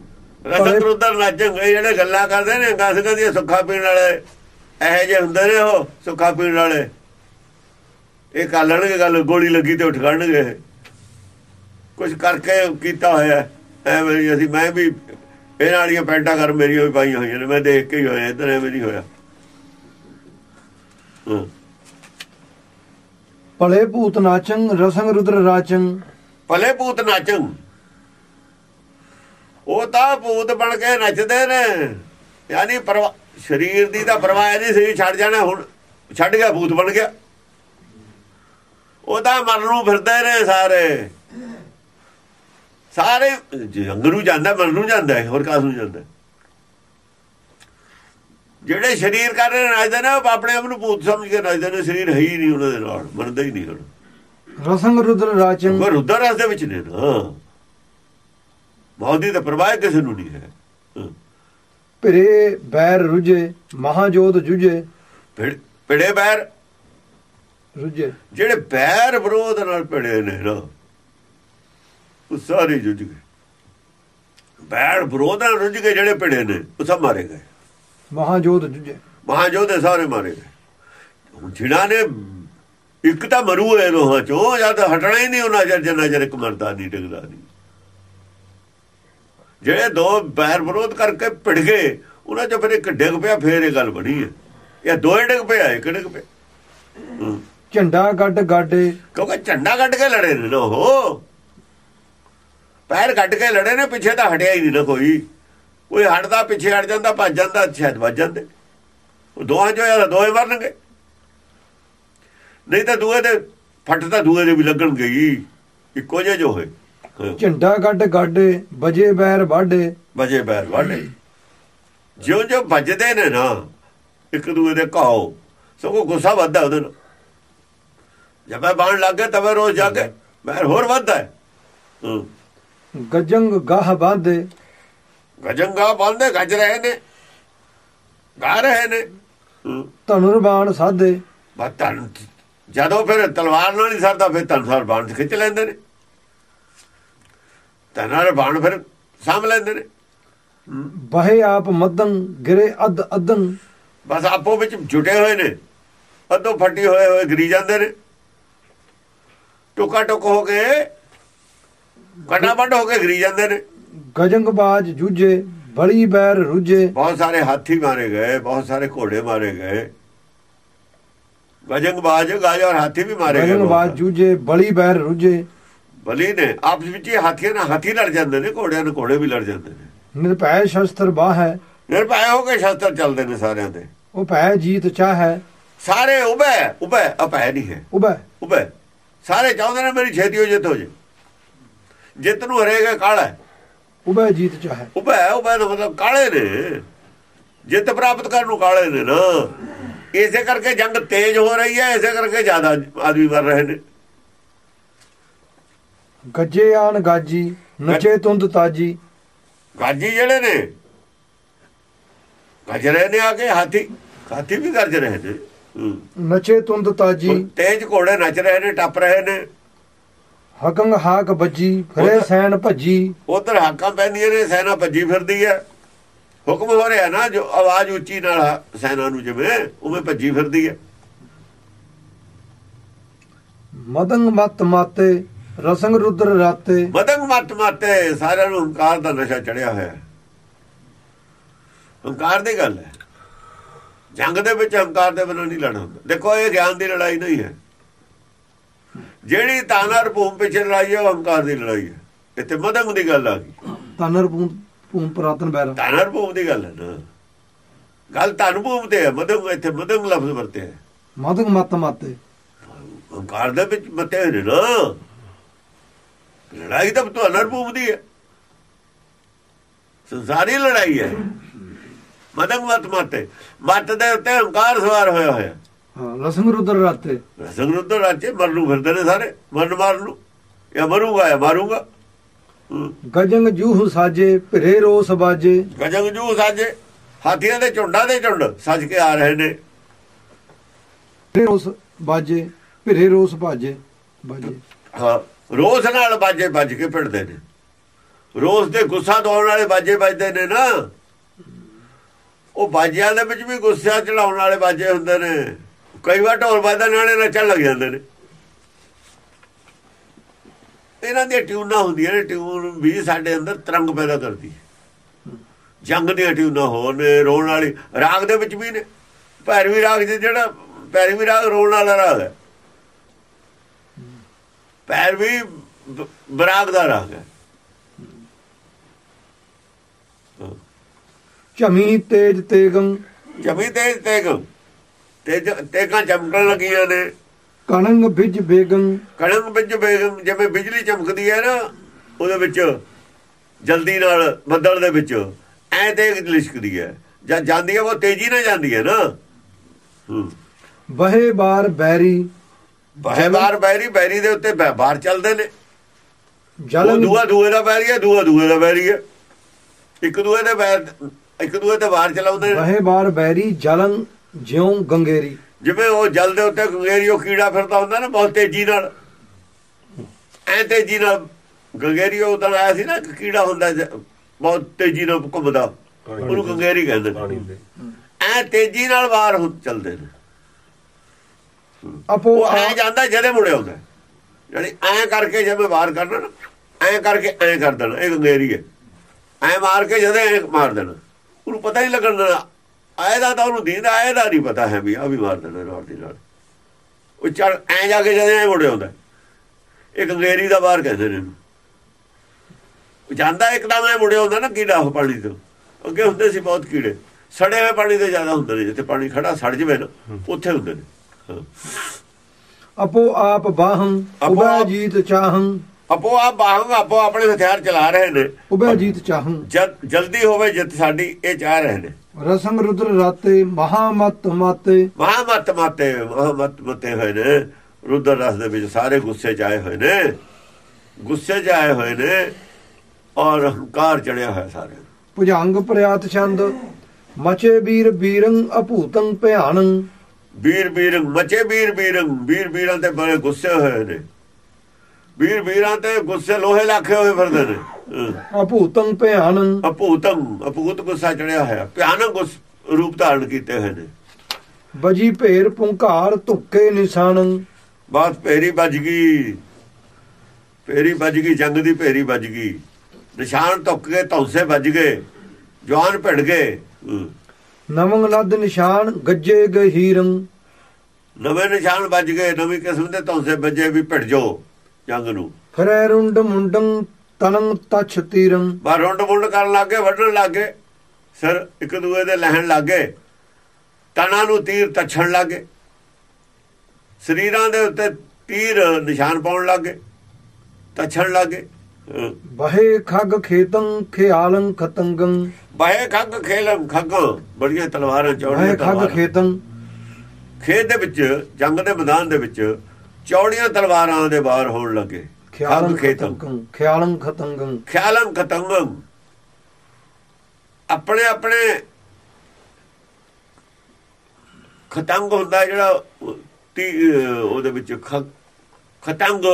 ਰਸਤ ਰੁਦਰ ਨਾਚੰ ਇਹ ਜਿਹੜੇ ਗੱਲਾਂ ਕਰਦੇ ਨੇ ਗਾਸਕਾਂ ਦੀਆਂ ਸੁੱਖਾ ਪੀਣ ਵਾਲੇ। ਇਹੋ ਜਿਹੇ ਹੁੰਦੇ ਨੇ ਉਹ ਸੁੱਖਾ ਪੀਣ ਵਾਲੇ। ਇਹ ਕਰ ਲੈਣਗੇ ਗੱਲ ਗੋਲੀ ਲੱਗੀ ਤੇ ਉੱਠ ਖੜਨਗੇ ਕੁਝ ਕਰਕੇ ਕੀਤਾ ਹੋਇਆ। ਐਵੇਂ ਅਸੀਂ ਮੈਂ ਵੀ ਇਹਨਾਂ ਵਾਲੀਆਂ ਪੈਂਟਾਂ ਕਰ ਮੇਰੀਆਂ ਵੀ ਪਾਈਆਂ ਹੋਈਆਂ ਨੇ ਮੈਂ ਦੇਖ ਕੇ ਹੀ ਹੋਇਆ ਇਧਰ ਐਵੇਂ ਨਹੀਂ ਹੋਇਆ। ਭਲੇ ਭੂਤ ਨਾਚੰ ਰਸੰਗ ਰੁਦਰ ਰਾਚੰ। ਭਲੇ ਭੂਤ ਨਾਚੰ। ਉਹ ਤਾਂ ਭੂਤ ਬਣ ਕੇ ਨੱਚਦੇ ਨੇ। ਯਾਨੀ ਪਰਵਾ ਸਰੀਰ ਦੀ ਤਾਂ ਪਰਵਾਹ ਨਹੀਂ ਸੀ ਛੱਡ ਜਾਣਾ ਹੁਣ ਛੱਡ ਗਿਆ ਭੂਤ ਬਣ ਗਿਆ। ਉਹ ਤਾਂ ਮਰਨ ਨੂੰ ਫਿਰਦੇ ਨੇ ਸਾਰੇ। ਸਾਰੇ ਜੰਗ ਨੂੰ ਜਾਂਦਾ ਮਰਨ ਨੂੰ ਜਾਂਦਾ ਹੋਰ ਕਾਸ ਨੂੰ ਜਾਂਦਾ? ਜਿਹੜੇ ਸਰੀਰ ਕਰ ਰਹੇ ਨੱਚਦੇ ਨੇ ਉਹ ਆਪਣੇ ਆਪ ਨੂੰ ਭੂਤ ਸਮਝ ਕੇ ਨੱਚਦੇ ਨੇ। ਸਰੀਰ ਹੈ ਹੀ ਨਹੀਂ ਉਹਨਾਂ ਦੇ ਨਾਲ ਮੰਨਦਾ ਹੀ ਨਹੀਂ ਹੁਣ। ਰਸੰਗ ਰੁਦਰ ਪਰ ਰੁਦਰ ਰਸ ਦੇ ਵਿੱਚ ਨੇ ਨਾ। ਮੌਤ ਦੀ ਤਾਂ ਪਰਵਾਹ ਕਿਸੇ ਨੂੰ ਨਹੀਂ ਹੈ। ਭਿਰੇ ਬੈਰ ਰੁਜੇ ਮਹਾਜੋਤ ਜੁਜੇ ਭਿੜ- ਭਿੜੇ ਬੈਰ। ਰੁਜੇ ਜਿਹੜੇ ਬੈਰ ਵਿਰੋਧ ਨਾਲ ਭਿੜੇ ਨੇ ਨਾ ਉਹ ਸਾਰੇ ਜੁਝ ਗਏ। ਬੈਰ ਵਿਰੋਧ ਨਾਲ ਰੁੱਝ ਗਏ ਜਿਹੜੇ ਭਿੜੇ ਨੇ ਉਹ ਸਭ ਮਾਰੇ ਗਏ। ਮਹਾਜੋਤ ਜੁਜੇ ਮਹਾਜੋਧੇ ਸਾਰੇ ਮਾਰੇ ਗਏ। ਜਿਨ੍ਹਾਂ ਨੇ ਇੱਕ ਤਾਂ ਮਰੂ ਹੈ ਦੋਹਾਂ ਚੋਂ ਜਦ ਹਟਣਾ ਹੀ ਨਹੀਂ ਉਹਨਾਂ ਜਰ ਜਨਾ ਜਰ ਇੱਕ ਮਰਦਾ ਨਹੀਂ ਡਿੱਗਦਾ ਨਹੀਂ। ਜਿਹੜੇ ਦੋ ਬੈਰ ਵਿਰੋਧ ਕਰਕੇ ਭਿੜ ਗਏ ਉਹਨਾਂ ਚੋਂ ਫਿਰ ਇੱਕ ਡਿੱਗ ਪਿਆ ਫੇਰ ਇਹ ਗੱਲ ਬਣੀ ਹੈ। ਇਹ ਦੋਏ ਡਿੱਗ ਪਿਆ ਇੱਕ ਡਿੱਗ ਪਿਆ। ਝੰਡਾ ਗੱਡ ਗਾਡੇ ਕਿਉਂਕਿ ਝੰਡਾ ਕੱਢ ਕੇ ਲੜੇ ਨੇ ਉਹ। ਪੈਰ ਕੱਢ ਕੇ ਲੜੇ ਨੇ ਪਿੱਛੇ ਤਾਂ ਹਟਿਆ ਹੀ ਨਹੀਂ ਨਾ ਕੋਈ। ਕੋਈ ਹਟਦਾ ਪਿੱਛੇ ਹਟ ਜਾਂਦਾ ਭੱਜ ਜਾਂਦਾ ਸ਼ਾਇਦ ਵੱਜ ਜਾਂਦੇ। ਉਹ ਦੋਹਾਂ ਚੋਂ ਯਾਰ ਦੋਏ ਮਰਨਗੇ। ਨਹੀਂ ਤਾਂ ਦੂਏ ਦੇ ਫੱਟ ਤਾਂ ਦੂਏ ਦੇ ਵੀ ਲੱਗਣਗੇ ਹੀ। ਇੱਕੋ ਜਿਹੇ ਜੋ ਹੋਏ। ਝੰਡਾ ਗੱਡ ਗਾਡੇ ਬਜੇ ਬੈਰ ਬਾਡੇ ਵਜੇ ਬੈਰ ਵਾਢੇ। ਜਿਉਂ ਜਿਉਂ ਵੱਜਦੇ ਨੇ ਨਾ ਇੱਕ ਦੂਏ ਦੇ ਕਹਾਓ ਸਗੋਂ ਗੁੱਸਾ ਵੱਧਦਾ ਉਹਦੇ ਨਾਲ। ਜਦ ਮੈਂ ਬਾਣ ਲੱਗੇ ਤਵੇ ਰੋਜ਼ ਜਾਗੇ ਬੈਰ ਹੋਰ ਵੱਧਦਾ ਹੈ। ਗਜੰਗ ਗਾਹ ਬਾਂਦੇ। ਗਜੰਗਾ ਬੰਦੇ ਗੱਜ ਰਹੇ ਨੇ। ਗਾ ਰਹੇ ਨੇ। ਧਨੁਰਬਾਣ ਸਾਧੇ। ਧਨ ਜਦੋਂ ਫਿਰ ਤਲਵਾਰ ਨਾਲ ਨਹੀਂ ਸਰਦਾ ਫਿਰ ਤਲਵਾਰ ਬਾਣ ਖਿੱਚ ਲੈਂਦੇ ਨੇ। ਤਨਾਰ ਬਾਣ ਫਿਰ ਸਾਂਭ ਲੈਂਦੇ ਨੇ। ਬਹੇ ਆਪ ਮਦਨ ਗਿਰੇ ਅਦ ਅਦਨ ਬਸ ਆਪੋ ਵਿੱਚ ਜੁਟੇ ਹੋਏ ਨੇ। ਅੱਧੋ ਫੱਟੀ ਹੋਏ ਹੋਏ ਗਰੀ ਜਾਂਦੇ ਨੇ। ਟੁਕਾ ਟੁਕ ਹੋ ਕੇ ਕਟਾਵਟ ਹੋ ਕੇ ਗਰੀ ਜਾਂਦੇ ਨੇ। ਗਜੰਗ ਬਾਜ ਜੂਝੇ ਬੜੀ ਬੈਰ ਰੁਜੇ ਬਹੁਤ ਸਾਰੇ ਹਾਥੀ ਮਾਰੇ ਗਏ ਬਹੁਤ ਸਾਰੇ ਘੋੜੇ ਮਾਰੇ ਗਏ। ਗਜੰਗ ਬਾਜ ਗਾਜ ਔਰ ਹਾਥੀ ਵੀ ਮਾਰੇ ਗਏ ਗਜੰਗ ਬਾਜ ਬਹੁਤ। ਜੂਝੇ ਬੜੀ ਬੈਰ ਰੁਜੇ ਬਲੀ ਨੇ ਆਪਸ ਵਿੱਚ ਹੀ ਹਾਥੀਆਂ ਨਾਲ ਹਾਥੀ ਲੜ ਜਾਂਦੇ ਨੇ ਘੋੜਿਆਂ ਨਾਲ ਘੋੜੇ ਵੀ ਲੜ ਜਾਂਦੇ ਨੇ। ਨਿਰਭੈ ਸ਼ਸਤਰ ਬਾਹ ਹੈ। ਨਿਰਭੈ ਹੋ ਕੇ ਸ਼ਸਤਰ ਚੱਲਦੇ ਨੇ ਸਾਰਿਆਂ ਦੇ। ਉਹ ਭੈ ਜੀਤ ਚਾਹੈ ਸਾਰੇ ਉਬੈ ਉਬੈ ਅਪੈ ਨਹੀਂ ਹੈ। ਉਬੈ। ਉਬੈ। ਸਾਰੇ ਚਾਹੁੰਦੇ ਨੇ ਮੇਰੀ ਛੇਤੀ ਹੋ ਜਿੱਤ ਹੋ ਜੇ। ਜਿੱਤ ਨੂੰ ਹਰੇਗਾ ਕਾਲਾ ਹੈ। ਉਬੈ ਜੀਤ ਚਾਹੈ ਉਬੈ ਉਬੈ ਦਾ ਮਤਲਬ ਕਾਲੇ ਨੇ। ਜਿੱਤ ਪ੍ਰਾਪਤ ਕਰਨ ਨੂੰ ਕਾਲੇ ਨੇ ਨਾ। ਇਸੇ ਕਰਕੇ ਜੰਗ ਤੇਜ਼ ਹੋ ਰਹੀ ਹੈ ਇਸੇ ਕਰਕੇ ਜ਼ਿਆਦਾ ਆਦਮੀ ਮਰ ਰਹੇ ਨੇ। ਗੱਜੇ ਆਨ ਗਾਜੀ ਨਚੇ ਤੁੰਦ ਤਾਜੀ। ਗਾਜੀ ਜਿਹੜੇ ਨੇ ਗੱਜ ਰਹੇ ਨੇ ਆ ਕੇ ਹਾਥੀ ਹਾਥੀ ਵੀ ਗੱਜ ਰਹੇ ਨੇ। ਨਚੇ ਤੁੰਦ ਤਾਜੀ। ਤੇਜ਼ ਘੋੜੇ ਨੱਚ ਰਹੇ ਨੇ ਟੱਪ ਰਹੇ ਨੇ। ਹਕੰਗ ਹਾਕ ਬੱਜੀ ਫਿਰੇ ਸੈਨ ਭੱਜੀ। ਉਧਰ ਹਾਕਾਂ ਪੈਂਦੀਆਂ ਨੇ ਸੈਨਾ ਭੱਜੀ ਫਿਰਦੀ ਹੈ। ਹੁਕਮ ਹੋ ਰਿਹਾ ਨਾ ਜੋ ਆਵਾਜ਼ ਉੱਚੀ ਨਾਲ ਸੈਨਾ ਨੂੰ ਜਿਵੇਂ ਉਵੇਂ ਭੱਜੀ ਫਿਰਦੀ ਹੈ। ਮਦੰਗ ਮਤ ਮਾਤੇ ਰਸੰਗ ਰੁਦਰ ਰਾਤੇ। ਮਦੰਗ ਮਤ ਮਾਤੇ ਸਾਰਿਆਂ ਨੂੰ ਹੰਕਾਰ ਦਾ ਨਸ਼ਾ ਚੜਿਆ ਹੋਇਆ ਹੈ। ਹੰਕਾਰ ਦੀ ਗੱਲ ਹੈ। ਜੰਗ ਦੇ ਵਿੱਚ ਹੰਕਾਰ ਦੇ ਬਿਨਾਂ ਨਹੀਂ ਲੜਨਾ ਹੁੰਦਾ। ਦੇਖੋ ਇਹ ਗਿਆਨ ਦੀ ਲੜਾਈ ਨਹੀਂ ਹੈ। ਜਿਹੜੀ ਤਾਨਰ ਭੂਮ ਪਿੱਛੇ ਲੜਾਈ ਹੈ ਉਹ ਹੰਕਾਰ ਦੀ ਲੜਾਈ ਹੈ। ਇੱਥੇ ਮਦੰਗ ਦੀ ਗੱਲ ਆ ਗਈ। ਤਾਨਰ ਪੂੰ ਪੂੰ ਪ੍ਰਾਤਨ ਬੈਰ। ਤਾਨਰ ਭੂਮ ਦੀ ਗੱਲ ਹੈ ਨਾ। ਗੱਲ ਧਨ ਭੂਮ ਤੇ ਹੈ। ਮਦੰਗ ਇੱਥੇ ਮਦੰਗ ਲਫ਼ਜ਼ ਵਰਤੇ ਹੈ। ਮਦੰਗ ਮਤ ਮਾਤੇ। ਹੰਕਾਰ ਦੇ ਵਿੱਚ ਮਤੇ ਨੇ ਨਾ। ਲੜਾਈ ਤਾਂ ਤੁਹਾਨੂੰ ਭੂਮ ਦੀ ਹੈ। ਸੰਸਾਰੀ ਲੜਾਈ ਹੈ। ਮਦੰਗ ਮਤ ਮਾਤੇ ਮਤ ਦੇ ਉੱਤੇ ਹੰਕਾਰ ਸਵਾਰ ਹੋਇਆ ਹੋਇਆ। ਹਾਂ ਰਸੰਗ ਰੁਦਰ ਰਾਤੇ। ਸੰਗਰੁੱਧ ਰਾਜੇ ਮਰਨ ਨੂੰ ਫਿਰਦੇ ਨੇ ਸਾਰੇ। ਮਰਨ ਮਾਰ ਨੂੰ। ਜਾਂ ਮਰੂਗਾ ਜਾਂ ਮਾਰੂਗਾ। ਗਜੰਗ ਜੂਹ ਸਾਜੇ ਭਿਰੇ ਰੋਸ ਬਾਜੇ। ਗਜੰਗ ਜੂ ਸਾਜੇ। ਹਾਥੀਆਂ ਦੇ ਝੁੰਡਾਂ ਦੇ ਝੁੰਡ ਸੱਜ ਕੇ ਆ ਰਹੇ ਨੇ। ਭਿਰੇ ਰੋਸ ਬਾਜੇ ਫਿਰੇ ਰੋਸ ਭਾਜੇ ਬਾਜੇ। ਹਾਂ। ਰੋਸ ਨਾਲ ਬਾਜੇ ਵੱਜ ਕੇ ਫਿਰਦੇ ਨੇ। ਰੋਸ ਦੇ ਗੁੱਸਾ ਦੌੜਨ ਵਾਲੇ ਬਾਜੇ ਵੱਜਦੇ ਨੇ ਨਾ। ਉਹ ਬਾਜਿਆਂ ਦੇ ਵਿੱਚ ਵੀ ਗੁੱਸਾ ਚੜਾਉਣ ਵਾਲੇ ਬਾਜੇ ਹੁੰਦੇ ਨੇ। ਕਈ ਵਾਰ ਢੋਲ ਵੱਜਦਾ ਨਾਲੇ ਨੱਚਣ ਲੱਗ ਜਾਂਦੇ ਨੇ। ਇਹਨਾਂ ਦੀਆਂ ਟਿਊਨਾਂ ਹੁੰਦੀਆਂ ਨੇ, ਟਿਊਨ ਵੀ ਸਾਡੇ ਅੰਦਰ ਤਰੰਗ ਪੈਦਾ ਕਰਦੀ ਹੈ। ਜੰਗ ਦੀਆਂ ਟਿਊਨਾਂ ਹੋਰ ਨੇ, ਰੋਣ ਵਾਲੀ ਰਾਗ ਦੇ ਵਿੱਚ ਵੀ ਨੇ। ਭੈਰਵੀ ਰਾਗ ਜਿਹੜਾ ਭੈਰਵੀ ਰਾਗ ਰੋਣ ਵਾਲਾ ਰਾਗ ਹੈ। ਭੈਰਵੀ ਬ- ਬਰਾਗ ਦਾ ਰਾਗ ਹੈ। ਝਮੀ ਤੇਜ ਤੇਗੰ। ਜਮੀ ਤੇਜ ਤੇਗ। ਤੇਜ ਤੇਗਾਂ ਚਮਕਣ ਲੱਗੀਆਂ ਨੇ। ਕਣੰਗ ਭਿਜ ਬੇਗੰ। ਕਣਕ ਵਿੱਚ ਬੇਗਮ ਜਿਵੇਂ ਬਿਜਲੀ ਚਮਕਦੀ ਹੈ ਨਾ ਉਹਦੇ ਵਿੱਚ ਜਲਦੀ ਨਾਲ ਬੱਦਲ ਦੇ ਵਿੱਚ ਐ ਤੇ ਲਿਸ਼ਕਦੀ ਹੈ। ਜਦ ਜਾਂਦੀ ਹੈ ਉਹ ਤੇਜ਼ੀ ਨਾਲ ਜਾਂਦੀ ਹੈ ਨਾ। ਬਹੇ ਬਾਰ ਬੈਰੀ ਬਾਹਰ ਬਾਹਰ ਬੈਰੀ ਬੈਰੀ ਦੇ ਉੱਤੇ ਬਾਹਰ ਚੱਲਦੇ ਨੇ। ਉਹ ਜਲਨ ਦੂਆ ਦੂਏ ਦਾ ਬੈਰੀ ਹੈ ਦੂਆ ਦੂਏ ਦਾ ਬੈਰੀ ਹੈ। ਇੱਕ ਦੂਏ ਦੇ ਬੈਰ ਇੱਕ ਦੂਏ ਤੇ ਬਾਹਰ ਚਲਾਉਂਦੇ ਨੇ। ਬਹੇ ਬਾਰ ਬੈਰੀ ਜਲਨ ਜਿਉ ਗੰਗੇਰੀ। ਜਿਵੇਂ ਉਹ ਜਲ ਦੇ ਉੱਤੇ ਗੰਗੇਰੀਓ ਕੀੜਾ ਫਿਰਦਾ ਹੁੰਦਾ ਨਾ ਬਹੁਤ ਤੇਜ਼ੀ ਨਾਲ। ਐ ਤੇਜ਼ੀ ਨਾਲ ਗੰਗੇਰੀਓ ਉਦੋਂ ਆਇਆ ਸੀ ਨਾ ਕੀੜਾ ਹੁੰਦਾ ਬਹੁਤ ਤੇਜ਼ੀ ਨਾਲ ਘੁੰਮਦਾ। ਉਹਨੂੰ ਗੰਗੇਰੀ ਕਹਿੰਦੇ ਪਾਣੀ ਨੇ ਦੇ। ਐ ਤੇਜ਼ੀ ਨਾਲ ਬਾਹਰ ਹੁ- ਚੱਲਦੇ ਨੇ। ਆਪੋ ਐ ਆ- ਜਾਂਦਾ ਜਦੇ ਮੁੜੇ ਆਉਂਦਾ ਯਾਨੀ ਐ ਕਰਕੇ ਜਿਵੇਂ ਬਾਹਰ ਕਰਨਾ ਨਾ ਐ ਕਰਕੇ ਐ ਕਰ ਦੇਣਾ ਇਹ ਗੰਗੇਰੀ ਹੈ। ਐ ਮਾਰ ਕੇ ਜਦੇ ਐ ਮਾਰ ਦੇਣਾ। ਉਹਨੂੰ ਪਤਾ ਹੀ ਲੱਗਣ ਦੇਣਾ। ਆਏ ਦਾ ਤਾਂ ਉਹਨੂੰ ਦੀਂਦਾ ਆਏ ਦਾ ਨਹੀਂ ਪਤਾ ਹੈ ਵੀ ਆ ਵੀ ਮਾਰ ਦੇਣਾ ਨਾਲ ਦੀ ਨਾਲ ਉਹ ਚੜ ਐ ਜਾ ਕੇ ਜਦੇ ਐ ਮੁੜੇ ਆਉਂਦਾ ਇਹ ਗੰਗੇਰੀ ਦਾ ਬਾਹਰ ਕਹਿੰਦੇ ਨੇ ਉਹ ਜਾਂਦਾ ਇੱਕਦਮ ਐ ਮੁੜੇ ਆਉਂਦਾ ਨਾ ਕੀੜਾ ਉਹ ਪਾਣੀ ਤੋਂ। ਅੱਗੇ ਹੁੰਦੇ ਸੀ ਬਹੁਤ ਕੀੜੇ। ਸੜੇ ਹੋਏ ਪਾਣੀ ਤੇ ਜ਼ਿਆਦਾ ਹੁੰਦੇ ਨੇ ਜਿੱਥੇ ਪਾਣੀ ਖੜਾ ਸੜ ਜਵੇ ਨਾ ਉੱਥੇ ਹੁੰਦੇ ਨੇ। ਆਪੋ ਆਪ ਬਾਹੰ ਉਬੈ ਜੀਤ ਚਾਹੰ। ਆਪੋ ਆਪ ਬਾਹਰ ਆਪੋ ਆਪਣੇ ਹਥਿਆਰ ਚਲਾ ਰਹੇ ਨੇ। ਉਬੈ ਜੀਤ ਚਾਹੰ। ਜਲਦੀ ਹੋਵੇ ਜਿੱਤ ਸਾਡੀ ਇਹ ਚਾਹ ਰਹੇ ਨੇ। ਰਸੰਗ ਰੁਦਰ ਰਾਤੇ ਮਹਾਮਤ ਮਾਤੇ। ਮਹਾਮਤ ਮਾਤੇ ਮਹਾਮਤ ਮਤੇ ਹੋਏ ਨੇ। ਰੁਦਰ ਰਸ ਦੇ ਵਿੱਚ ਸਾਰੇ ਗੁੱਸੇ ਚ ਆਏ ਹੋਏ ਨੇ। ਗੁੱਸੇ ਚ ਆਏ ਹੋਏ ਨੇ ਔਰ ਹੰਕਾਰ ਚੜਿਆ ਹੋਇਆ ਸਾਰੇ। ਭੁਜੰਗ ਪ੍ਰਿਆਤ ਛੰਦ ਮਚੇ ਵੀਰ ਬੀਰੰ ਅਭੂਤੰ ਭਿਆਨੰ। ਵੀਰ ਵੀਰ ਮਚੇ ਵੀਰ ਵੀਰ ਵੀਰ ਵੀਰਾਂ ਤੇ ਬੜੇ ਗੁੱਸੇ ਹੋਏ ਨੇ। ਵੀਰ ਵੀਰਾਂ ਤੇ ਗੁੱਸੇ ਲੋਹੇ ਲਾਖੇ ਹੋਏ ਫਿਰਦੇ ਨੇ। ਅਭੂਤੰ ਭਿਆਨੰ। ਅਭੂਤਮ ਅਭੂਤ ਗੁੱਸਾ ਚੜਿਆ ਹੋਇਆ ਭਿਆਨਕ ਗੁੱਸ ਰੂਪ ਧਾਰਨ ਕੀਤੇ ਹੋਏ ਨੇ। ਬਜੀ ਭੇਰ ਪੁੰਕਾਰ ਧੁੱਕੇ ਨਿਸ਼ਾਨੰ। ਬਾਤ ਭੇਰੀ ਵੱਜ ਗਈ। ਭੇਰੀ ਵੱਜ ਗਈ ਜੰਗ ਦੀ ਭੇਰੀ ਵੱਜ ਗਈ। ਨਿਸ਼ਾਨ ਧੁੱਕ ਗਏ ਧੌਂਸੇ ਵੱਜ ਗਏ ਜਵਾਨ ਭਿੜ ਗਏ। ਨਵੰਗ ਨਦ ਨਿਸ਼ਾਨ ਗੱਜੇ ਗਹੀਰੰ ਨਵੇਂ ਨਿਸ਼ਾਨ ਵੱਜ ਗਏ ਨਵੀਂ ਕਿਸਮ ਦੇ ਧੌਂਸੇ ਵੱਜੇ ਵੀ ਭਿੜ ਜਾਓ ਜੰਗ ਨੂੰ। ਫਰੈ ਰੁੰਡ ਮੁੰਡੰ ਤਨੰ ਤਛ ਤੀਰੰ। ਬਾ ਰੁੰਡ ਮੁੰਡ ਕਰਨ ਲੱਗੇ ਵੱਢਣ ਲੱਗੇ ਸਿਰ ਇੱਕ ਦੂਏ ਦੇ ਲੈਣ ਲੱਗੇ। ਤਣਾ ਨੂੰ ਤੀਰ ਤੱਛਣ ਲੱਗੇ। ਸਰੀਰਾਂ ਦੇ ਉੱਤੇ ਤੀਰ ਨਿਸ਼ਾਨ ਪਾਉਣ ਲੱਗੇ ਤੱਛਣ ਲੱਗੇ। ਬਹੇ ਖਗ ਖੇਤੰ ਖਿਆਲੰ ਖਤੰਗੰ। ਬਾਹੇ ਖੱਗ ਖੇਲਮ ਖੱਗਾਂ ਬੜੀਆਂ ਤਲਵਾਰਾਂ ਚੌੜੀਆਂ ਬਹੇ ਖਗ ਤਲਵਾਰਾਂ। ਖੇਤੰ। ਖੇਤ ਦੇ ਵਿੱਚ ਜੰਗ ਦੇ ਮੈਦਾਨ ਦੇ ਵਿੱਚ ਚੌੜੀਆਂ ਤਲਵਾਰਾਂ ਦੇ ਬਾਹਰ ਹੋਣ ਲੱਗੇ। ਖਿਆਲੰ ਖੱਗ ਖੇਤਮ ਖਤੰਗੰ ਖਿਆਲੰ ਖਤੰਗੰ। ਆਪਣੇ ਆਪਣੇ ਖਤੰਗ ਹੁੰਦਾ ਜਿਹੜਾ ਉਹਦੇ ਵਿੱਚ ਖਤੰਗ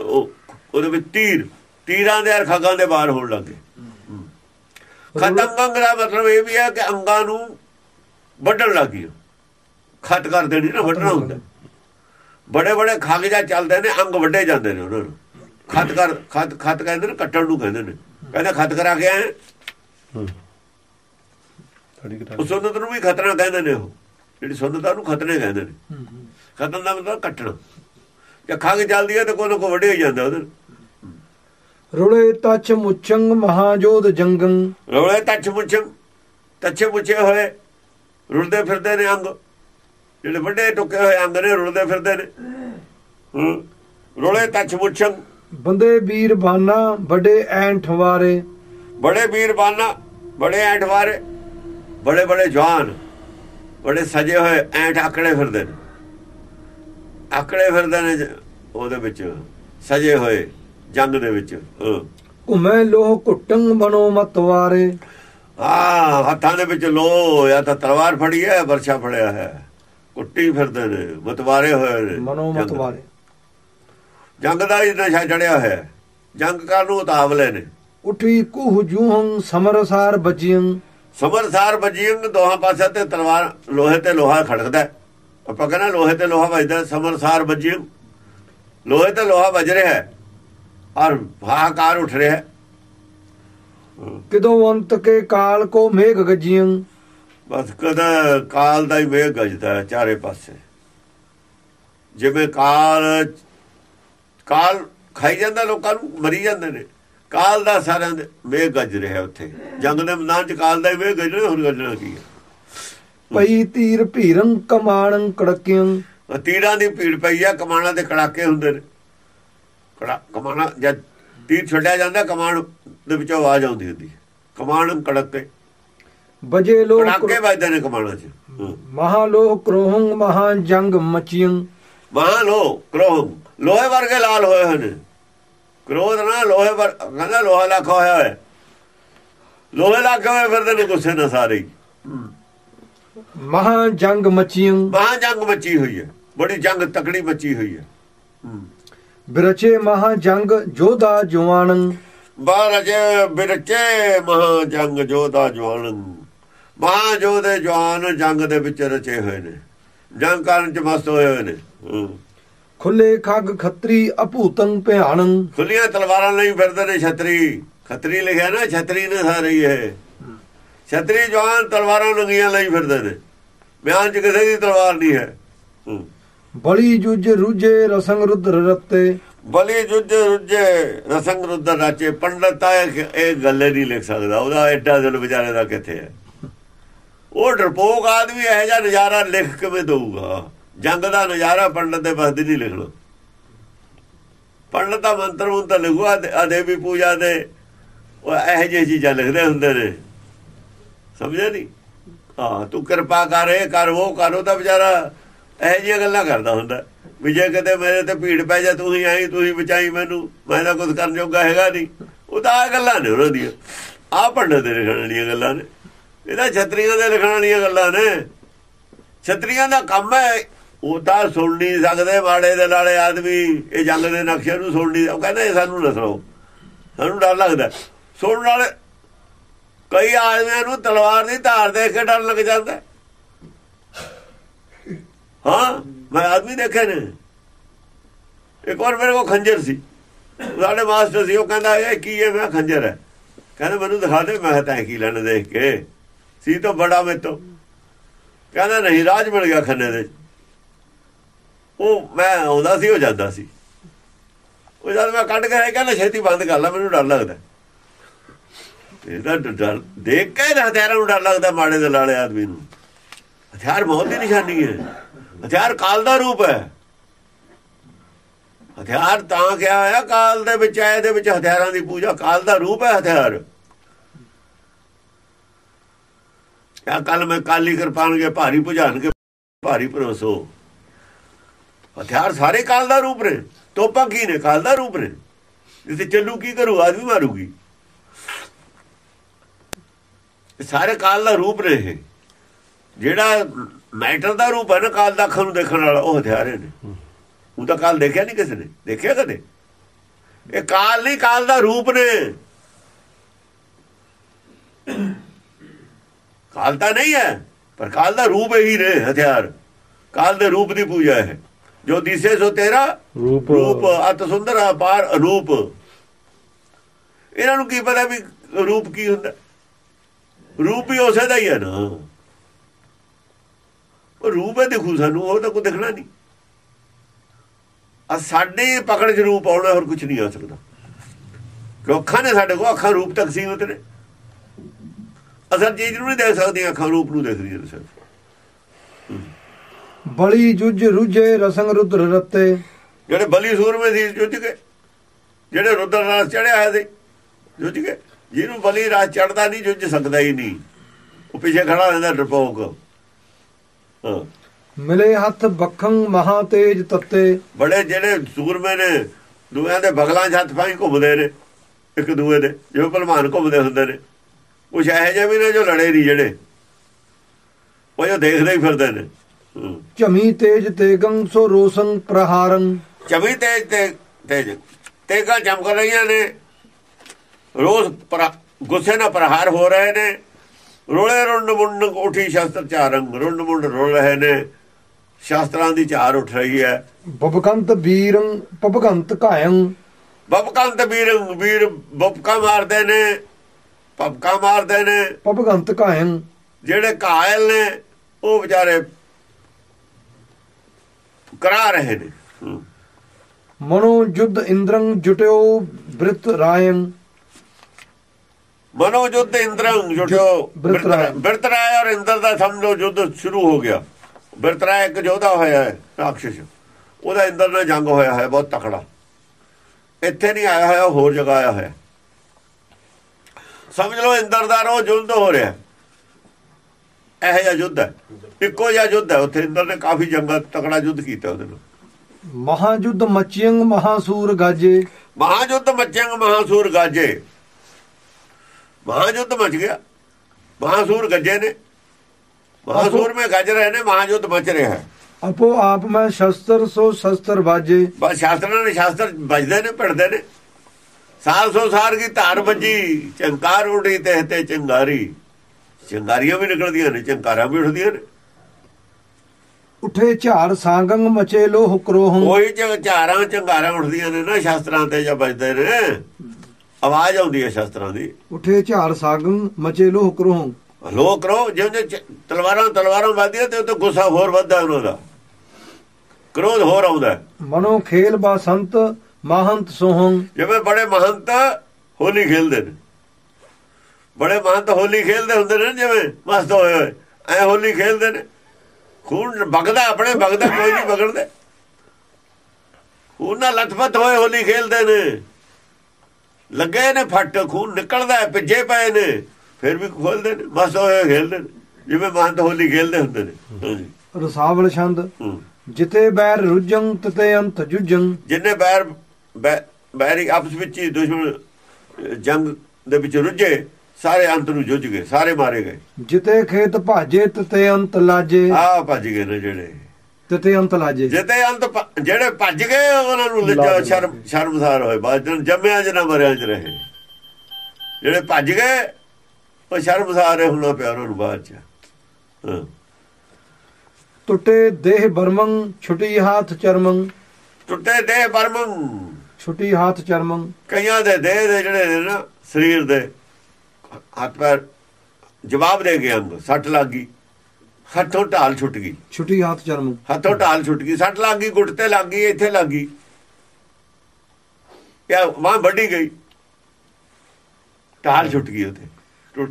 ਉਹ- ਉਹਦੇ ਵਿੱਚ ਤੀਰ ਤੀਰਾਂ ਦੇ ਅਰ ਖੱਗਾਂ ਦੇ ਬਾਹਰ ਹੋਣ ਲੱਗੇ ਖਤੰਗੰਗ ਦਾ ਮਤਲਬ ਇਹ ਵੀ ਹੈ ਕਿ ਅੰਗਾਂ ਨੂੰ ਵੱਢਣ ਲੱਗੀ ਖਤ ਕਰ ਦੇਣੀ ਨਾ ਵੱਢਣਾ ਹੁੰਦਾ। ਬੜੇ ਬੜੇ ਖੱਗ ਜਾ ਚੱਲਦੇ ਨੇ ਅੰਗ ਵੱਡੇ ਜਾਂਦੇ ਨੇ ਉਹਨਾਂ ਨੂੰ। ਖਤ ਕਰ ਖਤ ਖਤ ਕਹਿੰਦੇ ਨੇ ਕੱਟਣ ਨੂੰ ਕਹਿੰਦੇ ਨੇ। ਕਹਿੰਦਾ ਖਤ ਕਰਾ ਕੇ ਆਏ। ਉਹ ਸੁਨਤ ਨੂੰ ਵੀ ਖਤਨਾ ਕਹਿੰਦੇ ਨੇ ਉਹ। ਜਿਹੜੀ ਸੁਨਤ ਉਹਨੂੰ ਖਤਨੇ ਕਹਿੰਦੇ ਨੇ। ਖਤਨ ਦਾ ਮਤਲਬ ਕੱਟਣਾ। ਜੇ ਖੱਗ ਚੱਲਦੀ ਹੈ ਤਾਂ ਕੋਈ ਨਾ ਕੋਈ ਵੱਡੇ ਹੋ ਜਾਂਦਾ ਉਹਦੇ ਰੁਲੇ ਤਛ ਮੁਚੰਗ ਮਹਾਜੋਧ ਜੰਗੰ। ਰੋਲੇ ਤੱਛ ਮੁੱਛਮ ਤੱਛੇ ਮੁੱਛੇ ਹੋਏ ਰੁਲਦੇ ਫਿਰਦੇ ਨੇ ਅੰਗ। ਜਿਹੜੇ ਵੱਡੇ ਟੁੱਕੇ ਹੋਏ ਅੰਗ ਨੇ ਰੁਲਦੇ ਫਿਰਦੇ ਨੇ। ਹੂੰ। ਰੋਲੇ ਤੱਛ ਮੁੱਛਮ ਬੰਦੇ ਵੀਰ ਬਾਨਾ ਵੱਡੇ ਐਂਠ ਵਾਰੇ ਬੜੇ ਵੀਰ ਬਾਨਾ ਬੜੇ ਐਂਠਵਾਰੇ ਬੜੇ ਬੜੇ ਜਵਾਨ ਬੜੇ ਸਜੇ ਹੋਏ ਐਂਠ ਆਕੜੇ ਫਿਰਦੇ ਨੇ। ਆਕੜੇ ਫਿਰਦੇ ਨੇ ਉਹਦੇ ਵਿੱਚ ਸਜੇ ਹੋਏ। ਜੰਗ ਦੇ ਵਿੱਚ। ਘੁਮੈ ਲੋਹ ਘੁੱਟੰ ਬਨੋ ਮਤਵਾਰੇ ਆ ਹੱਥਾਂ ਦੇ ਵਿੱਚ ਲੋ ਜਾਂ ਤਾਂ ਤਲਵਾਰ ਫੜੀ ਹੈ ਵਰਸ਼ਾ ਫੜਿਆ ਹੈ। ਕੁੱਟੀ ਫਿਰਦੇ ਨੇ ਮਤਵਾਰੇ ਹੋਏ ਨੇ ਮਨੋ ਜੰਗ- ਮਤ ਵਾਲੇ ਜੰਗ ਦਾ ਹੀ ਨਸ਼ਾ ਚੜਿਆ ਹੋਇਆ ਹੈ। ਜੰਗ ਕਰਨ ਨੂੰ ਉਤਾਵਲੇ ਨੇ? ਉਠੀ ਕੁਹ ਜੂਹੰ ਸਮਰਸਾਰ ਬਜੀਆਂ ਸਮਰਸਾਰ ਬਜੀਂਗ ਦੋਹਾਂ ਪਾਸੇ ਤੇ ਤਲਵਾਰ ਲੋਹੇ ਤੇ ਲੋਹਾ ਖੜਕਦਾ। ਆਪਾਂ ਕਹਿੰਦੇ ਲੋਹੇ ਤੇ ਲੋਹਾ ਵੱਜਦਾ ਸਮਰਸਾਰ ਬਜੀਂਗ ਲੋਹੇ ਤੇ ਲੋਹਾ ਵੱਜ ਰਿਹਾ ਹੈ। ਔਰ ਹਾਹਾਕਾਰ ਉੱਠ ਰਿਹਾ ਕਿਦੋਂ ਅੰਤ ਕੇ ਕਾਲ ਕੋ ਮੇਘ ਗਜੀਆਂ ਬਸ ਕਦਾ ਕਾਲ ਦਾ ਹੀ ਵੇਗ ਗਜਦਾ ਹੈ ਚਾਰੇ ਪਾਸੇ। ਜਿਵੇਂ ਕਾਲ ਕਾਲ ਖਾਈ ਜਾਂਦਾ ਲੋਕਾਂ ਨੂੰ ਮਰੀ ਜਾਂਦੇ ਨੇ। ਕਾਲ ਦਾ ਸਾਰਿਆਂ ਦੇ ਵੇਗ ਗਜ ਰਿਹਾ ਉੱਥੇ। ਜੰਗ ਦੇ ਮੈਦਾਨ ਚ ਕਾਲ ਦਾ ਹੀ ਵੇਗ ਗਜ ਰਿਹਾ ਹੋਰ ਗਜਣਾ ਕੀ ਹੈ? ਪਈ ਤੀਰ ਭੀਰੰ ਕਮਾਣੰ ਕੜਕਿਆਂ ਤੀਰਾਂ ਦੀ ਭੀੜ ਪਈ ਆ ਕਮਾਣਾ ਦੇ ਕੜਾਕੇ ਹੁੰਦੇ ਨੇ। ਕੜਾ ਕਮਾਣਾ ਜਦ ਤੀਰ ਛੱਡਿਆ ਜਾਂਦਾ ਕਮਾਣ ਦੇ ਵਿੱਚੋਂ ਆਵਾਜ਼ ਆਉਂਦੀ ਹੁੰਦੀ। ਕਮਾਣ ਕੜਕੇ ਬਜੇ ਲੋਕ ਕੜਾਕੇ ਵੱਜਦੇ ਨੇ ਕਮਾਣਾ 'ਚ। ਹਾਂ। ਮਹਾਲੋਹ ਕ੍ਰੋਹੰ ਮਹਾ ਜੰਗ ਮਚੀਆਂ ਮਹਾਂ ਲੋ ਕ੍ਰੋਹ। ਲੋਹੇ ਵਰਗੇ ਲਾਲ ਹੋਏ ਹੋਏ ਨੇ ਕ੍ਰੋਧ ਨਾ ਲੋਹੇ ਵਰ ਕਹਿੰਦਾ ਲੋਹਾ ਲੱਖਾ ਹੋਇਆ ਹੈ ਲੋਹੇ ਲੱਖੇ ਹੋਏ ਫਿਰਦੇ ਨੇ ਗੁੱਸੇ ਨਾਲ ਸਾਰੇ। ਮਹਾ ਜੰਗ ਮਚੀਆਂ ਮਹਾਂ ਜੰਗ ਮੱਚੀ ਹੋਈ ਹੈ। ਬੜੀ ਜੰਗ ਤਕੜੀ ਮੱਚੀ ਹੋਈ ਹੈ। ਬਿਰਚੇ ਮਹਾ ਜੰਗ ਜੋਧਾ ਜਵਾਨੰ ਬਾਰਜ ਬਿਰਚੇ ਮਹਾ ਜੰਗ ਜੋਦਾ ਜਵਾਨ ਮਹਾ ਜੋਦੇ ਜਵਾਨ ਜੰਗ ਦੇ ਵਿੱਚ ਰਚੇ ਹੋਏ ਨੇ। ਜੰਗ ਕਰਨ ਚ ਮਸਤ ਹੋਏ ਹੋਏ ਨੇ। ਖੁੱਲੇ ਖੱਗ ਖੱਤਰੀ ਅਭੂਤੰ ਭਿਆਨੰ ਖੁੱਲੀਆਂ ਤਲਵਾਰਾਂ ਲਈ ਫਿਰਦੇ ਨੇ ਛਤਰੀ। ਖੱਤਰੀ ਲਿਖਿਆ ਨਾ ਛਤਰੀ ਨੇ ਸਾਰੇ ਹੀ ਇਹ। ਛਤਰੀ ਜਵਾਨ ਤਲਵਾਰਾਂ ਨੰਗੀਆਂ ਲਈ ਫਿਰਦੇ ਨੇ। ਬਿਆਨ ਚ ਕਿਸੇ ਦੀ ਤਲਵਾਰ ਨਹੀਂ ਹੂੰ। ਬਲੀ ਜੁਜ ਰੁਜੇ ਰਸੰਗ ਰੁਦਰ ਰਤੇ ਬਲੀ ਜੁੱਜ ਰੁੱਜੇ ਰਸੰਗ ਰੁੱਦਰ ਰਾਚੇ। ਪੰਡਤਾ ਇਹ ਇਹ ਗੱਲੇ ਨਹੀਂ ਲਿਖ ਸਕਦਾ। ਉਹਦਾ ਐਡਾ ਦਿਲ ਵਿਚਾਰੇ ਦਾ ਕਿੱਥੇ ਹੈ? ਉਹ ਡਰਪੋਕ ਆਦਮੀ ਇਹੋ ਜਿਹਾ ਨਜ਼ਾਰਾ ਲਿਖ ਕਿਵੇਂ ਦਊਗਾ? ਜੰਗ ਦਾ ਨਜ਼ਾਰਾ ਪੰਡਤ ਦੇ ਬਸ ਨਹੀਂ ਲਿਖਣਾ ਪੰਡਤ ਦਾ ਮੰਤਰ ਹੁਣ ਤਾਂ ਲਿਖੂਆ ਆ ਦੇਵੀ ਪੂਜਾ ਦੇ। ਉਹ ਇਹ ਜਿਹੀ ਚੀਜ਼ਾਂ ਲਿਖਦੇ ਹੁੰਦੇ ਨੇ। ਸਮਝਿਆ ਨਹੀਂ ਹਾਂ, ਤੂੰ ਕਿਰਪਾ ਕਰ, ਇਹ ਕਰ, ਉਹ ਕਰ। ਤਾਂ ਵਿਚਾਰਾ ਇਹੋ ਜਿਹੀਆਂ ਗੱਲਾਂ ਕਰਦਾ ਹੁੰਦਾ। ਵੀ ਜੇ ਕਿਤੇ ਮੇਰੇ ਤੇ ਭੀੜ ਪੈ ਜਾ ਤੁਸੀਂ ਆਈ ਤੁਸੀਂ ਬਚਾਈ ਮੈਨੂੰ, ਮੈਂ ਤਾਂ ਕੁਝ ਕਰਨ ਜੋਗਾ ਹੈਗਾ ਨਹੀਂ। ਉਹ ਤਾਂ ਆ ਗੱਲਾਂ ਨੇ ਉਹਨਾਂ ਦੀਆਂ। ਆ ਪੰਡਤ ਦੇ ਲਿਖਣ ਵਾਲੀਆਂ ਗੱਲਾਂ ਨੇ। ਇਹਦਾ ਛਤਰੀਆਂ ਦੇ ਲਿਖਣ ਵਾਲੀਆਂ ਗੱਲਾਂ ਨੇ। ਛਤਰੀਆਂ ਦਾ ਕੰਮ ਹੈ, ਉਹ ਤਾਂ ਸੁਣ ਨਹੀਂ ਸਕਦੇ ਮਾੜੇ ਦੇ ਨਾਲੇ ਆਦਮੀ। ਇਹ ਜੰਗ ਦੇ ਨਕਸ਼ੇ ਨੂੰ ਸੁਣ ਨਹੀਂ ਉਹ ਕਹਿੰਦਾ ਸਾਨੂੰ ਨਾ ਸੁਣਾਓ। ਸਾਨੂੰ ਡਰ ਲੱਗਦਾ। ਸੁਣਨ ਵਾਲੇ ਕਈ ਆਦਮੀਆਂ ਨੂੰ ਤਲਵਾਰ ਦੀ ਧਾਰ ਦੇਖ ਕੇ ਡਰ ਲੱਗ ਜਾਂਦਾ। ਹਾਂ, ਮੈਂ ਆਦਮੀ ਦੇਖੇ ਨੇ। ਇੱਕ ਵਾਰ ਮੇਰੇ ਕੋਲ ਖੰਜਰ ਸੀ। ਸਾਡੇ ਮਾਸਟਰ ਸੀ, ਉਹ ਕਹਿੰਦਾ, ਇਹ ਕੀ ਹੈ? ਮੈਂ ਖੰਜਰ ਹੈ। ਕਹਿੰਦਾ, ਮੈਨੂੰ ਦਿਖਾ ਦੇ। ਮੈਂ ਕਿਹਾ ਕੀ ਲੈਣ ਦੇਖ ਕੇ? ਸੀ ਤਾਂ ਬੜਾ ਮੇ ਤੋਂ। ਕਹਿੰਦਾ, ਨਹੀਂ, ਰਾਜ ਮਿਲ ਗਿਆ ਖੰਨੇ ਦੇ। ਉਹ ਮੈਂ ਆਉਂਦਾ ਸੀ, ਉਹ ਜਾਂਦਾ ਸੀ। ਉਹ ਜਦ ਮੈਂ ਕੱਢ ਕੇ ਕਹਿੰਦਾ, ਛੇਤੀ ਬੰਦ ਕਰ ਲੈ, ਮੈਨੂੰ ਡਰ ਲੱਗਦਾ। ਇਹਦਾ ਡਰ ਦੇਖ ਕੇ ਨਾ ਹਥਿਆਰਾਂ ਨੂੰ ਡਰ ਲੱਗਦਾ, ਮਾੜੇ ਦੇ ਲਾਲੇ ਆਦਮੀ ਨੂੰ। ਹਥਿਆਰ ਮੌਤ ਦੀ ਨਿਸ਼ਾਨੀ ਹੈ। ਹਥਿਆਰ ਕਾਲ ਦਾ ਰੂਪ ਹੈ। ਹਥਿਆਰ ਤਾਂ ਕਿਹਾ ਹੋਇਆ, ਕਾਲ ਦੇ ਵਿੱਚ ਆਏ ਦੇ ਵਿੱਚ ਹਥਿਆਰਾਂ ਦੀ ਪੂਜਾ, ਕਾਲ ਦਾ ਰੂਪ ਹੈ ਹਥਿਆਰ। ਕਿਆ ਕੱਲ ਮੈਂ ਕਾਲੀ ਕਿਰਪਾਨਗੇ ਭਾਰੀ ਭੁਜਾਨ ਭਾਰੀ ਪਰੋਸੋ ਹਥਿਆਰ ਸਾਰੇ ਕਾਲ ਦਾ ਰੂਪ ਨੇ, ਤੋਪਾਂ ਕੀ ਨੇ? ਕਾਲ ਦਾ ਰੂਪ ਨੇ। ਜਿੱਥੇ ਚੱਲੂ ਕੀ ਕਰੂ, ਆਦਮੀ ਮਾਰੂਗੀ। ਸਾਰੇ ਕਾਲ ਦਾ ਰੂਪ ਨੇ ਇਹ। ਜਿਹੜਾ ਮੈਟਰ ਦਾ ਰੂਪ ਹੈ ਨਾ ਕਾਲ ਦਾ ਅੱਖਾਂ ਨੂੰ ਦੇਖਣ ਵਾਲਾ ਉਹ ਹਥਿਆਰੇ ਨੇ ਉਹ ਤਾਂ ਕਾਲ ਦੇਖਿਆ ਨਹੀਂ ਕਿਸੇ ਨੇ? ਦੇਖਿਆ ਕਦੇ? ਇਹ ਕਾਲ ਨਹੀਂ ਕਾਲ ਦਾ ਰੂਪ ਨੇ। ਕਾਲ ਤਾਂ ਨਹੀਂ ਹੈ ਪਰ ਕਾਲ ਦਾ ਰੂਪ ਹੀ ਨੇ ਹਥਿਆਰ। ਕਾਲ ਦੇ ਰੂਪ ਦੀ ਪੂਜਾ ਹੈ। ਜੋ ਦਿਸੇ ਸੋ ਤੇਰਾ ਰੂਪ। ਰੂਪ ਅਤ ਸੁੰਦਰ ਅਪਾਰ ਰੂਪ ਇਹਨਾਂ ਨੂੰ ਕੀ ਪਤਾ ਵੀ ਰੂਪ ਕੀ ਹੁੰਦਾ? ਰੂਪ ਹੀ ਉਸੇ ਦਾ ਹੀ ਹੈ ਨਾ। ਉਹ ਰੂਪ ਹੈ ਦਿਖੂ ਸਾਨੂੰ ਉਹ ਤਾਂ ਕੋਈ ਦਿਖਣਾ ਨਹੀਂ। ਆ ਸਾਡੇ ਪਕੜ ਚ ਰੂਪ ਆਉਣਾ ਹੋਰ ਕੁਝ ਨਹੀਂ ਆ ਸਕਦਾ। ਅੱਖਾਂ ਨੇ ਸਾਡੇ ਕੋਲ ਅੱਖਾਂ ਰੂਪ ਤੱਕ ਸੀਮਤ ਨੇ। ਅਸਲ ਚੀਜ਼ ਨੂੰ ਨਹੀਂ ਦੇਖ ਸਕਦੀਆਂ ਅੱਖਾਂ ਰੂਪ ਨੂੰ ਨੇ ਸਿਰਫ ਬਲੀ ਜੁਜ ਰੁਜੇ ਰਸੰਗ ਰੁਦਰ ਰਤੇ। ਜਿਹੜੇ ਬਲੀ ਸੂਰਮੇ ਸੀ ਜੁੱਝ ਗਏ। ਜਿਹੜੇ ਰੁਦਰ ਰਾਸ ਚੜਿਆ ਹੋਇਆ ਸੀ ਜੁੱਝ ਗਏ। ਜਿਹਨੂੰ ਬਲੀ ਰਾਸ ਚੜਦਾ ਨਹੀਂ ਜੁੱਝ ਸਕਦਾ ਹੀ ਨਹੀਂ। ਉਹ ਪਿੱਛੇ ਖੜਾ ਰਹਿੰਦਾ ਡਰਪੋਕ। ਮਿਲੇ ਹੱਥ ਬੱਖੰ ਮਹਾ ਤੇਜ ਤਤੇ। ਬੜੇ ਜਿਹੜੇ ਸੂਰਮੇ ਨੇ ਦੂਆਂ ਦੇ ਬਗਲਾਂ 'ਚ ਹੱਥ ਪਾਈ ਘੁੰਮਦੇ ਨੇ ਇੱਕ ਦੂਏ ਦੇ ਜਿਵੇਂ ਭਲਵਾਨ ਘੁੰਮਦੇ ਹੁੰਦੇ ਨੇ। ਕੁਛ ਇਹੋ ਜਿਹੇ ਵੀ ਨੇ ਜੋ ਲੜੇ ਨਹੀਂ ਜਿਹੜੇ। ਉਹ ਜੋ ਦੇਖਦੇ ਹੀ ਫਿਰਦੇ ਨੇ। ਝਮੀ ਤੇਜ ਤੇਗੰ ਸੋ ਰੋਸੰ ਪ੍ਰਹਾਰੰ। ਚਵੀ ਤੇਜ ਤੇ ਤੇਜ। ਤੇਗਾ ਚਮਕ ਰਹੀਆਂ ਨੇ। ਰੋਜ਼ ਗੁੱਸੇ ਨਾਲ ਪ੍ਰਹਾਰ ਹੋ ਰਹੇ ਨੇ। ਰੋਲੇ ਰੁੰਡ ਮੁੰਡ ਉਠੀ ਸ਼ਸਤਰ ਚਾਰੰਗ ਰੁੰਡ ਮੁੰਡ ਰੋਲ ਰਹੇ ਨੇ। ਸ਼ਾਸਤਰਾਂ ਦੀ ਝਾਰ ਉੱਠ ਰਹੀ ਹੈ। ਬਬਕੰਤ ਵੀਰੰ ਪਪਕੰਤ ਕਾਇੰ ਬਬਕੰਤ ਵੀਰ ਵੀਰ ਬਬਕਾ ਮਾਰਦੇ ਨੇ ਪਬਕਾ ਮਾਰਦੇ ਨੇ। ਪਪਕੰਤ ਕਾਇੰ ਜਿਹੜੇ ਘਾਇਲ ਨੇ ਉਹ ਵਿਚਾਰੇ ਕਰਾ ਰਹੇ ਨੇ। ਮਨੋ ਜੁਧ ਇੰਦਰੰ ਜੁਟਿਓ ਬ੍ਰਿਤ ਰਾਇੰ। ਮਨੋ ਯੁੱਧ ਇੰਦਰੰ ਬਿਰਤਰਾਏ। ਬਿਰਤਰਾਏ ਔਰ ਇੰਦਰ ਦਾ ਸਮਝੋ ਯੁੱਧ ਸ਼ੁਰੂ ਹੋ ਗਿਆ। ਬਿਰਤਰਾਏ ਇੱਕ ਯੋਧਾ ਹੋਇਆ ਹੈ ਰਾਖਸ਼ ਉਹਦਾ ਇੰਦਰ ਨਾਲ ਜੰਗ ਹੋਇਆ ਹੈ ਬਹੁਤ ਤਕੜਾ। ਇੱਥੇ ਨਹੀਂ ਆਇਆ ਹੋਇਆ ਹੋਰ ਜਗ੍ਹਾ ਆਇਆ ਹੋਇਆ। ਸਮਝ ਲਓ ਇੰਦਰ ਦਾ ਰੋ ਯੁੱਧ ਹੋ ਰਿਹਾ। ਇਹ ਜਿਹਾ ਯੁੱਧ ਹੈ। ਇੱਕੋ ਜਿਹਾ ਯੁੱਧ ਹੈ। ਉੱਥੇ ਇੰਦਰ ਨੇ ਕਾਫੀ ਜੰਗਾਂ ਤਕੜਾ ਯੁੱਧ ਕੀਤਾ ਉਹਦੇ ਨਾਲ। ਮਹਾਜੁਧ ਮਚਿਯੰ ਮਹਾਸੂਰ ਗਾਜੇ। ਮਹਾਯੁੱਧ ਮੱਚੰਗ ਮਹਾਸੂਰ ਗਾਜੇ। ਮਹਾਯੁੱਧ ਮਚ ਗਿਆ। ਮਹਾਸੂਰ ਗੱਜੇ ਨੇ। ਮਹਾਸੂਰ ਮੇ ਗੱਜ ਰਹੇ ਨੇ ਮਹਾਯੁੱਧ ਮਚ ਰਿਹਾ ਹੈ। ਆਪੋ ਆਪ ਮੈਂ ਸ਼ਸਤਰ ਸੋ ਸ਼ਸਤਰ ਵਾਜੇ। ਬਸ ਸ਼ਾਸਤਰਾਂ ਨੇ ਸ਼ਾਸਤਰ ਵੱਜਦੇ ਨੇ ਪੜਦੇ ਨੇ। ਸਾਲ ਸੋ ਸਾਰ ਕੀ ਧਾਰ ਵੱਜੀ ਚੰਕਾਰ ਉਡੀ ਤੇ ਤੇ ਚੰਗਾਰੀ। ਚੰਗਾਰੀਆਂ ਵੀ ਨਿਕਲਦੀਆਂ ਨੇ ਚੰਕਾਰਾਂ ਵੀ ਉੱਠਦੀਆਂ ਨੇ। ਉਠੇ ਝਾਰ ਸਾਗੰਗ ਮਚੇ ਲੋ ਹੁਕਰੋਹੰ ਕੋਈ ਝਾਰਾਂ ਚੰਗਾਰਾਂ ਉੱਠਦੀਆਂ ਨੇ ਨਾ ਸ਼ਾਸਤਰਾਂ ਤੇ ਜਾਂ ਵੱਜਦੇ ਨੇ। ਆਵਾਜ਼ ਆਉਂਦੀ ਹੈ ਸ਼ਾਸਤਰਾਂ ਦੀ। ਉਠੇ ਝਾਰ ਸਾਗੰਗ ਮਚੇ ਲੋ ਹੁਕਰੋਹੰ ਲੋਕ ਰੋ ਜਿਉਂ ਜਿਉਂ ਤਲਵਾਰਾਂ ਤਲਵਾਰਾਂ ਵੱਧਦੀਆਂ ਤੇ ਉਹ ਤੇ ਗੁੱਸਾ ਹੋਰ ਵੱਧਦਾ ਉਹਨਾਂ ਦਾ। ਕ੍ਰੋਧ ਹੋਰ ਆਉਂਦਾ। ਮਨੋ ਖੇਲ ਬਾਸੰਤ ਮਹੰਤ ਸੋਹੰ। ਜਿਵੇਂ ਬੜੇ ਮਹੰਤ ਹੋਲੀ ਖੇਲਦੇ ਨੇ। ਬੜੇ ਮਹੰਤ ਹੋਲੀ ਖੇਲਦੇ ਹੁੰਦੇ ਨੇ ਜਿਵੇਂ ਮਸਤ ਹੋਏ ਹੋਏ। ਐ ਹੋਲੀ ਖੇਲਦੇ ਨੇ। ਖੂਨ ਵਗਦਾ ਆਪਣੇ ਵਗਦਾ ਕੋਈ ਨਹੀਂ ਵਗੜਦੇ। ਖੂਨ ਨਾਲ ਲਥਪਥ ਹੋਏ ਹੋਲੀ ਖੇਲਦੇ ਨੇ। ਲੱਗੇ ਨੇ ਫੱਟ ਖੂਨ ਨਿਕਲਦਾ ਹੈ ਭਿੱਜੇ ਪਏ ਨੇ। ਫਿਰ ਵੀ ਖੋਲਦੇ ਨੇ ਹੋਏ ਹੋਏ ਖੇਲਦੇ ਨੇ ਜਿਵੇਂ ਮਹੰਤ ਹੋਲੀ ਖੇਲਦੇ ਹੁੰਦੇ ਨੇ। ਰਸਾਵਲ ਛੰਦ। ਜਿਤੇ ਬੈਰ ਰੁਜੰ ਤਤੇ ਅੰਤ ਜੁਜੰ ਜਿੰਨੇ ਬੈਰ ਬੈਰੀ ਆਪਸ ਵਿੱਚ ਹੀ ਦੁਸ਼ਮਣ ਜੰਗ ਦੇ ਵਿੱਚ ਰੁੱਝੇ ਸਾਰੇ ਅੰਤ ਨੂੰ ਜੁੱਝ ਗਏ ਸਾਰੇ ਮਾਰੇ ਗਏ। ਜਿਤੇ ਖੇਤ ਭਾਜੇ ਤਤੇ ਅੰਤ ਲਾਜੇ। ਆ ਭੱਜ ਗਏ ਨੇ ਜਿਹੜੇ। ਤਤੇ ਅੰਤ ਲਾਜੇ ਜਿੱਤੇ ਅੰਤ ਜਿਹੜੇ ਭੱਜ ਗਏ ਉਹਨਾਂ ਨੂੰ ਲੱਜਾ। ਸ਼ਰਮ ਸ਼ਰਮਸਾਰ ਹੋਏ। ਬਾਅਦ ਚ ਜੰਮਿਆਂ ਚ ਨਾ ਮਰਿਆਂ ਚ ਰਹੇ। ਜਿਹੜੇ ਭੱਜ ਗਏ ਉਹ ਸ਼ਰਮਸਾਰ ਹੋਣਾ ਪਿਆ ਉਹਨਾਂ ਨੂੰ ਬਾਅਦ ਚ। ਹਾਂ। ਟੁੱਟੇ ਦੇਹ ਬਰਮੰ ਛੁਟੀ ਹਾਥ ਚਰਮੰ। ਟੁੱਟੇ ਦੇਹ ਪਰਮੰ ਛੁਟੀ ਹਾਥ ਚਰਮੰ। ਕਈਆਂ ਦੇ ਦੇਹ ਦੇ ਜਿਹੜੇ ਨੇ ਨਾ ਸਰੀਰ ਦੇ ਹੱਥ ਪੈਰ ਜਵਾਬ ਦੇ ਗਏ ਅੰਗ ਸੱਟ ਲੱਗ ਗਈ। ਹੱਥੋਂ ਢਾਲ ਛੁੱਟ ਗਈ। ਛੁਟੀ ਹਾਥ ਚਰਮੰ। ਹੱਥੋਂ ਢਾਲ ਛੁੱਟ ਗਈ। ਸੱਟ ਲੱਗ ਗਈ ਗੁੱਟ ਤੇ ਲੱਗ ਗਈ ਇੱਥੇ ਲੱਗ ਗਈ। ਯਾ ਮਾਂ ਵੱਡੀ ਗਈ। ਢਾਲ ਛੁੱਟ ਗਈ ਉਹਦੇ।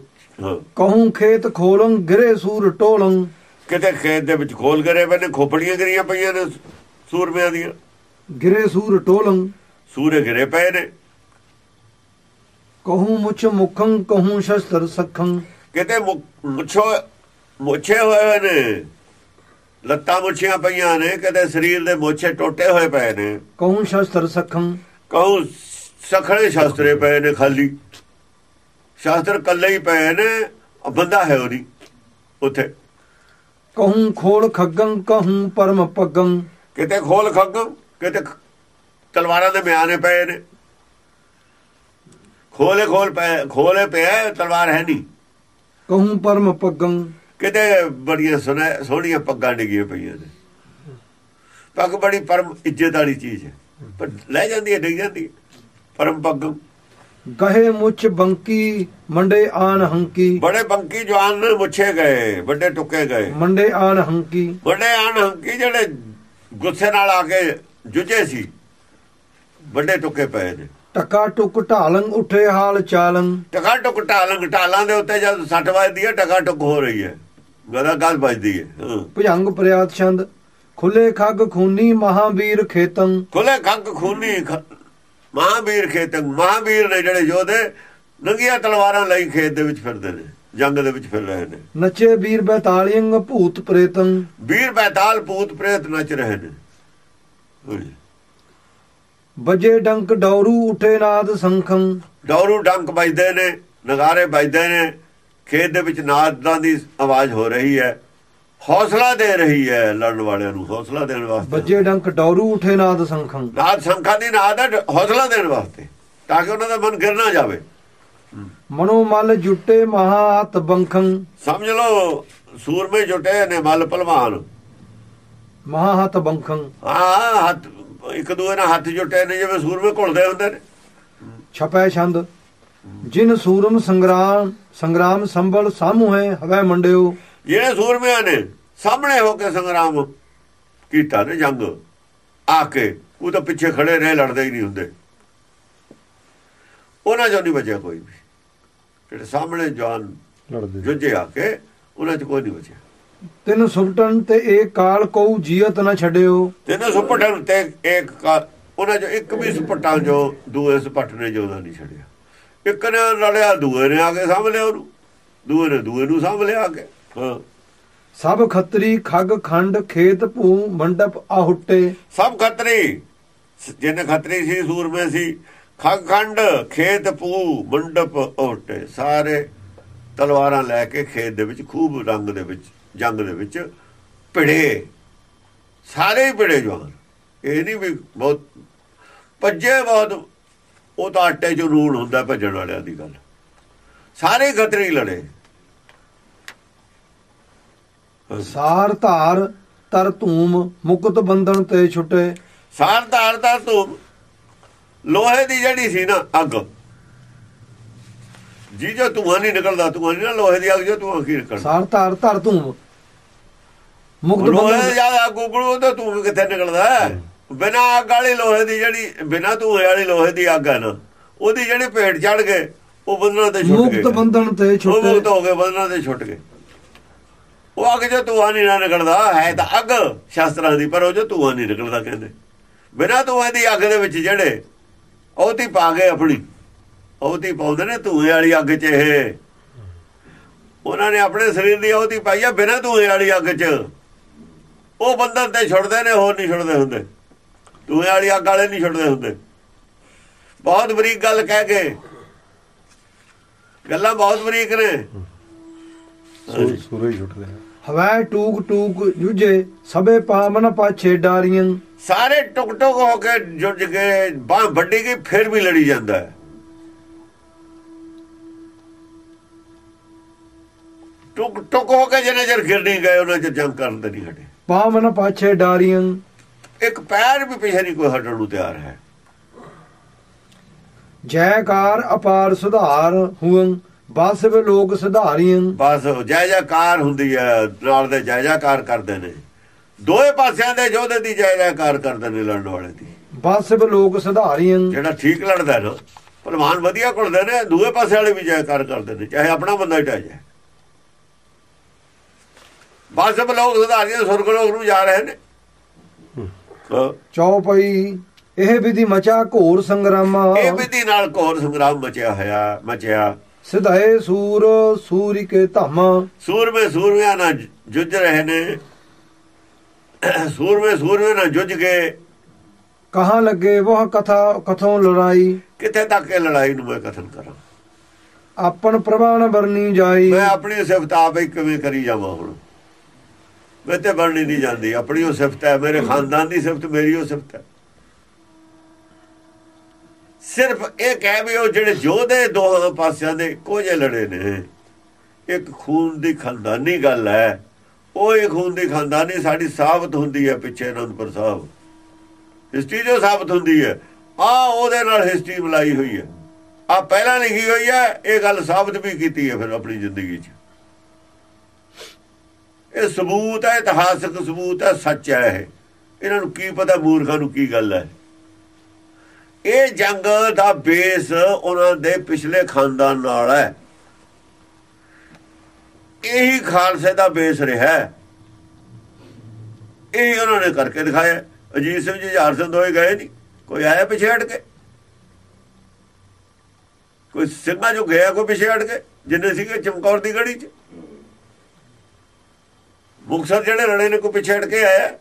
ਕਹੂੰ ਖੇਤ ਖੋਲੰ ਗਿਰੇ ਸੂਰ ਟੋਲੰ ਕਿਤੇ ਖੇਤ ਦੇ ਵਿੱਚ ਖੋਲ ਕਰੇ ਬਨੇ ਖੋਪੜੀਆਂ ਕਰੀਆਂ ਪਈਆਂ ਨੇ ਸੂਰਮਿਆਂ ਦੀਆਂ। ਗਿਰੇ ਸੂਰ ਟੋਲੰ ਸੂਰੇ ਘਿਰੇ ਪਏ ਨੇ। ਕਹੂੰ ਮੁਛ ਮੁਖੰ ਕਹੂੰ ਸ਼ਸਤਰ ਸਖੰ। ਕਿਤੇ ਮੁੱਛੋ ਮੁੱਛੇ ਹੋਏ ਨੇ। ਲੱਤਾਂ ਮੁੱਛੀਆਂ ਪਈਆਂ ਨੇ ਕਿਤੇ ਸਰੀਰ ਦੇ ਮੁੱਛੇ ਟੋਟੇ ਹੋਏ ਪਏ ਨੇ। ਕਹੂੰ ਸ਼ਸਤਰ ਸਖੰ ਕਹੂੰ ਸਖੜੇ ਸ਼ਾਸਤਰੇ ਪਏ ਨੇ ਖਾਲੀ। ਸ਼ਾਸਤਰ ਕੱਲੇ ਹੀ ਪਏ ਨੇ ਉਹ ਬੰਦਾ ਹੈ ਉਹਦੀ ਉੱਥੇ। ਕਹੂੰ ਖੋਲ ਖੱਗੰ ਕਹੂੰ ਪਰਮ ਪੱਗੰ। ਕਿਤੇ ਖੋਲ ਖੱਗਮ ਕਿਤੇ ਤਲਵਾਰਾਂ ਦੇ ਮਿਆਨੇ ਪਏ ਨੇ। ਖੋਲੇ ਖੋਲ ਪਏ ਖੋਲੇ ਪਿਆ ਤਲਵਾਰ ਹੈ ਨਹੀਂ। ਕਹੂੰ ਪਰਮ ਪੱਗੰ। ਕਿਤੇ ਬੜੀਆਂ ਸੋਹਣੀਆਂ ਪੱਗਾਂ ਡਿੱਗੀਆਂ ਪਈਆਂ ਨੇ। ਪੱਗ ਬੜੀ ਪਰਮ ਇੱਜ਼ਤ ਵਾਲੀ ਚੀਜ਼ ਹੈ। ਪਰ ਲੈ ਜਾਂਦੀ ਹੈ ਡਿੱਗ ਜਾਂਦੀ ਹੈ ਪਰਮ ਪੱਗ। ਗਹੇ ਮੁੱਛ ਬੰਕੀ ਮੰਡੇ ਆਨ ਹੰਕੀ। ਬੜੇ ਬੰਕੀ ਜਵਾਨ ਨੇ ਮੁੱਛੇ ਗਏ ਵੱਡੇ ਟੁੱਕੇ ਗਏ। ਮੰਡੇ ਆਨ ਹੰਕੀ। ਵੱਡੇ ਆਣ ਹੰਕੀ ਜਿਹੜੇ ਗੁੱਸੇ ਨਾਲ ਆ ਕੇ ਜੁਝੇ ਸੀ ਵੱਡੇ ਟੁੱਕੇ ਪਏ ਨੇ। ਟਕਾ ਟੁਕ ਢਾਲੰ ਉਠੇ ਹਾਲ ਚਾਲੰ। ਟਕਾ ਟੁਕ ਢਾਲੰਗ ਢਾਲਾਂ ਦੇ ਉੱਤੇ ਜਦ ਸੱਟ ਵੱਜਦੀ ਹੈ ਟਕਾ ਟੁਕ ਹੋ ਰਹੀ ਹੈ। ਗਦਾ ਗੱਲ ਵੱਜਦੀ ਹੈ। ਭੁਜੰਗ ਪ੍ਰਿਆਤ ਛੰਦ ਖੁੱਲੇ ਖੱਗ ਖੂਨੀ ਮਹਾਵੀਰ ਖੇਤੰ। ਖੁੱਲੇ ਖੰਗ ਖੂਨੀ ਮਹਾਂਵੀਰ ਖੇਤ। ਮਹਾਂਵੀਰ ਨੇ ਜਿਹੜੇ ਯੋਧੇ ਨੰਗੀਆਂ ਤਲਵਾਰਾਂ ਲਈ ਖੇਤ ਦੇ ਵਿੱਚ ਫਿਰਦੇ ਨੇ ਜੰਗ ਦੇ ਵਿੱਚ ਫਿਰ ਰਹੇ ਨੇ। ਨਚੇ ਵੀਰ ਬੈਤਾਲੀਅੰਗ ਭੂਤ ਪ੍ਰੇਤੰ। ਵੀਰ ਬੈਤਾਲ ਭੂਤ ਪ੍ਰੇਤ ਨੱਚ ਰਹੇ ਨੇ। ਵਜੇ ਡੰਕ ਡੌਰੂ ਉਠੇ ਨਾਦ ਸੰਖੰ। ਡੌਰੂ ਡੰਕ ਵੱਜਦੇ ਨੇ ਨਗਾਰੇ ਵੱਜਦੇ ਨੇ। ਖੇਤ ਦੇ ਵਿੱਚ ਨਾਦਾਂ ਦੀ ਆਵਾਜ਼ ਹੋ ਰਹੀ ਹੈ। ਹੌਸਲਾ ਦੇ ਰਹੀ ਹੈ ਲੜਨ ਵਾਲਿਆਂ ਨੂੰ ਹੌਸਲਾ ਦੇਣ ਵਾਸਤੇ। ਵੱਜੇ ਡੰਕ ਡੌਰੂ ਉਠੇ ਨਾਦ ਸੰਖੰ। ਨਾਦ ਸੰਖਾ ਦੀ ਨਾਦ ਹੌਸਲਾ ਦੇਣ ਵਾਸਤੇ ਤਾਂ ਕਿ ਉਹਨਾਂ ਦਾ ਮਨ ਗਿਰ ਨਾ ਜਾਵੇ। ਮਨੋ ਮਲ ਜੁਟੇ ਮਹਾਤ ਬੰਖੰ। ਸਮਝ ਲਓ ਸੂਰਮੇ ਜੁਟੇ ਨੇ ਮਲ ਪਹਿਲਵਾਨ ਮਹਾਹਤ ਬੰਖੰ। ਹਾਂ ਹੱਥ ਇੱਕ ਦੂਏ ਨਾਲ ਹੱਥ ਜੁਟੇ ਨੇ ਜਿਵੇਂ ਸੂਰਮੇ ਘੁਲਦੇ ਹੁੰਦੇ ਨੇ। ਛਪੈ ਛੰਦ। ਜਿਨ ਸੂਰਮ ਸੰਗਰਾਮ ਸੰਗਰਾਮ ਸੰਭਲ ਸਾਮੂ ਹੈ ਹਵੈ ਮੰਡਿਓ। ਜਿਹੜੇ ਸੂਰਮਿਆਂ ਨੇ ਸਾਹਮਣੇ ਹੋ ਕੇ ਸੰਗਰਾਮ ਕੀਤਾ ਨੇ ਜੰਗ ਆ ਕੇ ਉਹ ਤਾਂ ਪਿੱਛੇ ਖੜੇ ਰਹੇ ਲੜਦੇ ਹੀ ਨਹੀਂ ਹੁੰਦੇ। ਉਹਨਾਂ ਚੋਂ ਨਹੀਂ ਬਚਿਆ ਕੋਈ ਵੀ। ਜਿਹੜੇ ਸਾਹਮਣੇ ਜਵਾਨ ਲੜਦੇ। ਜੁਝੇ ਆ ਕੇ ਉਹਨਾਂ ਚ ਕੋਈ ਨਹੀਂ ਬਚਿਆ। ਤਿਨ ਸੁਪਟਨ ਤੇ ਏ ਕਾਲ ਕਉ ਜੀਅਤ ਨ ਛੱਡਿਓ। ਤਿੰਨ ਸੁਪਟਾਂ ਤੇ ਇੱਕ ਕਾ- ਉਹਨਾਂ ਚੋਂ ਇੱਕ ਵੀ ਸੁਪਟਾਂ ਜੋ ਦੂਏ ਸੁਪਟ ਨੇ ਜੋ ਨਹੀਂ ਛੱਡਿਆ। ਇੱਕ ਨੇ ਲੜਿਆ ਦੂਏ ਨੇ ਆ ਕੇ ਸਾਂਭ ਲਿਆ ਉਹਨੂੰ। ਦੂਏ ਨੇ ਦੂਏ ਨੂੰ ਸਾਂਭ ਲਿਆ ਆ ਕੇ। ਹਾਂ। ਸਭ ਖੱਤਰੀ ਖੱਗ ਖੰਡ ਖੇਤ ਭੂ ਮੰਡਪ ਆਹੁੱਟੇ। ਸਭ ਖੱਤਰੀ। ਜਿਹਨੇ ਖੱਤਰੀ ਸੀ ਸੂਰਮੇ ਸੀ। ਖੰਡ ਖੇਤ ਪੂ ਮੰਡਪ ਓਟੇ ਸਾਰੇ ਤਲਵਾਰਾਂ ਲੈ ਕੇ ਖੇਤ ਦੇ ਵਿੱਚ ਖੂਬ ਰੰਗ ਦੇ ਵਿੱਚ ਜੰਗ ਦੇ ਵਿੱਚ ਭਿੜੇ। ਸਾਰੇ ਹੀ ਭਿੜੇ ਜਵਾਨ। ਇਹ ਨਹੀਂ ਵੀ ਬਹੁਤ ਭੱਜੇ ਬਹੁਤ ਉਹ ਤਾਂ ਆਟੇ 'ਚ ਰੂਣ ਹੁੰਦਾ ਭੱਜਣ ਵਾਲਿਆਂ ਦੀ ਗੱਲ। ਸਾਰੇ ਖੱਤਰੀ ਲੜੇ। ਸਾਰ ਧਾਰ ਤਰ ਧੂਮ ਮੁਕਤ ਬੰਧਨ ਤੇ ਛੁਟੇ। ਸਾਰ ਧਾਰ ਦਾ ਧੂਮ। ਲੋਹੇ ਦੀ ਜਿਹੜੀ ਸੀ ਨਾ ਅੱਗ। ਜੀ ਜੋ ਧੂਆਂ ਨਹੀਂ ਨਿਕਲਦਾ ਧੂਆਂ ਨਹੀਂ ਨਾ ਲੋਹੇ ਦੀ ਅੱਗ ਜੋ ਧੂਆਂ ਕੀ ਨਿਕਲਦਾ? ਸਾਰ ਧਾਰ ਧਰ ਧੂਮ। ਮੁਕਤ ਲੋਹੇ ਬੰਧਨ ਦੀ ਅੱਗ ਗੁਗੜੂ ਤਾਂ ਧੂਮ ਕਿੱਥੇ ਨਿਕਲਦਾ? ਬਿਨਾ ਅੱਗ ਵਾਲੀ ਲੋਹੇ ਦੀ ਜਿਹੜੀ ਬਿਨਾ ਧੂਏ ਵਾਲੀ ਲੋਹੇ ਦੀ ਅੱਗ ਹੈ ਨਾ ਉਹਦੀ ਜਿਹੜੀ ਭੇਟ ਚੜ ਗਏ ਉਹ ਬੰਦਨਾਂ ਤੇ ਛੁੱਟ ਗਏ। ਮੁਕਤ ਬੰਧਨ ਤੇ ਛੁਟੇ ਮੁਕਤ ਹੋ ਗਏ ਬੰਦਨਾਂ ਤੇ ਛੁੱਟ ਗਏ। ਉਹ ਅੱਗ ਜੋ ਧੂਆਂ ਨਹੀਂ ਨਾ ਨਿਕਲਦਾ ਹੈ ਤਾਂ ਅੱਗ ਸ਼ਾਸਤਰਾਂ ਦੀ ਪਰ ਉਹ ਜੋ ਧੂਆਂ ਨਹੀਂ ਨਿਕਲਦਾ ਕਹਿੰਦੇ। ਬਿਨਾ ਧੂਏ ਦੀ ਅੱਗ ਦੇ ਵਿੱਚ ਜਿਹੜੇ ਉਹਤੀ ਪਾ ਗਏ ਆਪਣੀ ਉਹਤੀ ਪਾਉਂਦੇ ਨੇ ਧੂਏ ਵਾਲੀ ਅੱਗ 'ਚ ਇਹ। ਉਹਨਾਂ ਨੇ ਆਪਣੇ ਸਰੀਰ ਦੀ ਉਹਤੀ ਪਾਈ ਆ ਬਿਨਾ ਧੂਏ ਵਾਲੀ ਅੱਗ 'ਚ। ਉਹ ਬੰਧਨ ਤੇ ਛੁੱਟਦੇ ਨੇ ਹੋਰ ਨਹੀਂ ਛੁੱਟਦੇ ਹੁੰਦੇ। ਧੂਏ ਵਾਲੀ ਅੱਗ ਵਾਲੇ ਨਹੀਂ ਛੁੱਟਦੇ ਹੁੰਦੇ। ਬਹੁਤ ਬਰੀਕ ਗੱਲ ਕਹਿ ਕੇ। ਗੱਲਾਂ ਬਹੁਤ ਬਰੀਕ ਨੇ। ਸੂਰ- ਸੂਰਜ ਛੁੱਟਦੇ ਆ। ਹਵੈ ਟੂਕ ਟੂਕ ਜੁਝੇ ਸਭੇ ਪਾਵਨ ਪਾਛੇ ਡਾਰੀਆਂ। ਸਾਰੇ ਟੁਕ ਟੁਕ ਹੋ ਕੇ ਜੁੜ ਗਏ ਬਾਹ ਵੱਡੀ ਗਈ ਫਿਰ ਵੀ ਲੜੀ ਜਾਂਦਾ ਹੈ। ਟੁਕ ਟੁਕ ਹੋ ਕੇ ਜਿਹਨੇ ਜਰ ਗਿਰ ਨਹੀਂ ਗਏ ਉਹਨਾਂ ਚ ਜੰਗ ਕਰਨ ਤੇ ਨਹੀਂ ਹਟੇ। ਪਾਵਨ ਪਾਛੇ ਡਾਰੀਆਂ। ਇੱਕ ਪੈਰ ਵੀ ਪਿਛੇ ਨਹੀਂ ਕੋਈ ਹਟਣ ਨੂੰ ਤਿਆਰ ਹੈ। ਜੈਕਾਰ ਅਪਾਰ ਸੁਧਾਰ ਹੁਨ ਬਾਸਵ ਲੋਕ ਸੁਧਾਰੀਆਂ ਬਸ ਜੈ ਜੈਕਾਰ ਹੁੰਦੀ ਹੈ ਨਾਲ ਦੇ ਜੈ ਜੈਕਾਰ ਕਰਦੇ ਨੇ। ਦੋਏ ਪਾਸਿਆਂ ਦੇ ਯੋਧੇ ਦੀ ਜੈ ਜੈਕਾਰ ਕਰਦੇ ਨੇ ਲੜਨ ਵਾਲੇ ਦੀ। ਬਾਸਵ ਲੋਕ ਸੁਧਾਰੀਆਂ ਜਿਹੜਾ ਠੀਕ ਲੜਦਾ ਨਾ ਪਹਿਲਵਾਨ ਵਧੀਆ ਘੁਲਦੇ ਨੇ ਦੂਏ ਪਾਸੇ ਵਾਲੇ ਵੀ ਜੈਕਾਰ ਕਰਦੇ ਨੇ ਚਾਹੇ ਆਪਣਾ ਬੰਦਾ ਹੀ ਟਾ ਜਾਏ। ਬਸ ਸਭ ਲੋਕ ਸੁਧਾਰੀਆਂ ਸੁਰਗ ਲੋਕ ਨੂੰ ਜਾ ਰਹੇ ਨੇ। ਹਾਂ। ਚੌਪਈ ਇਹ ਵਿਧੀ ਮਚਾ ਘੋਰ ਸੰਗਰਾਮਾ। ਇਹ ਵਿਧੀ ਨਾਲ ਘੋਰ ਸੰਗਰਾਮ ਮਚਿਆ ਹੋਇਆ ਮਚਿਆ। ਸਿਧਾਏ ਸੂਰ ਸੂਰੀ ਕੇ ਧਾਮਾ। ਸੂਰਮੇ ਸੂਰਮਿਆਂ ਨਾਲ ਜੁੱਝ ਰਹੇ ਨੇ। ਸੂਰਮੇ ਸੂਰਮੇ ਨਾਲ ਜੁੱਝ ਗਏ ਕਹਾਂ ਲੱਗੇ ਵਹ ਕਥਾ ਕਥੋਂ ਲੜਾਈ। ਕਿੱਥੇ ਤੱਕ ਇਹ ਲੜਾਈ ਨੂੰ ਮੈਂ ਕਥਨ ਕਰਾਂ? ਆਪਨ ਪ੍ਰਭਾਵ ਨ ਬਰਨੀ ਜਾਈ। ਮੈਂ ਆਪਣੀ ਸਿਫਤ ਆਪ ਕਿਵੇਂ ਕਰੀ ਜਾਵਾਂ ਹੁਣ? ਮੈਂ ਤੇ ਬਣਨੀ ਨਹੀਂ ਜਾਂਦੀ। ਆਪਣੀ ਉਹ ਸਿਫਤ ਹੈ, ਮੇਰੇ ਖਾਨਦਾਨ ਦੀ ਸਿਫਤ ਮੇਰੀ ਉਹ ਸਿਫਤ ਹੈ। ਸਿਰਫ ਇਹ ਕਹਿ ਵੀ ਉਹ ਜਿਹੜੇ ਯੋਧੇ ਦੋਹਾਂ ਪਾਸਿਆਂ ਦੇ ਇੱਕੋ ਜਿਹੇ ਲੜੇ ਨੇ। ਇੱਕ ਖੂਨ ਦੀ ਖਾਨਦਾਨੀ ਗੱਲ ਹੈ। ਉਹ ਇਹ ਖੂਨ ਦੀ ਖਾਨਦਾਨੀ ਸਾਡੀ ਸਾਬਤ ਹੁੰਦੀ ਹੈ ਪਿੱਛੇ ਅਨੰਦਪੁਰ ਸਾਹਿਬ। ਹਿਸਟਰੀ ਜੋ ਸਾਬਤ ਹੁੰਦੀ ਹੈ, ਆ ਉਹਦੇ ਨਾਲ ਹਿਸਟਰੀ ਮਿਲਾਈ ਹੋਈ ਹੈ। ਆ ਪਹਿਲਾਂ ਲਿਖੀ ਹੋਈ ਹੈ, ਇਹ ਗੱਲ ਸਾਬਤ ਵੀ ਕੀਤੀ ਹੈ ਫਿਰ ਆਪਣੀ ਜ਼ਿੰਦਗੀ 'ਚ। ਇਹ ਸਬੂਤ ਹੈ, ਇਤਿਹਾਸਕ ਸਬੂਤ ਹੈ, ਸੱਚ ਹੈ ਇਹ। ਇਹਨਾਂ ਨੂੰ ਕੀ ਪਤਾ ਮੂਰਖਾਂ ਨੂੰ ਕੀ ਗੱਲ ਹੈ। ਇਹ ਜੰਗ ਦਾ ਬੇਸ ਉਹਨਾਂ ਦੇ ਪਿਛਲੇ ਖਾਨਦਾਨ ਨਾਲ ਹੈ। ਇਹੀ ਖਾਲਸੇ ਦਾ ਬੇਸ ਰਿਹਾ ਹੈ। ਇਹ ਉਹਨਾਂ ਨੇ ਕਰਕੇ ਦਿਖਾਇਆ। ਅਜੀਤ ਸਿੰਘ ਜੀ ਹਜ਼ਾਰ ਸਿੰਘ ਦੋਏ ਗਏ ਨਹੀਂ। ਕੋਈ ਆਇਆ ਪਿਛੇ ਹਟ ਕੇ? ਕੋਈ ਸਿੰਘਾਂ ਜੋ ਗਿਆ ਕੋਈ ਪਿਛੇ ਹਟ ਕੇ, ਜਿੰਨੇ ਸੀਗੇ ਚਮਕੌਰ ਦੀ ਗੜੀ 'ਚ? ਮੁਕਸਰ ਜਿਹੜੇ ਰਣੇ ਨੇ, ਕੋਈ ਪਿੱਛੇ ਹਟ ਕੇ ਆਇਆ?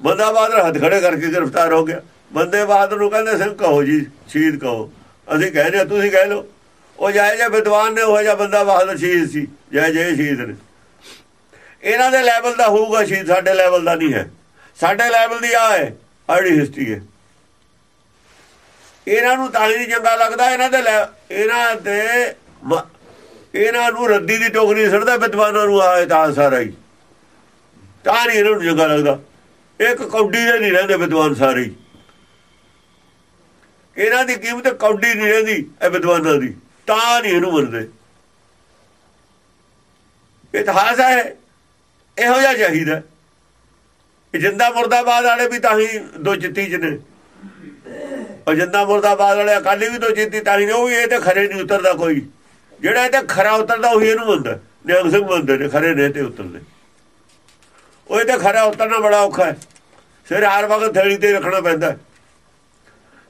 ਬੰਦਾ ਬਹਾਦਰ ਹੱਥ ਖੜੇ ਕਰਕੇ ਗ੍ਰਿਫਤਾਰ ਹੋ ਗਿਆ। ਬੰਦੇ ਬਹਾਦਰ ਨੂੰ ਕਹਿੰਦੇ ਸਿੰਘ ਕਹੋ ਜੀ, ਸ਼ਹੀਦ ਕਹੋ। ਅਸੀਂ ਕਹਿ ਰਹੇ ਤੁਸੀਂ ਕਹਿ ਲਓ। ਉਹ ਜਾਇ ਜੇ ਵਿਦਵਾਨ ਨੇ, ਉਹ ਜਿਹਾ ਬੰਦਾ ਬਹਾਦਰ ਸ਼ਹੀਦ ਸੀ ਜੈ ਜੈ ਸ਼ਹੀਦ ਨੇ। ਇਹਨਾਂ ਦੇ ਲੈਵਲ ਦਾ ਹੋਊਗਾ ਸ਼ਹੀਦ, ਸਾਡੇ ਲੈਵਲ ਦਾ ਨਹੀਂ ਹੈ। ਸਾਡੇ ਲੈਵਲ ਦੀ ਆ ਹੈ ਆੜੀ ਹਿਸਟਰੀ ਹੈ। ਇਹਨਾਂ ਨੂੰ ਤਾਂ ਨਹੀਂ ਚੰਗਾ ਲੱਗਦਾ, ਇਹਨਾਂ ਦੇ ਇਹਨਾਂ ਦੇ ਇਹਨਾਂ ਨੂੰ ਰੱਦੀ ਦੀ ਟੋਕਰੀ ਸੜਦਾ ਵਿਦਵਾਨਾਂ ਨੂੰ ਆਏ ਤਾਂ ਸਾਰਾ ਹੀ। ਤਾਂ ਨਹੀਂ ਇਹਨਾਂ ਨੂੰ ਚੰਗਾ ਲੱਗਦਾ। ਇੱਕ ਕੌਡੀ ਦੇ ਨਹੀਂ ਰਹਿੰਦੇ ਵਿਦਵਾਨ ਸਾਰੇ ਇਹਨਾਂ ਦੀ ਕੀਮਤ ਕੌਡੀ ਨਹੀਂ ਰਹਿੰਦੀ, ਇਹ ਵਿਦਵਾਨਾਂ ਦੀ। ਤਾਂ ਨਹੀਂ ਇਹਨੂੰ ਮੰਨਦੇ। ਇਤਿਹਾਸ ਹੈ, ਇਹੋ ਜਿਹਾ ਚਾਹੀਦਾ। ਜਿੰਦਾ ਮੁਰਦਾਬਾਦ ਵਾਲੇ ਵੀ ਤਾਂ ਹੀ ਦੋ ਜਿੱਤੀ ਚ ਨੇ। ਉਹ ਜਿੰਦਾ ਮੁਰਦਾਬਾਦ ਵਾਲੇ ਅਕਾਲੀ ਵੀ ਦੋ ਜਿੱਤੀ ਤਾਂ ਹੀ ਉਹ ਵੀ ਇਹ ਤੇ ਖਰੇ ਨਹੀਂ ਉਤਰਦਾ ਕੋਈ। ਜਿਹੜਾ ਇਹ ਤੇ ਖਰਾ ਉਤਰਦਾ, ਉਹੀ ਇਹਨੂੰ ਮੰਨਦਾ। ਨਿਹੰਗ ਸਿੰਘ ਮੰਨਦੇ ਨੇ, ਖਰੇ ਨੇ ਤੇ ਉਤਰਦੇ। ਉਹ ਤੇ ਖਰਾ ਉਤਰਨਾ ਬੜਾ ਔਖਾ ਹੈ। ਸਿਰ ਹਰ ਵਕਤ ਥੇੜੀ ਤੇ ਰੱਖਣਾ ਪੈਂਦਾ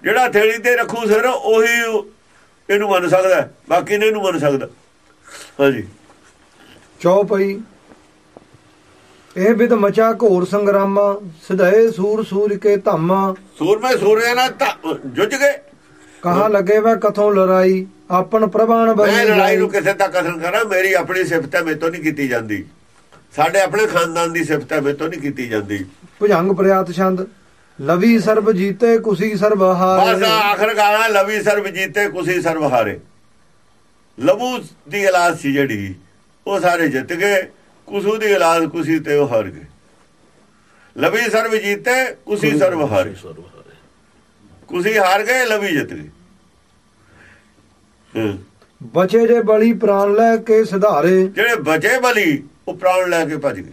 ਜਿਹੜਾ ਥੇੜੀ ਤੇ ਰੱਖੂ ਸਿਰ ਉਹੀ ਇਹਨੂੰ ਮੰਨ ਸਕਦਾ ਬਾਕੀ ਨੇ ਇਹਨੂੰ ਮੰਨ ਸਕਦਾ ਹਾਂਜੀ। ਚੌਪਈ ਇਹ ਵਿਦ ਮਚਾ ਘੋਰ ਸੰਗਰਾਮਾ ਸਿਧਾਏ ਸੂਰ ਸੂਰ ਕੇ ਧਾਮਾ। ਸੂਰਮੇ ਸੂਰਿਆ ਨਾਲ ਜੁੱਝ ਗਏ। ਕਹਾ ਲੱਗੇ ਵਾ ਕਥੋਂ ਲੜਾਈ ਆਪਨ ਪ੍ਰਭਾਨ ਮੈਂ ਬਣੀ ਲੜਾਈ ਨੂੰ ਕਿਸੇ ਦਾ ਕਥਨ ਕਰਾਂ ਮੇਰੀ ਆਪਣੀ ਸਿਫਤ ਹੈ ਮੇਤੋਂ ਨਹੀਂ ਕੀਤੀ ਜਾਂਦੀ। ਸਾਡੇ ਆਪਣੇ ਖਾਨਦਾਨ ਦੀ ਸਿਫਤ ਹੈ ਮੇਤੋਂ ਨਹੀਂ ਕੀਤੀ ਜਾਂਦੀ। ਭੁਜੰਗ ਪ੍ਰਿਆਤ ਛੰਦ ਲਵੀ ਸਰਬ ਜੀਤੇ ਕੁਸੀ ਸਰਬ ਬਸ ਹਾਰੇ ਆਖਰ ਗਾਣਾ ਲਵੀ ਸਰਬ ਜੀਤੇ ਕੁਸੀ ਸਰਬ ਹਾਰੇ। ਲਬੂ ਦੀ ਇਲਾਜ ਸੀ ਜਿਹੜੀ ਉਹ ਸਾਰੇ ਜਿੱਤ ਗਏ ਕੁਸੂ ਦੀ ਇਲਾਜ ਕੁਸੀ ਤੇ ਉਹ ਹਾਰ ਗਏ। ਲਵੀ ਸਰਬ ਜੀਤੇ ਕੁਸੀ ਸਰਬ ਹਾਰੇ। ਕੁਸੀ ਹਾਰ। ਗਏ ਲਵੀ ਜਿੱਤ ਗਏ। ਬਚੇ ਜੇ ਬਲੀ ਪ੍ਰਾਨ ਲੈ ਕੇ ਸਿਧਾਰੇ। ਜਿਹੜੇ ਬਚੇ ਬਲੀ ਉਹ ਪ੍ਰਾਣ ਲੈ ਕੇ ਭੱਜ ਗਏ।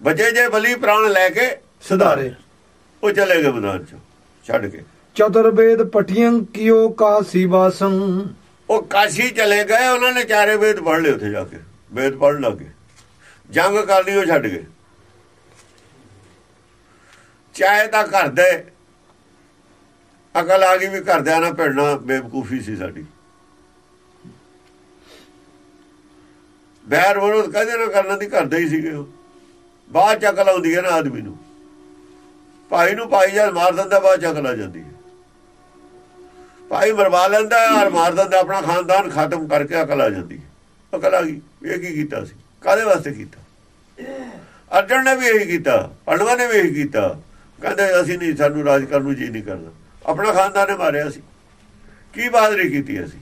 ਬਚੇ ਜੇ ਬਲੀ ਪ੍ਰਾਣ ਲੈ ਕੇ ਸਿਧਾਰੇ। ਉਹ ਚਲੇ ਗਏ ਮੈਦਾਨ ਚ ਛੱਡ ਕੇ। ਚਤੁਰਵੇਦ ਪਟੀਆਂ ਕਿਓ ਕਾਸੀ ਬਾਸੰ ਉਹ ਕਾਸ਼ੀ ਚਲੇ ਗਏ ਉਹਨਾਂ ਨੇ ਚਾਰੇ ਵੇਦ ਪੜ੍ਹ ਲਏ ਉੱਥੇ ਜਾ ਕੇ। ਵੇਦ ਪੜ੍ਹਨ ਲੱਗੇ ਜੰਗ ਕਰਨੀ ਉਹ ਛੱਡ ਗਏ। ਚਾਹੇ ਤਾਂ ਘਰ ਦੇ ਅਕਲ ਆ ਗਈ ਵੀ ਘਰਦਿਆਂ ਨਾਲ ਭਿੜਨਾ ਬੇਵਕੂਫੀ ਸੀ ਸਾਡੀ। ਬੈਰ ਵਿਰੋਧ ਕਦੇ ਨਾ ਕਰਨਾ ਦੀ ਕਰਦੇ ਹੀ ਸੀਗੇ ਉਹ। ਬਾਅਦ ਚ ਅਕਲ ਆਉਂਦੀ ਹੈ ਨਾ ਆਦਮੀ ਨੂੰ। ਭਾਈ ਨੂੰ ਭਾਈ ਜਦ ਮਾਰ ਦਿੰਦਾ ਬਾਅਦ ਚ ਅਕਲ ਆ ਜਾਂਦੀ ਹੈ। ਭਾਈ ਮਰਵਾ ਲੈਂਦਾ ਔਰ ਮਾਰ ਦਿੰਦਾ, ਆਪਣਾ ਖਾਨਦਾਨ ਖਤਮ ਕਰਕੇ ਅਕਲ ਆ ਜਾਂਦੀ ਹੈ। ਅਕਲ ਆ ਗਈ। ਇਹ ਕੀ ਕੀਤਾ ਸੀ? ਕਾਦੇ ਵਾਸਤੇ ਕੀਤਾ? ਅਰਜਨ ਨੇ ਵੀ ਇਹੀ ਕੀਤਾ ਪੰਡਵਾ ਨੇ ਵੀ ਇਹੀ ਕੀਤਾ। ਕਹਿੰਦੇ ਅਸੀਂ ਨਹੀਂ, ਸਾਨੂੰ ਰਾਜ ਕਰਨ ਨੂੰ ਜੀ ਨਹੀਂ ਕਰਦਾ। ਆਪਣਾ ਖਾਨਦਾਨ ਨੇ ਮਾਰਿਆ ਸੀ। ਕੀ ਬਹਾਦਰੀ ਕੀਤੀ ਅਸੀਂ?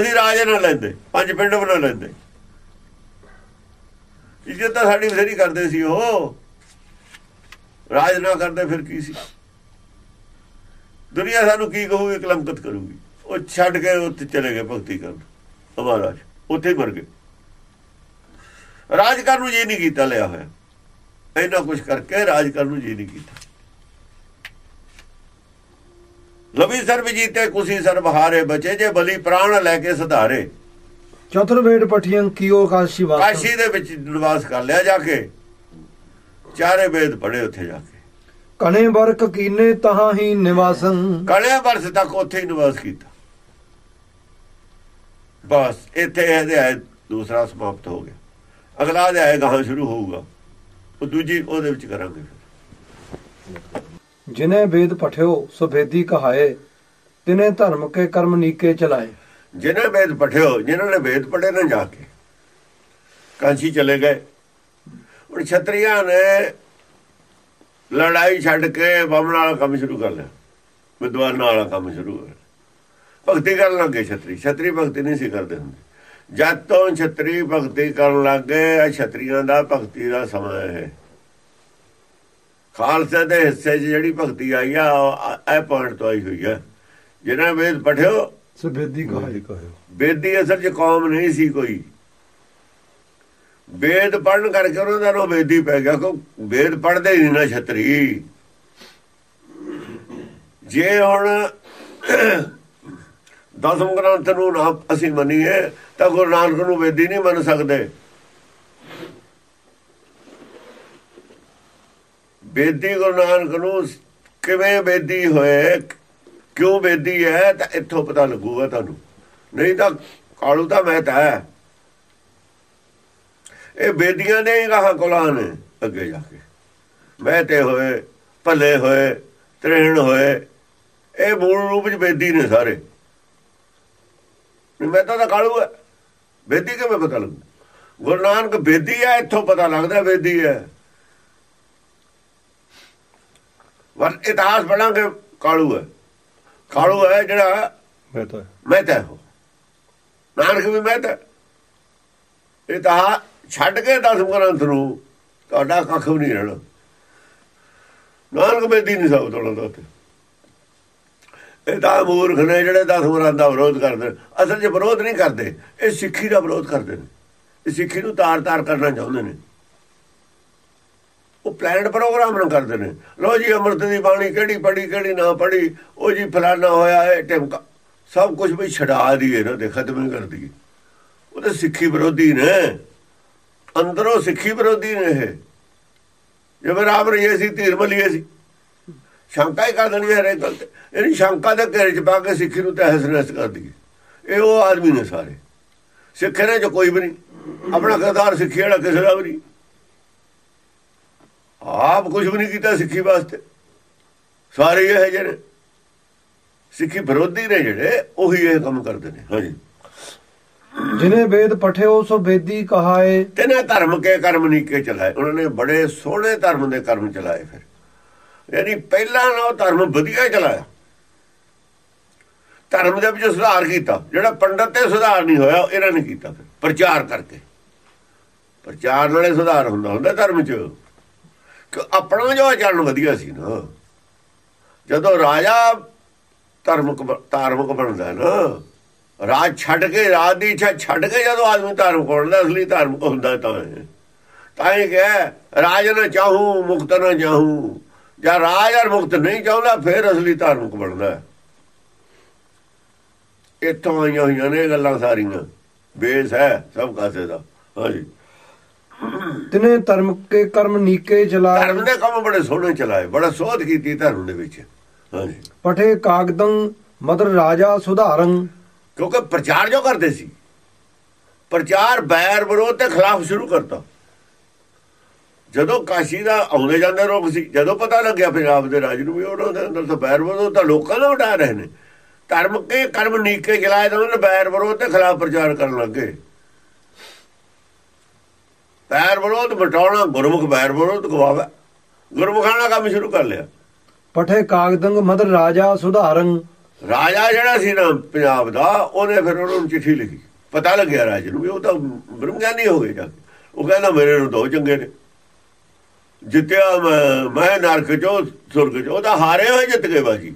ਅਸੀਂ ਰਾਜ ਨਾ ਲੈਂਦੇ, ਪੰਜ ਪਿੰਡ ਬਣਾ ਲੈਂਦੇ। ਇੱਜ਼ਤ ਤਾਂ ਸਾਡੀ ਬਥੇਰੀ ਕਰਦੇ ਸੀ ਉਹ। ਰਾਜ ਨਾ ਕਰਦੇ ਫਿਰ ਕੀ ਸੀ? ਦੁਨੀਆ ਸਾਨੂੰ ਕੀ ਕਹੂਗੀ, ਕਲੰਕਤ ਕਰੂਗੀ। ਉਹ ਛੱਡ ਕੇ ਉੱਥੇ ਚਲੇ ਗਏ ਭਗਤੀ ਕਰਨ। ਮਹਾਰਾਜ ਉੱਥੇ ਹੀ ਮਰ ਗਏ। ਰਾਜ ਕਰਨ ਨੂੰ ਜੀ ਨਹੀਂ ਕੀਤਾ, ਲਿਆ ਹੋਇਆ। ਇਹਨਾਂ ਕੁਝ ਕਰਕੇ ਰਾਜ ਕਰਨ ਨੂੰ ਜੀ ਨਹੀਂ ਕੀਤਾ। ਲਵੀ ਸਰਬ ਜੀਤੇ, ਕੁਸੀ ਸਰਬ ਹਾਰੇ ਬਚੇ, ਜੇ ਬਲੀ ਪ੍ਰਾਣ ਲੈ ਕੇ ਸੁਧਾਰੇ। ਚਤੁਰਵੇਦ ਪਟੀਆਂ ਕਿਓ ਕਾਸੀ ਬਾਸੰ ਕਾਸ਼ੀ ਦੇ ਵਿੱਚ ਨਿਵਾਸ ਕਰ ਲਿਆ ਜਾ ਕੇ। ਚਾਰੇ ਵੇਦ ਪੜੇ ਉੱਥੇ ਜਾ ਕੇ। ਕਣੇ ਵਰਕ ਕੀਨੇ ਤਹਾਂ ਹੀ ਨਿਵਾਸੰ। ਕਲੇ ਵਰਸ ਤੱਕ ਉੱਥੇ ਹੀ ਨਿਵਾਸ ਕੀਤਾ। ਬਸ ਇੱਥੇ ਇਹਦੇ ਆਏ ਦੂਸਰਾ ਸਮਾਪਤ ਹੋ ਗਿਆ। ਅਗਲਾ ਅਧਿਆਇ ਗਾਹਾਂ ਸ਼ੁਰੂ ਹੋਊਗਾ। ਉਹ ਦੂਜੀ ਉਹਦੇ ਵਿੱਚ ਕਰਾਂਗੇ ਫਿਰ। ਜਿਨੇ ਵੇਦ ਪਠਿਓ ਸੋ ਵੇਦੀ ਕਹਾਏ ਤਿਨੇ ਧਰਮ ਕੇ ਕਰਮ ਨੀਕੇ ਚਲਾਏ। ਜਿਹਨੇ ਵੇਦ ਪੜਿਓ ਜਿਨ੍ਹਾਂ ਨੇ ਵੇਦ ਪੜ੍ਹੇ ਨਾ ਜਾ ਕੇ। ਕਾਂਸ਼ੀ ਚਲੇ ਗਏ। ਹੁਣ ਛਤਰੀਆਂ ਨੇ ਲੜਾਈ ਛੱਡ ਕੇ ਬਾਹਮਣ ਵਾਲਾ ਕੰਮ ਸ਼ੁਰੂ ਕਰ ਲਿਆ। ਵਿਦਵਾਨਾਂ ਵਾਲਾ ਕੰਮ ਸ਼ੁਰੂ ਕਰ ਭਗਤੀ ਕਰਨ ਲੱਗੇ ਛਤਰੀ। ਛਤਰੀ ਭਗਤੀ ਨਹੀਂ ਸੀ ਕਰਦੇ ਹੁੰਦੇ। ਜਦ ਤੋਂ ਛਤਰੀ ਭਗਤੀ ਕਰਨ ਲੱਗੇ ਇਹ ਛਤਰੀਆਂ ਦਾ ਭਗਤੀ ਦਾ ਸਮਾਂ ਹੈ। ਖਾਲਸੇ ਦੇ ਹਿੱਸੇ 'ਚ ਜਿਹੜੀ ਭਗਤੀ ਆਈ ਆ, ਉਹ ਇਹ ਪੁਆਇੰਟ ਤੋਂ ਆਈ ਹੋਈ ਹੈ ਜਿਹਨਾਂ ਵੇਦ ਪੜਿਓ ਸੋ ਵੇਦੀ ਕਹਾਏ ਕਹਾਈ ਕਹੋ। ਬੇਦੀ ਅਸਲ 'ਚ ਕੌਮ ਨਹੀਂ ਸੀ ਕੋਈ। ਵੇਦ ਪੜਨ ਕਰਕੇ ਉਹਨਾਂ ਦਾ ਨਾਮ ਵੇਦੀ ਪੈ ਗਿਆ ਕਿ ਵੇਦ ਪੜਦੇ ਹੀ ਨਹੀਂ ਨਾ ਛਤਰੀ। ਜੇ ਹੁਣ ਦਸਮ ਗ੍ਰੰਥ ਨੂੰ ਨਾ ਅਸੀਂ ਮੰਨੀਏ ਤਾਂ ਗੁਰੂ ਨਾਨਕ ਨੂੰ ਵੇਦੀ ਨਹੀਂ ਮੰਨ ਸਕਦੇ। ਵੇਦੀ ਗੁਰੂ ਨਾਨਕ ਨੂੰ ਕਿਵੇਂ ਵੇਦੀ ਹੋਏ? ਕਿਉਂ ਵੇਦੀ ਹੈ ਤਾਂ ਇੱਥੋਂ ਪਤਾ ਲੱਗੂਗਾ ਤੁਹਾਨੂੰ। ਨਹੀਂ ਤਾਂ ਕਾਲੂ ਤਾਂ ਮੈਂ ਤਾਂ ਹੈ ਇਹ ਬੇਦੀਆਂ ਨੇ ਹੀ ਕੋਲਾਂ ਨੇ, ਅੱਗੇ ਜਾ ਕੇ। ਮਹਿਤੇ ਹੋਏ, ਭੱਲੇ ਹੋਏ, ਤ੍ਰਿਣ ਹੋਏ, ਇਹ ਮੂਲ ਰੂਪ ਵਿੱਚ ਬੇਦੀ ਨੇ ਸਾਰੇ। ਮੈਂ ਤਾਂ ਕਾਲੂ ਹੈ ਬੇਦੀ ਕਿਵੇਂ ਪਤਾ ਲੱਗੂ? ਗੁਰੂ ਨਾਨਕ ਬੇਦੀ ਹੈ ਇੱਥੋਂ ਪਤਾ ਲੱਗਦਾ ਬੇਦੀ ਹੈ ਵਰ ਇਤਿਹਾਸ ਪੜਾਂਗੇ ਕਾਲੂ ਹੈ ਕਾਲੂ ਹੈ ਜਿਹੜਾ ਮੈਂ ਤਾਂ ਮਹਿਤਾ ਹੋ ਨਾਨਕ ਵੀ ਮਹਿਤਾ ਇਹ ਤਾਂ ਛੱਡ ਕੇ ਦਸ ਗ੍ਰੰਥ ਨੂੰ ਤੁਹਾਡਾ ਕੱਖ ਵੀ ਨਹੀਂ ਰਹਿਣਾ। ਨਾਨਕ ਬੇਦੀ ਨਹੀਂ ਸਭ ਤੋੜਦਾ ਤੇ ਇਹ ਤਾਂ ਮੂਰਖ ਨੇ ਜਿਹੜੇ ਦਸ ਗ੍ਰੰਥ ਦਾ ਵਿਰੋਧ ਕਰਦੇ। ਅਸਲ 'ਚ ਵਿਰੋਧ ਨਹੀਂ ਕਰਦੇ। ਇਹ ਸਿੱਖੀ ਦਾ ਵਿਰੋਧ ਕਰਦੇ ਨੇ। ਇਹ ਸਿੱਖੀ ਨੂੰ ਤਾਰ-ਤਾਰ ਕਰਨਾ ਚਾਹੁੰਦੇ ਨੇ। ਉਹ ਪਲਾਨਡ ਪ੍ਰੋਗਰਾਮ ਨੂੰ ਕਰਦੇ ਨੇ। ਲੋ ਜੀ, ਅੰਮ੍ਰਿਤ ਦੀ ਬਾਣੀ ਕਿਹੜੀ ਪੜੀ ਕਿਹੜੀ ਨਾ ਪੜੀ ਉਹ ਜੀ ਫਲਾਣਾ ਹੋਇਆ ਹੈ ਟਿਮਕਾ ਸਭ ਕੁਝ ਵੀ ਛਡਾ ਦਈਏ ਨਾ ਦੇ ਖਤਮ ਹੀ ਕਰ ਦਈਏ। ਉਹ ਤਾਂ ਸਿੱਖੀ ਵਿਰੋਧੀ ਨੇ। ਅੰਦਰੋਂ ਸਿੱਖੀ ਵਿਰੋਧੀ ਨੇ ਇਹ। ਜਿਵੇਂ ਰਾਮ ਰਹੀਏ ਸੀ, ਧੀਰ ਮਲੀਏ ਸੀ। ਸ਼ੰਕਾ ਹੀ ਕਰ ਦੇਣੀ ਹੈ ਹਰੇਕ ਗੱਲ ਤੇ ਇਹਨੀ ਸ਼ੰਕਾ ਦੇ ਘੇਰੇ ਚ ਪਾ ਕੇ ਸਿੱਖੀ ਨੂੰ ਤਹਿਸ ਨਹਿਸ ਕਰ ਦਈਏ। ਇਹ ਉਹ ਆਦਮੀ ਨੇ ਸਾਰੇ। ਸਿੱਖੇ ਨੇ ਜੋ ਕੋਈ ਵੀ ਨਹੀਂ। ਆਪਣਾ ਕਰਤਾਰ ਸਿੱਖੀ ਵਾਲਾ ਕਿਸੇ ਦਾ ਵੀ ਨਹੀਂ। ਆਪ ਕੁਝ ਵੀ ਨਹੀਂ ਕੀਤਾ ਸਿੱਖੀ ਵਾਸਤੇ। ਸਾਰੇ ਇਹ ਜਿਹੜੇ ਸਿੱਖੀ ਵਿਰੋਧੀ ਨੇ ਜਿਹੜੇ ਉਹੀ ਇਹ ਕੰਮ ਕਰਦੇ ਨੇ। ਹਾਂਜੀ। ਜਿਨੇ ਵੇਦ ਪਠਿਓ ਸੋ ਵੇਦੀ ਕਹਾਏ। ਤੇ ਨਾ ਧਰਮ ਕੇ ਕਰਮ ਨਹੀਂ ਕੇ ਚਲਾਏ। ਉਹਨਾਂ ਨੇ ਬੜੇ ਸੋਹਣੇ ਧਰਮ ਦੇ ਕਰਮ ਚਲਾਏ ਫਿਰ। ਯਾਨੀ ਪਹਿਲਾਂ ਨਾ ਧਰਮ ਵਧੀਆ ਚਲਾਇਆ। ਧਰਮ ਦੇ ਵਿੱਚ ਸੁਧਾਰ ਕੀਤਾ। ਜਿਹੜਾ ਪੰਡਤ ਤੇ ਸੁਧਾਰ ਨਹੀਂ ਹੋਇਆ ਉਹ ਇਹਨਾਂ ਨੇ ਕੀਤਾ ਫਿਰ। ਪ੍ਰਚਾਰ ਕਰਕੇ। ਪ੍ਰਚਾਰ ਨਾਲੇ ਸੁਧਾਰ ਹੁੰਦਾ ਹੁੰਦਾ ਧਰਮ 'ਚ। ਆਪਣਾ ਜੋ ਆਚਰਣ ਵਧੀਆ ਸੀ ਨਾ। ਜਦੋਂ ਰਾਜਾ ਧਰਮਕ ਧਾਰਮਿਕ ਬਣਦਾ ਨਾ, ਰਾਜ ਛੱਡ ਕੇ, ਰਾਜ ਦੀ ਇੱਛਾ ਛੱਡ ਕੇ ਜਦੋਂ ਆਦਮੀ ਧਾਰਮਿਕ ਬਣਦਾ, ਅਸਲੀ ਧਾਰਮਿਕ ਹੁੰਦਾ ਤਾਂ ਹੈ ਤਾਂ ਹੀ ਕਹੇ, ਰਾਜ ਨਾ ਚਾਹੂੰ, ਮੁਕਤ ਨਾ ਚਾਹੂੰ ਜਾਂ ਰਾਜ ਔਰ ਮੁਕਤ ਨਹੀਂ ਚਾਹੁੰਦਾ, ਫਿਰ ਅਸਲੀ ਧਾਰਮਿਕ ਬਣਦਾ। ਇੱਥੋਂ ਆਈਆਂ ਹੋਈਆਂ ਨੇ ਇਹ ਗੱਲਾਂ ਸਾਰੀਆਂ। ਬੇਸ ਹੈ ਸਭ ਕਾਸੇ ਦਾ। ਹਾਂਜੀ। ਤਿਨੇ ਧਰਮ ਕੇ ਕਰਮ ਨੀਕੇ ਚਲਾਏ। ਧਰਮ ਦੇ ਕੰਮ ਬੜੇ ਸੋਹਣੇ ਚਲਾਏ ਬੜਾ ਸੋਧ ਕੀਤੀ ਧਰਮ ਦੇ ਵਿੱਚ। ਹਾਂਜੀ। ਪਠੇ ਕਾਗਦੰ ਮਦਰ ਰਾਜਾ ਸੁਧਾਰੰ। ਕਿਉਂਕਿ ਪ੍ਰਚਾਰ ਜੋ ਕਰਦੇ ਸੀ ਪ੍ਰਚਾਰ ਬੈਰ ਵਿਰੋਧ ਦੇ ਖਿਲਾਫ ਸ਼ੁਰੂ ਕਰਤਾ। ਜਦੋਂ ਕਾਸ਼ੀ ਦਾ ਆਉਂਦੇ ਜਾਂਦੇ ਲੋਕ ਸੀ ਜਦੋਂ ਪਤਾ ਲੱਗਿਆ ਪੰਜਾਬ ਦੇ ਰਾਜ ਨੂੰ ਵੀ ਉਹਨਾਂ ਦੇ ਅੰਦਰ ਤਾਂ ਬੈਰ ਵਿਰੋਧ ਤਾਂ ਲੋਕਾਂ ਦਾ ਉਡਾ ਰਹੇ ਨੇ। ਧਰਮ ਕੇ ਕਰਮ ਨੀਕੇ ਚਲਾਏ ਤਾਂ ਉਹਨਾਂ ਨੇ ਬੈਰ ਵਿਰੋਧ ਦੇ ਖਿਲਾਫ ਪ੍ਰਚਾਰ ਕਰਨ ਲੱਗੇ ਬੈਰ ਵਿਰੋਧ ਮਟਾਉਣਾ ਗੁਰਮੁਖ ਬੈਰ ਵਿਰੋਧ ਗਵਾਵਾ। ਗੁਰਮੁਖਾਂ ਦਾ ਕੰਮ ਸ਼ੁਰੂ ਕਰ ਲਿਆ। ਪਠੇ ਕਾਗਦੰ ਮਦਰ ਰਾਜਾ ਸੁਧਾਰੰ ਰਾਜਾ ਜਿਹੜਾ ਸੀ ਨਾ ਪੰਜਾਬ ਦਾ ਉਹਨੇ ਫਿਰ ਉਹਨਾਂ ਚਿੱਠੀ ਲਿਖੀ। ਪਤਾ ਲੱਗਿਆ ਰਾਜ ਨੂੰ ਵੀ ਉਹ ਤਾਂ ਬ੍ਰਹਮ ਗਿਆਨੀ ਹੋ ਕੇ ਉਹ ਕਹਿੰਦਾ ਮੇਰੇ ਨੂੰ ਦੋ ਚੰਗੇ ਨੇ। ਜਿੱਤਿਆ ਮੈਂ ਮੈਂ ਨਰਕ ਚੋਂ ਸੁਰਗ ਚੋਂ ਤਾਂ ਹਾਰੇ ਹੋਏ ਜਿੱਤ ਗਏ ਬਾਜੀ।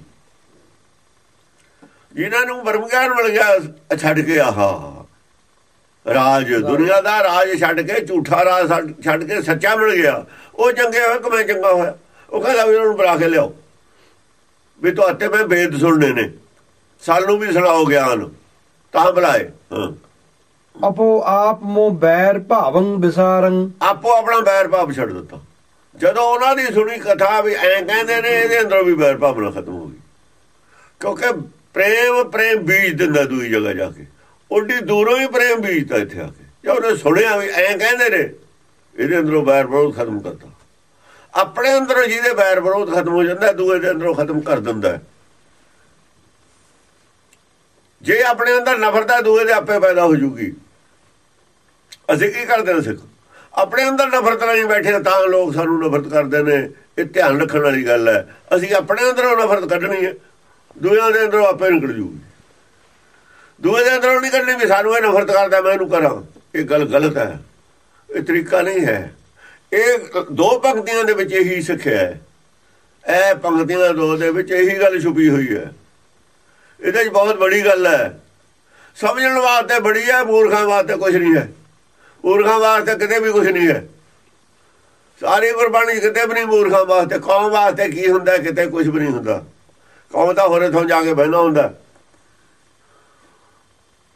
ਜਿਨ੍ਹਾਂ ਨੂੰ ਬ੍ਰਹਮ ਗਿਆਨ ਮਿਲ ਗਿਆ ਛੱਡ ਕੇ ਆਹਾ। ਰਾਜ ਦੁਨੀਆ ਦਾ ਰਾਜ ਛੱਡ ਕੇ ਝੂਠਾ ਰਾਜ ਛੱਡ- ਕੇ ਸੱਚਾ ਮਿਲ ਗਿਆ। ਉਹ ਚੰਗੇ ਹੋਏ ਕਿ ਮੈਂ ਚੰਗਾ ਹੋਇਆ? ਉਹ ਕਹਿੰਦਾ ਵੀ ਉਹਨਾਂ ਨੂੰ ਬੁਲਾ ਕੇ ਲਿਆਓ। ਵੀ ਤੁਹਾਤੇ ਮੈਂ ਵੇਦ ਸੁਣਨੇ ਨੇ। ਸਾਨੂੰ ਵੀ ਸੁਣਾਓ ਗਿਆਨ। ਤਾਂ ਬੁਲਾਏ। ਆਪੋ ਆਪ ਮੋ ਬੈਰ ਭਾਵੰ ਵਿਸਾਰੰ ਆਪੋ ਆਪਣਾ ਬੈਰ ਭਾਵ ਛੱਡ ਦਿੱਤਾ। ਜਦੋਂ ਉਹਨਾਂ ਦੀ ਸੁਣੀ ਕਥਾ ਵੀ ਐਂ ਕਹਿੰਦੇ ਨੇ ਇਹਦੇ ਅੰਦਰੋਂ ਵੀ ਬੈਰ ਭਾਵਨਾ ਖਤਮ ਹੋ ਗਈ। ਕਿਉਂਕਿ ਪ੍ਰੇਮ ਪ੍ਰੇਮ ਬੀਜ ਦਿੰਦਾ ਦੂਈ ਜਗ੍ਹਾ ਜਾ ਕੇ। ਉੱਡੀ ਦੂਰੋਂ ਹੀ ਪ੍ਰੇਮ ਬੀਜਦਾ ਇੱਥੇ ਆ ਕੇ। ਜੇ ਉਹਨੇ ਸੁਣਿਆ ਵੀ, ਐਂ ਕਹਿੰਦੇ ਨੇ, ਇਹਦੇ ਅੰਦਰੋਂ ਬੈਰ ਵਿਰੋਧ ਖਤਮ ਕਰਤਾ। ਆਪਣੇ ਅੰਦਰੋਂ ਜਿਹਦੇ ਬੈਰ ਵਿਰੋਧ ਖਤਮ ਹੋ ਜਾਂਦਾ, ਦੂਏ ਦੇ ਅੰਦਰੋਂ ਖਤਮ ਕਰ ਦਿੰਦਾ ਜੇ ਆਪਣੇ ਅੰਦਰ ਨਫ਼ਰਤ ਹੈ, ਦੂਏ ਦੇ ਆਪੇ ਪੈਦਾ ਹੋ ਜੂਗੀ। ਅਸੀਂ ਕੀ ਕਰਦੇ ਹਾਂ ਸਿੱਖ? ਆਪਣੇ ਅੰਦਰ ਨਫ਼ਰਤ ਨਾਲ ਹੀ ਬੈਠੇ ਤਾਂ ਲੋਕ ਸਾਨੂੰ ਨਫ਼ਰਤ ਕਰਦੇ ਨੇ। ਇਹ ਧਿਆਨ ਰੱਖਣ ਵਾਲੀ ਗੱਲ ਹੈ। ਅਸੀਂ ਆਪਣੇ ਅੰਦਰੋਂ ਨਫ਼ਰਤ ਕੱਢਣੀ ਹੈ, ਦੂਜਿਆਂ ਦੇ ਅੰਦਰੋਂ ਆਪੇ ਨਿਕਲ ਜੂਗੀ। ਦੂਏ ਦੇ ਅੰਦਰੋਂ ਨਹੀਂ ਕੱਢਣੀ ਵੀ ਸਾਨੂੰ ਇਹ ਨਫ਼ਰਤ ਕਰਦਾ, ਮੈਂ ਇਹਨੂੰ ਕਰਾਂ। ਇਹ ਗੱਲ ਗਲਤ ਹੈ। ਇਹ ਤਰੀਕਾ ਨਹੀਂ ਹੈ। ਇਹ ਦੋ ਪੰਕਤੀਆਂ ਦੇ ਵਿੱਚ ਇਹੀ ਸਿੱਖਿਆ ਹੈ। ਇਹ ਪੰਕਤੀਆਂ ਦੋ ਦੇ ਵਿੱਚ ਇਹੀ ਗੱਲ ਛੁਪੀ ਹੋਈ ਹੈ। ਇਹਦੇ 'ਚ ਬਹੁਤ ਬੜੀ ਗੱਲ ਹੈ। ਸਮਝਣ ਵਾਸਤੇ ਬੜੀ ਹੈ, ਮੂਰਖਾਂ ਵਾਸਤੇ ਕੁਝ ਨਹੀਂ ਹੈ। ਮੂਰਖਾਂ ਵਾਸਤੇ ਕਿਤੇ ਵੀ ਕੁਝ ਨਹੀਂ ਹੈ। ਸਾਰੀ ਗੁਰਬਾਣੀ 'ਚ ਕਿਤੇ ਵੀ ਨਹੀਂ ਮੂਰਖਾਂ ਵਾਸਤੇ। ਕੌਮ ਵਾਸਤੇ ਕੀ ਹੁੰਦਾ, ਕਿਤੇ ਕੁਝ ਵੀ ਨਹੀਂ ਹੁੰਦਾ। ਕੌਮ ਤਾਂ ਹੋਰੇ ਤੋਂ ਜਾ ਕੇ ਬਹਿਣਾ ਹੁੰਦਾ।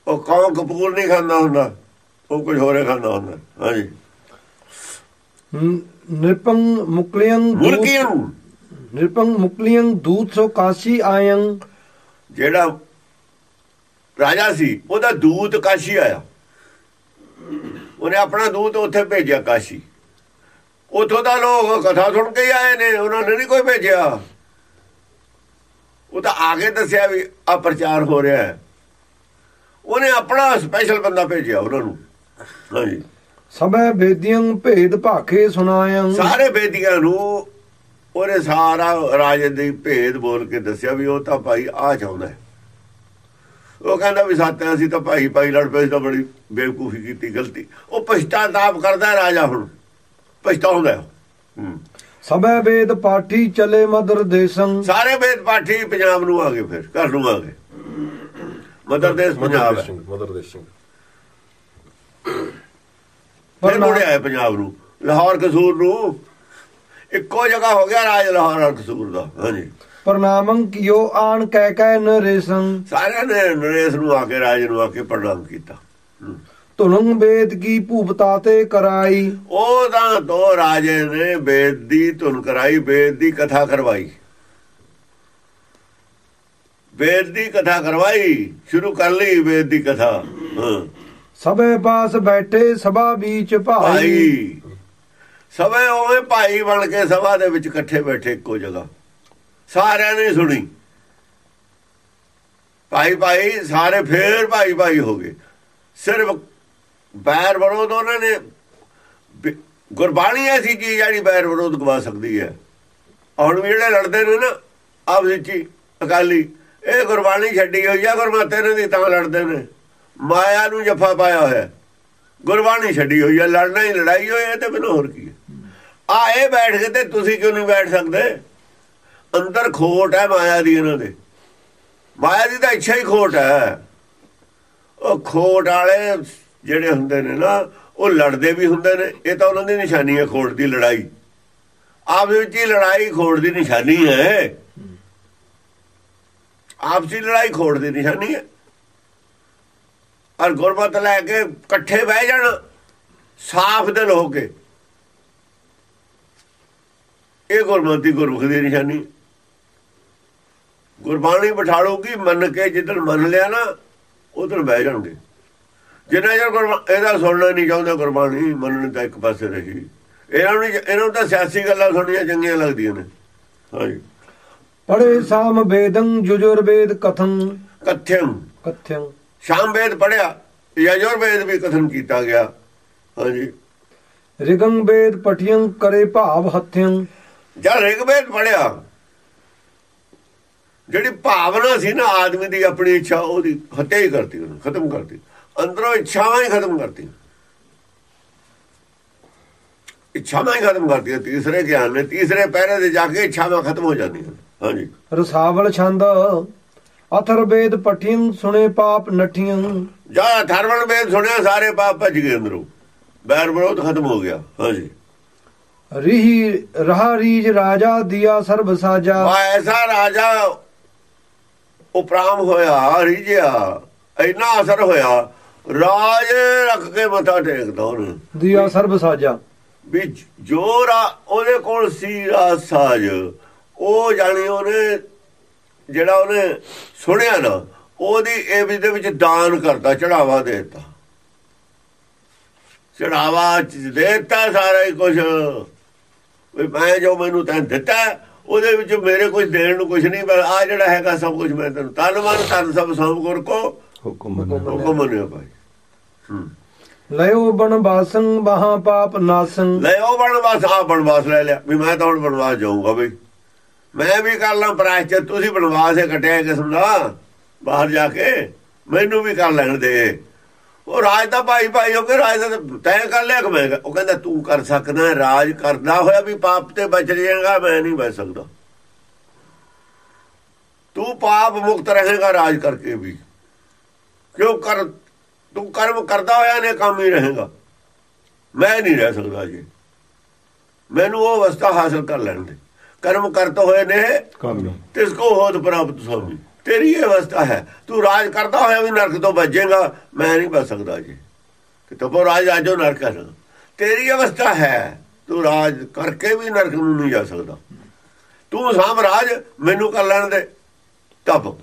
ਉਹ ਕੌਮ ਕਪੂਰ ਨਹੀਂ ਖਾਂਦਾ ਹੁੰਦਾ। ਉਹ ਕੁਝ ਹੋਰੇ ਖਾਂਦਾ ਹੁੰਦਾ। ਹਾਂਜੀ। ਨ- ਨਿਰਪੰ ਮੁਕਲਿਯੰ ਦੂਤ- ਮੁਲਕੀਆਂ ਨੂੰ। ਨਿਰਪੰ ਮੁਕਲਿਯੰ ਦੂਤ ਸੋ ਕਾਸ਼ੀ ਆਯੰ ਜਿਹੜਾ ਰਾਜਾ ਸੀ ਉਹਦਾ ਦੂਤ ਕਾਸ਼ੀ ਆਇਆ। ਉਹਨੇ ਆਪਣਾ ਦੂਤ ਉੱਥੇ ਭੇਜਿਆ ਕਾਸ਼ੀ। ਉਥੋਂ ਦਾ ਲੋਕ ਕਥਾ ਸੁਣ ਕੇ ਆਏ ਨੇ ਉਹਨਾਂ ਨੇ ਨਹੀਂ ਕੋਈ ਭੇਜਿਆ। ਉਹ ਤਾਂ ਆਗੇ ਦੱਸਿਆ ਵੀ ਆ ਪ੍ਰਚਾਰ ਹੋ ਰਿਹਾ ਹੈ। ਉਹਨੇ ਆਪਣਾ ਸਪੈਸ਼ਲ ਬੰਦਾ ਭੇਜਿਆ ਉਹਨਾਂ ਨੂੰ। ਹਾਂਜੀ। ਸਭੈ ਬੇਦੀਆਂ ਭੇਦ ਭਾਖੇ ਸੁਨਾਇੰ ਸਾਰੇ ਬੇਦੀਆਂ ਨੂੰ ਉਹਨੇ ਸਾਰਾ ਰਾਜੇ ਦੀ ਭੇਦ ਬੋਲ ਕੇ ਦੱਸਿਆ ਵੀ ਉਹ ਤਾਂ ਭਾਈ ਆ ਚਾਹੁੰਦਾ। ਉਹ ਕਹਿੰਦਾ ਵੀ ਸੱਤ ਅਸੀਂ ਤਾਂ ਭਾਈ ਭਾਈ ਲੜ ਪਏ ਸੀ ਤਾਂ ਬੜੀ ਬੇਵਕੂਫੀ ਕੀਤੀ ਗਲਤੀ। ਉਹ ਪਛਤਾਤਾਪ ਕਰਦਾ ਰਾਜਾ ਹੁਣ। ਪਛਤਾਉਂਦਾ। ਸਭੈ ਵੇਦ ਪਾਠੀ ਚਲੇ ਮਦਰ ਦੇਸੰ। ਸਾਰੇ ਵੇਦ ਪਾਠੀ ਪੰਜਾਬ ਨੂੰ ਆ ਗਏ ਫਿਰ ਘਰ ਨੂੰ ਆ ਗਏ। ਮਦਰ ਦੇਸ਼ ਪੰਜਾਬ ਹੈ ਮਦਰ ਦੇਸ਼ ਸਿੰਘ ਫਿਰ ਮੁੜੇ ਆਏ ਪੰਜਾਬ ਨੂੰ ਲਾਹੌਰ ਕਸੂਰ ਨੂੰ ਇੱਕੋ ਜਗ੍ਹਾ ਹੋ ਗਿਆ ਰਾਜ ਲਾਹੌਰ ਔਰ ਕਸੂਰ ਦਾ ਹਾਂਜੀ ਪ੍ਰਣਾਮੰ ਕਿਓ ਆਣ ਕਹਿ ਕਹਿ ਨਰੇਸੰ। ਸਾਰਿਆਂ ਨੇ ਨਰੇਸ਼ ਨੂੰ ਆ ਕੇ ਰਾਜ ਨੂੰ ਆ ਕੇ ਪ੍ਰਣਾਮ ਕੀਤਾ। ਤੁਲੰਗ ਵੇਦ ਕੀ ਭੂਪਤਾ ਤੇ ਕਰਾਈ। ਉਹ ਤਾਂ ਦੋ ਰਾਜੇ ਨੇ ਵੇਦ ਦੀ ਧੁਨ ਕਰਾਈ ਵੇਦ ਦੀ ਕਥਾ ਕਰਵਾਈ। ਵੇਦ ਦੀ ਕਥਾ ਕਰਵਾਈ ਸ਼ੁਰੂ ਕਰ ਲਈ ਵੇਦ ਦੀ ਕਥਾ। ਸਭੇ ਪਾਸ ਬੈਠੇ ਸਭਾ ਵਿੱਚ ਭਾਈ। ਸਭੇ ਉਵੇਂ ਭਾਈ ਬਣ ਕੇ ਸਭਾ ਦੇ ਵਿੱਚ ਇਕੱਠੇ ਬੈਠੇ ਇੱਕੋ ਜਗ੍ਹਾ। ਸਾਰਿਆਂ ਨੇ ਸੁਣੀ। ਭਾਈ ਭਾਈ ਸਾਰੇ ਫੇਰ ਭਾਈ ਭਾਈ ਹੋ ਗਏ। ਸਿਰਫ ਬੈਰ ਵਿਰੋਧ ਉਹਨਾਂ ਨੇ ਗੁਰਬਾਣੀ ਐਸੀ ਚੀਜ਼ ਜਿਹੜੀ ਬੈਰ ਵਿਰੋਧ ਗਵਾ ਸਕਦੀ ਹੈ। ਹੁਣ ਵੀ ਜਿਹੜੇ ਲੜਦੇ ਨੇ ਨਾ ਆਪ ਵਿੱਚ ਅਕਾਲੀ ਇਹ ਗੁਰਬਾਣੀ ਛੱਡੀ ਹੋਈ ਆ, ਗੁਰਮਤਿ ਨੇ ਤਾਂ ਲੜਦੇ ਨੇ। ਮਾਇਆ ਨੂੰ ਜੱਫਾ ਪਾਇਆ ਹੋਇਆ। ਗੁਰਬਾਣੀ ਛੱਡੀ ਹੋਈ ਹੈ ਲੜਨਾ ਹੀ ਲੜਾਈ ਹੋਈ ਹੈ ਤੇ ਮੈਨੂੰ ਹੋਰ ਕੀ ਆ। ਇਹ ਬੈਠ ਕੇ ਤੇ ਤੁਸੀਂ ਕਿਉਂ ਨਹੀਂ ਬੈਠ ਸਕਦੇ? ਅੰਦਰ ਖੋਟ ਹੈ ਮਾਇਆ ਦੀ ਇਹਨਾਂ ਦੇ। ਮਾਇਆ ਦੀ ਤਾਂ ਇੱਛਾ ਹੀ ਖੋਟ ਹੈ ਉਹ ਖੋਟ ਵਾਲੇ ਜਿਹੜੇ ਹੁੰਦੇ ਨੇ ਨਾ, ਉਹ ਲੜਦੇ ਵੀ ਹੁੰਦੇ ਨੇ। ਇਹ ਤਾਂ ਉਹਨਾਂ ਦੀ ਨਿਸ਼ਾਨੀ ਹੈ ਖੋਟ ਦੀ ਲੜਾਈ। ਆਪਸ ਵਿੱਚ ਹੀ ਲੜਾਈ, ਖੋਟ ਦੀ ਨਿਸ਼ਾਨੀ ਹੈ। ਆਪਸੀ ਲੜਾਈ ਖੋਟ ਦੀ ਨਿਸ਼ਾਨੀ ਹੈ ਔਰ ਗੁਰਮਤ ਲੈ ਕੇ ਇਕੱਠੇ ਬਹਿ ਜਾਣ, ਸਾਫ਼ ਦਿਲ ਹੋ ਕੇ। ਇਹ ਗੁਰਮਤਿ ਗੁਰਮੁਖ ਦੀ ਨਿਸ਼ਾਨੀ। ਗੁਰਬਾਣੀ ਬਿਠਾ ਲਊਗੀ ਮੰਨ ਕੇ ਜਿੱਦਣ ਮੰਨ ਲਿਆ ਨਾ, ਉਧਰ ਬਹਿ ਜਾਣਗੇ। ਜਿੰਨਾ ਚਿਰ ਗੁਰਬਾ- ਇਹਦਾ ਸੁਣਨਾ ਨਹੀਂ ਚਾਹੁੰਦਾ ਗੁਰਬਾਣੀ, ਮੰਨਣ ਤਾਂ ਇੱਕ ਪਾਸੇ ਰਹੀ ਇਹਨਾਂ ਨੂੰ ਇਹਨਾਂ ਨੂੰ ਤਾਂ ਸਿਆਸੀ ਗੱਲਾਂ ਸੁਣਨੀਆਂ ਚੰਗੀਆਂ ਲੱਗਦੀਆਂ ਨੇ। ਹਾਂਜੀ। ਪੜੇ ਸਾਮ ਵੇਦੰ ਜੁਜੁਰ ਵੇਦ ਕਥੰ। ਕਥਿਅਮ ਕਥਯੰ ਸ਼ਾਮ ਵੇਦ ਪੜਿਆ ਯਜੁਰ ਵੇਦ ਵੀ ਕਥਨ ਕੀਤਾ ਗਿਆ। ਹਾਂਜੀ। ਰਿਗੰ ਵੇਦ ਪਠਿਯੰ ਕਰੇ ਭਾਵ ਹਥਯੰ ਜਦ ਰਿਗਵੇਦ ਪੜਿਆ ਜਿਹੜੀ ਭਾਵਨਾ ਸੀ ਨਾ ਆਦਮੀ ਦੀ ਆਪਣੀ ਇੱਛਾ ਉਹਦੀ ਹੱਤਿਆ ਹੀ ਕਰਤੀ ਉਹਨੇ ਖਤਮ ਕਰਤੀ। ਅੰਦਰੋਂ ਇੱਛਾਵਾਂ ਹੀ ਖਤਮ ਕਰਤੀ ਇੱਛਾਵਾਂ ਹੀ ਖਤਮ ਕਰਤੀਆਂ ਤੀਸਰੇ ਗਿਆਨ ਨੇ ਤੀਸਰੇ ਪਹਿਰੇ ਦੇ ਜਾ ਕੇ ਇੱਛਾਵਾਂ ਖਤਮ ਹੋ ਜਾਂਦੀਆਂ ਹਾਂਜੀ। ਰਸਾਵਲ ਛੰਦ ਅਥਰ ਵੇਦ ਪਠਿਯੰ ਸੁਣੇ ਪਾਪ ਨਠਿਯੰ ਜਾਂ ਥਰਵਣ ਵੇਦ ਸੁਣਿਆ ਸਾਰੇ ਪਾਪ ਭੱਜ ਗਏ ਅੰਦਰੋਂ। ਬੈਰ ਵਿਰੋਧ ਖਤਮ ਹੋ ਗਿਆ ਹਾਂਜੀ। ਰਿਹੀ ਰਹਾ ਰੀਜ ਰਾਜਾ ਦਿਆ ਸਰਬ ਸਾਜਾ। ਆ ਐਸਾ ਰਾਜਾ ਉਪਰਾਮ ਹੋਇਆ ਰਿਜਿਆ ਇੰਨਾ ਅਸਰ ਹੋਇਆ ਰਾਜ ਰੱਖ ਕੇ ਮੱਥਾ ਟੇਕਦਾ ਉਹਨੇ। ਦਿਆ ਸਰਬ ਸਾਜਾ। ਵੀ ਜੋ ਰਾ ਉਹਦੇ ਕੋਲ ਸੀ ਰਾਜ ਸਾਜ ਉਹ ਜਾਣੀ ਉਹਨੇ ਜਿਹੜਾ ਉਹਨੇ ਸੁਣਿਆ ਨਾ ਉਹਦੀ ਇਹ ਵੀ ਦੇ ਵਿੱਚ ਦਾਨ ਕਰਦਾ ਚੜਾਵਾ ਦੇਤਾ। ਚੜਾਵਾ ਦੇਤਾ ਸਾਰਾ ਹੀ ਕੁਝ ਵੀ ਮੈਂ ਜੋ ਮੈਨੂੰ ਤੈਨੂੰ ਦਿੱਤਾ ਉਹਦੇ ਵਿੱਚ ਮੇਰੇ ਕੁਝ ਦੇਣ ਨੂੰ ਕੁਝ ਨਹੀਂ ਪਰ ਆ ਜਿਹੜਾ ਹੈਗਾ ਸਭ ਕੁਝ ਮੈਂ ਤੈਨੂੰ ਤਨ ਮਨ ਤਨ ਸਭ ਸਭ ਗੁਰ ਕੋ ਹੁਕਮ ਹੁਕਮ ਮੰਨਿਆ ਭਾਈ। ਹੂੰ। ਲਇਓ ਬਨ ਬਾਸੰ ਮਹਾ ਪਾਪ ਨਾਸੰ। ਲੈ ਉਹ ਬਣਵਾਸ ਆ ਬਣਵਾਸ ਲੈ ਲਿਆ। ਵੀ ਮੈਂ ਤਾਂ ਹੁਣ ਬਣਵਾਸ ਜਾਊਂਗਾ ਬਈ। ਮੈਂ ਵੀ ਕਰ ਲਾਂ ਪ੍ਰਾਇਸ਼ਚਿਤ ਤੁਸੀਂ ਬਣਵਾਸ ਇਹ ਕਟਿਆ ਕਿਸਮ ਦਾ। ਬਾਹਰ ਜਾ ਕੇ ਮੈਨੂੰ ਵੀ ਕਰ ਲੈਣ ਦੇ। ਉਹ ਰਾਜ ਦਾ ਭਾਈ ਭਾਈ ਹੋ ਕੇ ਰਾਜ ਦਾ ਤੈਅ ਕਰ ਲਿਆ ਕਿ ਮੈਂ ਉਹ ਕਹਿੰਦਾ, ਤੂੰ ਕਰ ਸਕਦਾ, ਰਾਜ ਕਰਦਾ ਹੋਇਆ ਵੀ ਪਾਪ ਤੇ ਬਚ ਜਾਏਗਾ, ਮੈਂ ਨਹੀਂ ਬਚ ਸਕਦਾ। ਤੂੰ ਪਾਪ ਮੁਕਤ ਰਹੇਗਾ ਰਾਜ ਕਰਕੇ ਵੀ। ਕਿਉਂ ਕਰ ਤੂੰ ਕਰਮ ਕਰਦਾ ਹੋਇਆ ਨੇ, ਕੰਮ ਹੀ ਰਹੇਗਾ। ਮੈਂ ਨਹੀਂ ਰਹਿ ਸਕਦਾ ਜੀ। ਮੈਨੂੰ ਉਹ ਅਵਸਥਾ ਹਾਸਲ ਕਰ ਲੈਣ ਦੇ। ਕਰਮ ਕਰਤੇ ਹੋਏ ਨੇ। ਤਿਸ ਕੋ ਹੋਤ ਪ੍ਰਾਪਤ ਸੋਮੀ ਤੇਰੀ ਇਹ ਅਵਸਥਾ ਹੈ। ਤੂੰ ਰਾਜ ਕਰਦਾ ਹੋਇਆ ਵੀ ਨਰਕ ਤੋਂ ਬਚੇਗਾ। ਮੈਂ ਨਹੀਂ ਬਚ ਸਕਦਾ ਜੀ। ਕਿ ਤਪੋ ਰਾਜ ਆਜੋ ਨਰਕ ਹੈ ਤੇਰੀ ਅਵਸਥਾ ਹੈ। ਤੂੰ ਰਾਜ ਕਰਕੇ ਵੀ ਨਰਕ ਨੂੰ ਨਹੀਂ ਜਾ ਸਕਦਾ। ਤੂੰ ਸਾਮ ਰਾਜ ਮੈਨੂੰ ਕਰ ਲੈਣ ਦੇ। ਤਪ।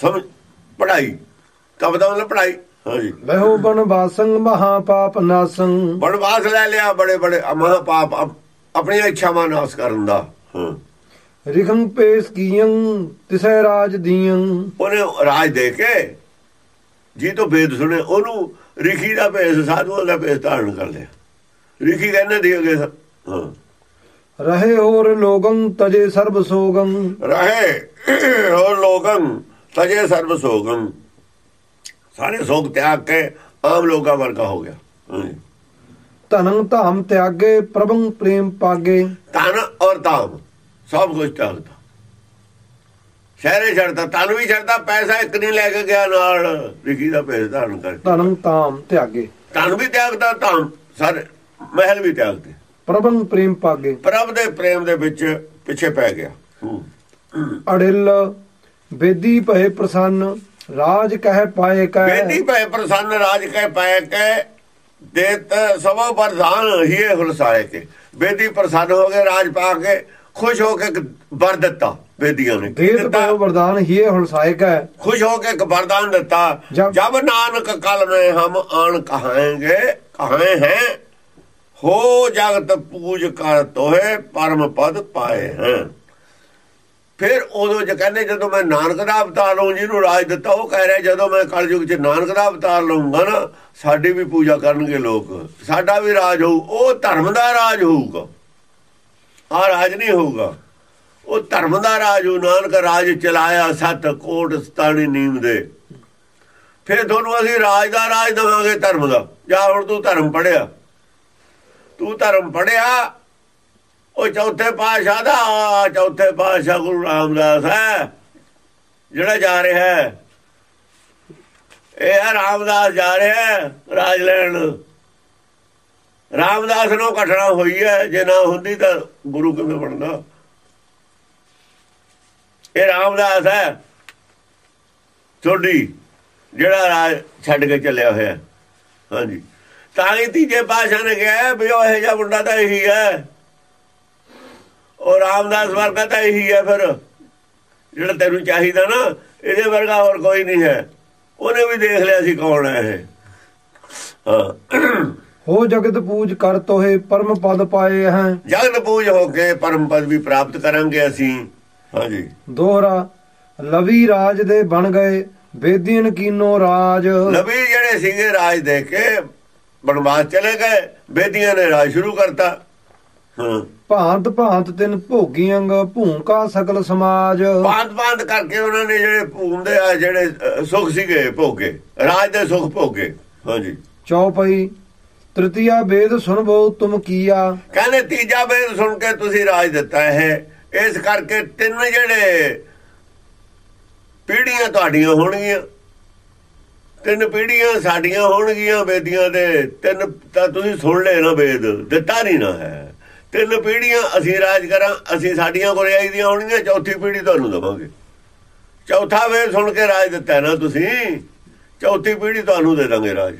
ਸਮਝ ਪੜਾਈ ਤਪ ਦਾ ਮਤਲਬ ਪੜਾਈ ਹਾਂਜੀ ਲਇਓ ਬਨ ਬਾਸੰ ਮਹਾ ਪਾਪ ਨਾਸੰ। ਬੜਵਾਸ ਲੈ ਲਿਆ ਬੜੇ ਬੜੇ। ਮਹਾ ਪਾਪ ਆਪਣੀਆਂ ਇੱਛਾਵਾਂ ਨਾਸ ਕਰਨ ਦਾ। ਰਿਖੰ ਪੇਸ ਕੀਯੰ ਤਿਸੈ ਰਾਜ ਦੀਯੰ। ਉਹਨੇ ਰਾਜ ਦੇ ਕੇ ਜੀ ਤੋਂ ਵੇਦ ਸੁਣੇ ਉਹਨੂੰ ਰਿਖੀ ਦਾ ਭੇਸ ਸਾਧੂਆਂ ਦਾ ਭੇਸ ਧਾਰਨ ਕਰ ਲਿਆ। ਰਿਖੀ ਕਹਿੰਦੇ ਦੀ ਅਗੇ ਹਾਂ। ਰਹੇ ਹੋਰ ਲੋਗੰ ਤਜੇ ਸਰਬ ਸੋਗੰ। ਰਹੇ ਹੋਰ ਲੋਗਨ ਤਜੇ ਸਰਬ ਸੋਗਨ ਸਾਰੇ ਸੋਗ ਤਿਆਗ ਕੇ ਆਮ ਲੋਕਾਂ ਵਰਗਾ ਹੋ ਗਿਆ। ਧਨੰ ਧਾਮ ਤਿਆਗੇ ਪ੍ਰਭੰ ਪ੍ਰੇਮ ਪਾਗੇ। ਤਨ ਔਰ ਤਾਮ ਸਭ ਕੁਝ ਤਿਆਗਦਾ ਸ਼ਹਿਰੇ ਛੱਡਦਾ ਤਨ ਵੀ ਛੱਡਦਾ ਪੈਸਾ ਇੱਕ ਨਹੀਂ ਲੈ ਕੇ ਗਿਆ ਨਾਲ ਰਿਖੀ ਦਾ ਭੇਸ ਧਾਰਨ ਕਰਕੇ। ਧਨੰ ਧਾਮ ਤਿਆਗੇ। ਤਨ ਵੀ ਤਿਆਗਦਾ ਤਾਮ ਸਾਰੇ ਮਹਿਲ ਵੀ ਤਿਆਗਦੇ। ਪ੍ਰਭੰ ਪ੍ਰੇਮ ਪਾਗੇ। ਪ੍ਰਭ ਦੇ ਪ੍ਰੇਮ ਦੇ ਵਿੱਚ ਪਿੱਛੇ ਪੈ ਗਿਆ। ਅੜਿਲ ਬੇਦੀ ਭਏ ਪ੍ਰਸੰਨ ਰਾਜ ਕਹਿ ਪਾਏ ਬੇਦੀ ਕੈ ਭੈ ਪ੍ਰਸੰਨ ਰਾਜ ਕਹਿ ਪੈ ਕੇ। ਦੇਤ ਸਭੋ ਪ੍ਰਧਾਨ ਹੀਏ ਹੁਲਸਾਏ ਕੇ ਬੇਦੀ ਪ੍ਰਸੰਨ ਹੋ ਗਏ ਰਾਜ ਪਾ ਕੇ ਖੁਸ਼ ਹੋ ਕੇ ਵਰ ਦਿੱਤਾ ਬੇਦੀਆਂ ਨੇ। ਦੇਤ ਪਾਇਓ ਵਰਦਾਨ ਹੀਏ ਹੁਲਸਾਏ ਕਾ। ਖੁਸ਼ ਹੋ ਕੇ ਇੱਕ ਵਰਦਾਨ ਦਿੱਤਾ। ਜਬ ਨਾਨਕ ਕਲ ਮੇ ਹਮ ਆਣ ਕਹਾਂਗੇ ਕਹੇ ਹੈ ਹੋ ਜਗਤ ਪੂਜ ਕਰ ਤੋਹੇ ਪਰਮ ਪਦ ਪਾਏ ਹੈ। ਫਿਰ ਉਦੋਂ ਜੇ ਕਹਿੰਦੇ ਜਦੋਂ ਮੈਂ ਨਾਨਕ ਦਾ ਅਵਤਾਰ ਲਉ, ਜਿਹਨੂੰ ਰਾਜ ਦਿੱਤਾ, ਉਹ ਕਹਿ ਰਿਹਾ, ਜਦੋਂ ਮੈਂ ਕਲਯੁਗ 'ਚ ਨਾਨਕ ਦਾ ਅਵਤਾਰ ਲਊਂਗਾ ਨਾ, ਸਾਡੀ ਵੀ ਪੂਜਾ ਕਰਨਗੇ ਲੋਕ। ਸਾਡਾ ਵੀ ਰਾਜ ਹੋਊ, ਉਹ ਧਰਮ ਦਾ ਰਾਜ ਹੋਊਗਾ। ਆ ਰਾਜ ਨਹੀਂ ਹੋਊਗਾ। ਉਹ ਧਰਮ ਦਾ ਰਾਜ ਉਹ ਨਾਨਕ ਰਾਜ ਚਲਾਇਆ ਸਤ ਕੋਟ ਸਤਾਣੀ ਨੀਮ ਦੇ। ਫਿਰ ਤੁਹਾਨੂੰ ਅਸੀਂ ਰਾਜ ਦਾ ਰਾਜ ਦੇਵਾਂਗੇ ਧਰਮ ਦਾ। ਜਾਂ ਹੁਣ ਤੂੰ ਧਰਮ ਪੜਿਆ ਤੂੰ ਧਰਮ ਪੜਿਆ ਉਹ ਚੌਥੇ ਪਾਤਸ਼ਾਹ ਦਾ, ਚੌਥੇ ਪਾਤਸ਼ਾਹ ਗੁਰੂ ਰਾਮਦਾਸ ਹੈ। ਜਿਹੜਾ ਜਾ ਰਿਹਾ ਹੈ। ਇਹ ਹੈ ਰਾਮਦਾਸ ਜਾ ਰਿਹਾ ਹੈ, ਰਾਜ ਲੈਣ। ਰਾਮਦਾਸ ਨੂੰ ਘਟਨਾ ਹੋਈ ਹੈ, ਜੇ ਨਾ ਹੁੰਦੀ ਤਾਂ ਗੁਰੂ ਕਿਵੇਂ ਬਣਦਾ? ਇਹ ਰਾਮਦਾਸ ਹੈ। ਛੋਡੀ, ਜਿਹੜਾ ਰਾਜ ਛੱਡ ਕੇ ਚੱਲਿਆ ਹੋਇਆ। ਹਾਂਜੀ। ਤਾਂ ਹੀ ਤੀਜੇ ਪਾਸ਼ਾ ਨੇ ਕਿਹਾ ਵੀ ਉਹ ਇਹ ਜਿਹਾ ਮੁੰਡਾ ਤਾਂ ਇਹੀ ਹੈ। ਉਹ ਰਾਮਦਾਸ ਵਰਗਾ ਤਾਂ ਇਹੀ ਹੈ ਫਿਰ। ਜਿਹੜਾ ਤੈਨੂੰ ਚਾਹੀਦਾ ਨਾ ਇਹਦੇ ਵਰਗਾ ਹੋਰ ਕੋਈ ਨਹੀਂ ਹੈ। ਉਹਨੇ ਵੀ ਦੇਖ ਲਿਆ ਸੀ ਕੌਣ ਹੈ ਇਹ। ਹਾਂ। ਹੋ ਜਗਤ ਪੂਜ ਕਰ ਤੋਹੇ ਪਰਮ ਪਦ ਪਾਏ ਹੈ। ਜਗਤ ਪੂਜ ਹੋ ਕੇ ਪਰਮ ਪਦ ਵੀ ਪ੍ਰਾਪਤ ਕਰਾਂਗੇ ਅਸੀਂ। ਹਾਂਜੀ। ਦੋਹਰਾ ਲਵੀ ਰਾਜ ਦੇ ਬਣ ਗਏ ਬੇਦੀਨ ਕੀਨੋ ਰਾਜ। ਨਬੀ ਜਿਹੜੇ ਸੀਗੇ ਰਾਜ ਦੇ ਕੇ ਬਨਵਾਸ ਚਲੇ ਗਏ ਬੇਦੀਆਂ ਨੇ ਰਾਜ ਸ਼ੁਰੂ ਕਰਤਾ। ਭਾਂਤ ਭਾਂਤ ਤਿਨ ਭੋਗੀ ਅੰਗ ਭੂਮਕਾ ਸਕਲ ਸਮਾਜ। ਬਾਤ ਬਾਤ ਕਰਕੇ ਉਹਨਾਂ ਨੇ ਜਿਹੜੇ ਭੂਮਦੇ ਆ ਜਿਹੜੇ ਸੁਖ ਸੀਗੇ ਭੋਗੇ। ਰਾਜ ਦੇ ਸੁਖ ਭੋਗੇ। ਹਾਂਜੀ। ਚੌਪਈ ਤ੍ਰਿਤੀਆ ਵੇਦ ਸੁਣਬੋ ਤੁਮ ਕੀਆ। ਕਹਿੰਦੇ ਤੀਜਾ ਵੇਦ ਸੁਣ ਕੇ ਤੁਸੀਂ ਰਾਜ ਦਿੱਤਾ ਹੈ ਇਸ ਕਰਕੇ ਤਿੰਨ ਜਿਹੜੇ ਪੀੜ੍ਹੀਆਂ ਤੁਹਾਡੀਆਂ ਹੋਣਗੀਆਂ। ਤਿੰਨ ਪੀੜ੍ਹੀਆਂ ਸਾਡੀਆਂ ਹੋਣਗੀਆਂ ਵੇਦੀਆਂ ਦੇ। ਤਿੰਨ ਤਾਂ ਤੁਸੀਂ ਸੁਣ ਨਾ ਵੇਦ। ਦਿੱਤਾ ਨਹੀਂ ਨਾ ਹੈ। ਤਿੰਨ ਪੀੜ੍ਹੀਆਂ ਅਸੀਂ ਰਾਜ ਕਰਾਂ, ਅਸੀਂ ਸਾਡੀਆਂ ਗੁਰਿਆਈ ਦੀਆਂ ਹੋਣਗੀਆਂ, ਚੌਥੀ ਪੀੜ੍ਹੀ ਤੁਹਾਨੂੰ ਦਵਾਂਗੇ। ਚੌਥਾ ਵੇਦ ਸੁਣ ਕੇ ਰਾਜ ਦਿੱਤਾ ਨਾ ਤੁਸੀਂ, ਚੌਥੀ ਪੀੜ੍ਹੀ ਤੁਹਾਨੂੰ ਦੇ ਦਾਂਗੇ ਰਾਜ।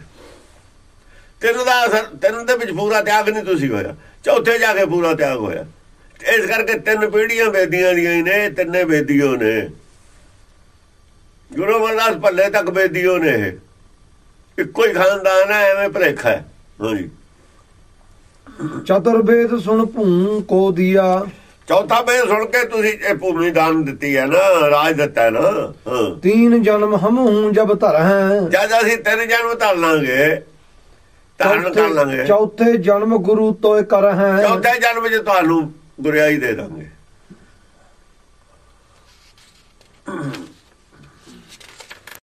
ਤਿੰਨ ਦਾ ਅਸਰ, ਤਿੰਨ ਦੇ ਵਿੱਚ ਪੂਰਾ ਤਿਆਗ ਨਹੀਂ ਤੁਸੀਂ ਹੋਇਆ, ਚੌਥੇ ਜਾ ਕੇ ਪੂਰਾ ਤਿਆਗ ਹੋਇਆ। ਇਸ ਕਰਕੇ ਤਿੰਨ ਪੀੜ੍ਹੀਆਂ ਵੇਦੀਆਂ ਦੀਆਂ ਹੀ ਨੇ ਤਿੰਨੇ ਵੇਦੀਓ ਨੇ। ਗੁਰੂ ਅਮਰਦਾਸ ਭੱਲੇ ਤੱਕ ਵੇਦੀਓ ਨੇ ਇਹ। ਇੱਕੋ ਹੀ ਖਾਨਦਾਨ ਹੈ, ਐਵੇਂ ਭਲੇਖਾ ਹੈ। ਹਾਂਜੀ। ਚਤੁਰਵੇਦ ਸੁਣ ਭੂਮ ਕੋ ਦਿਆ। ਚੌਥਾ ਵੇਦ ਸੁਣ ਕੇ ਤੁਸੀਂ ਇਹ ਭੂਮੀ ਦਾਨ ਦਿੱਤੀ ਹੈ ਨਾ ਰਾਜ ਦਿੱਤਾ ਨਾ ਤੀਨ ਜਨਮ ਹਮ ਜਬ ਧਰ ਹੈ ਜਦ ਅਸੀਂ ਤਿੰਨ ਜਨਮ ਧਰ ਲਾਂਗੇ ਧਾਰਨ ਕਰ ਲਾਂਗੇ। ਚੌਥੇ ਜਨਮ ਗੁਰੂ ਤੋਏ ਕਰ ਹੈ ਚੌਥੇ ਜਨਮ 'ਚ ਤੁਹਾਨੂੰ ਗੁਰਿਆਈ ਦੇ ਦਾਂਗੇ।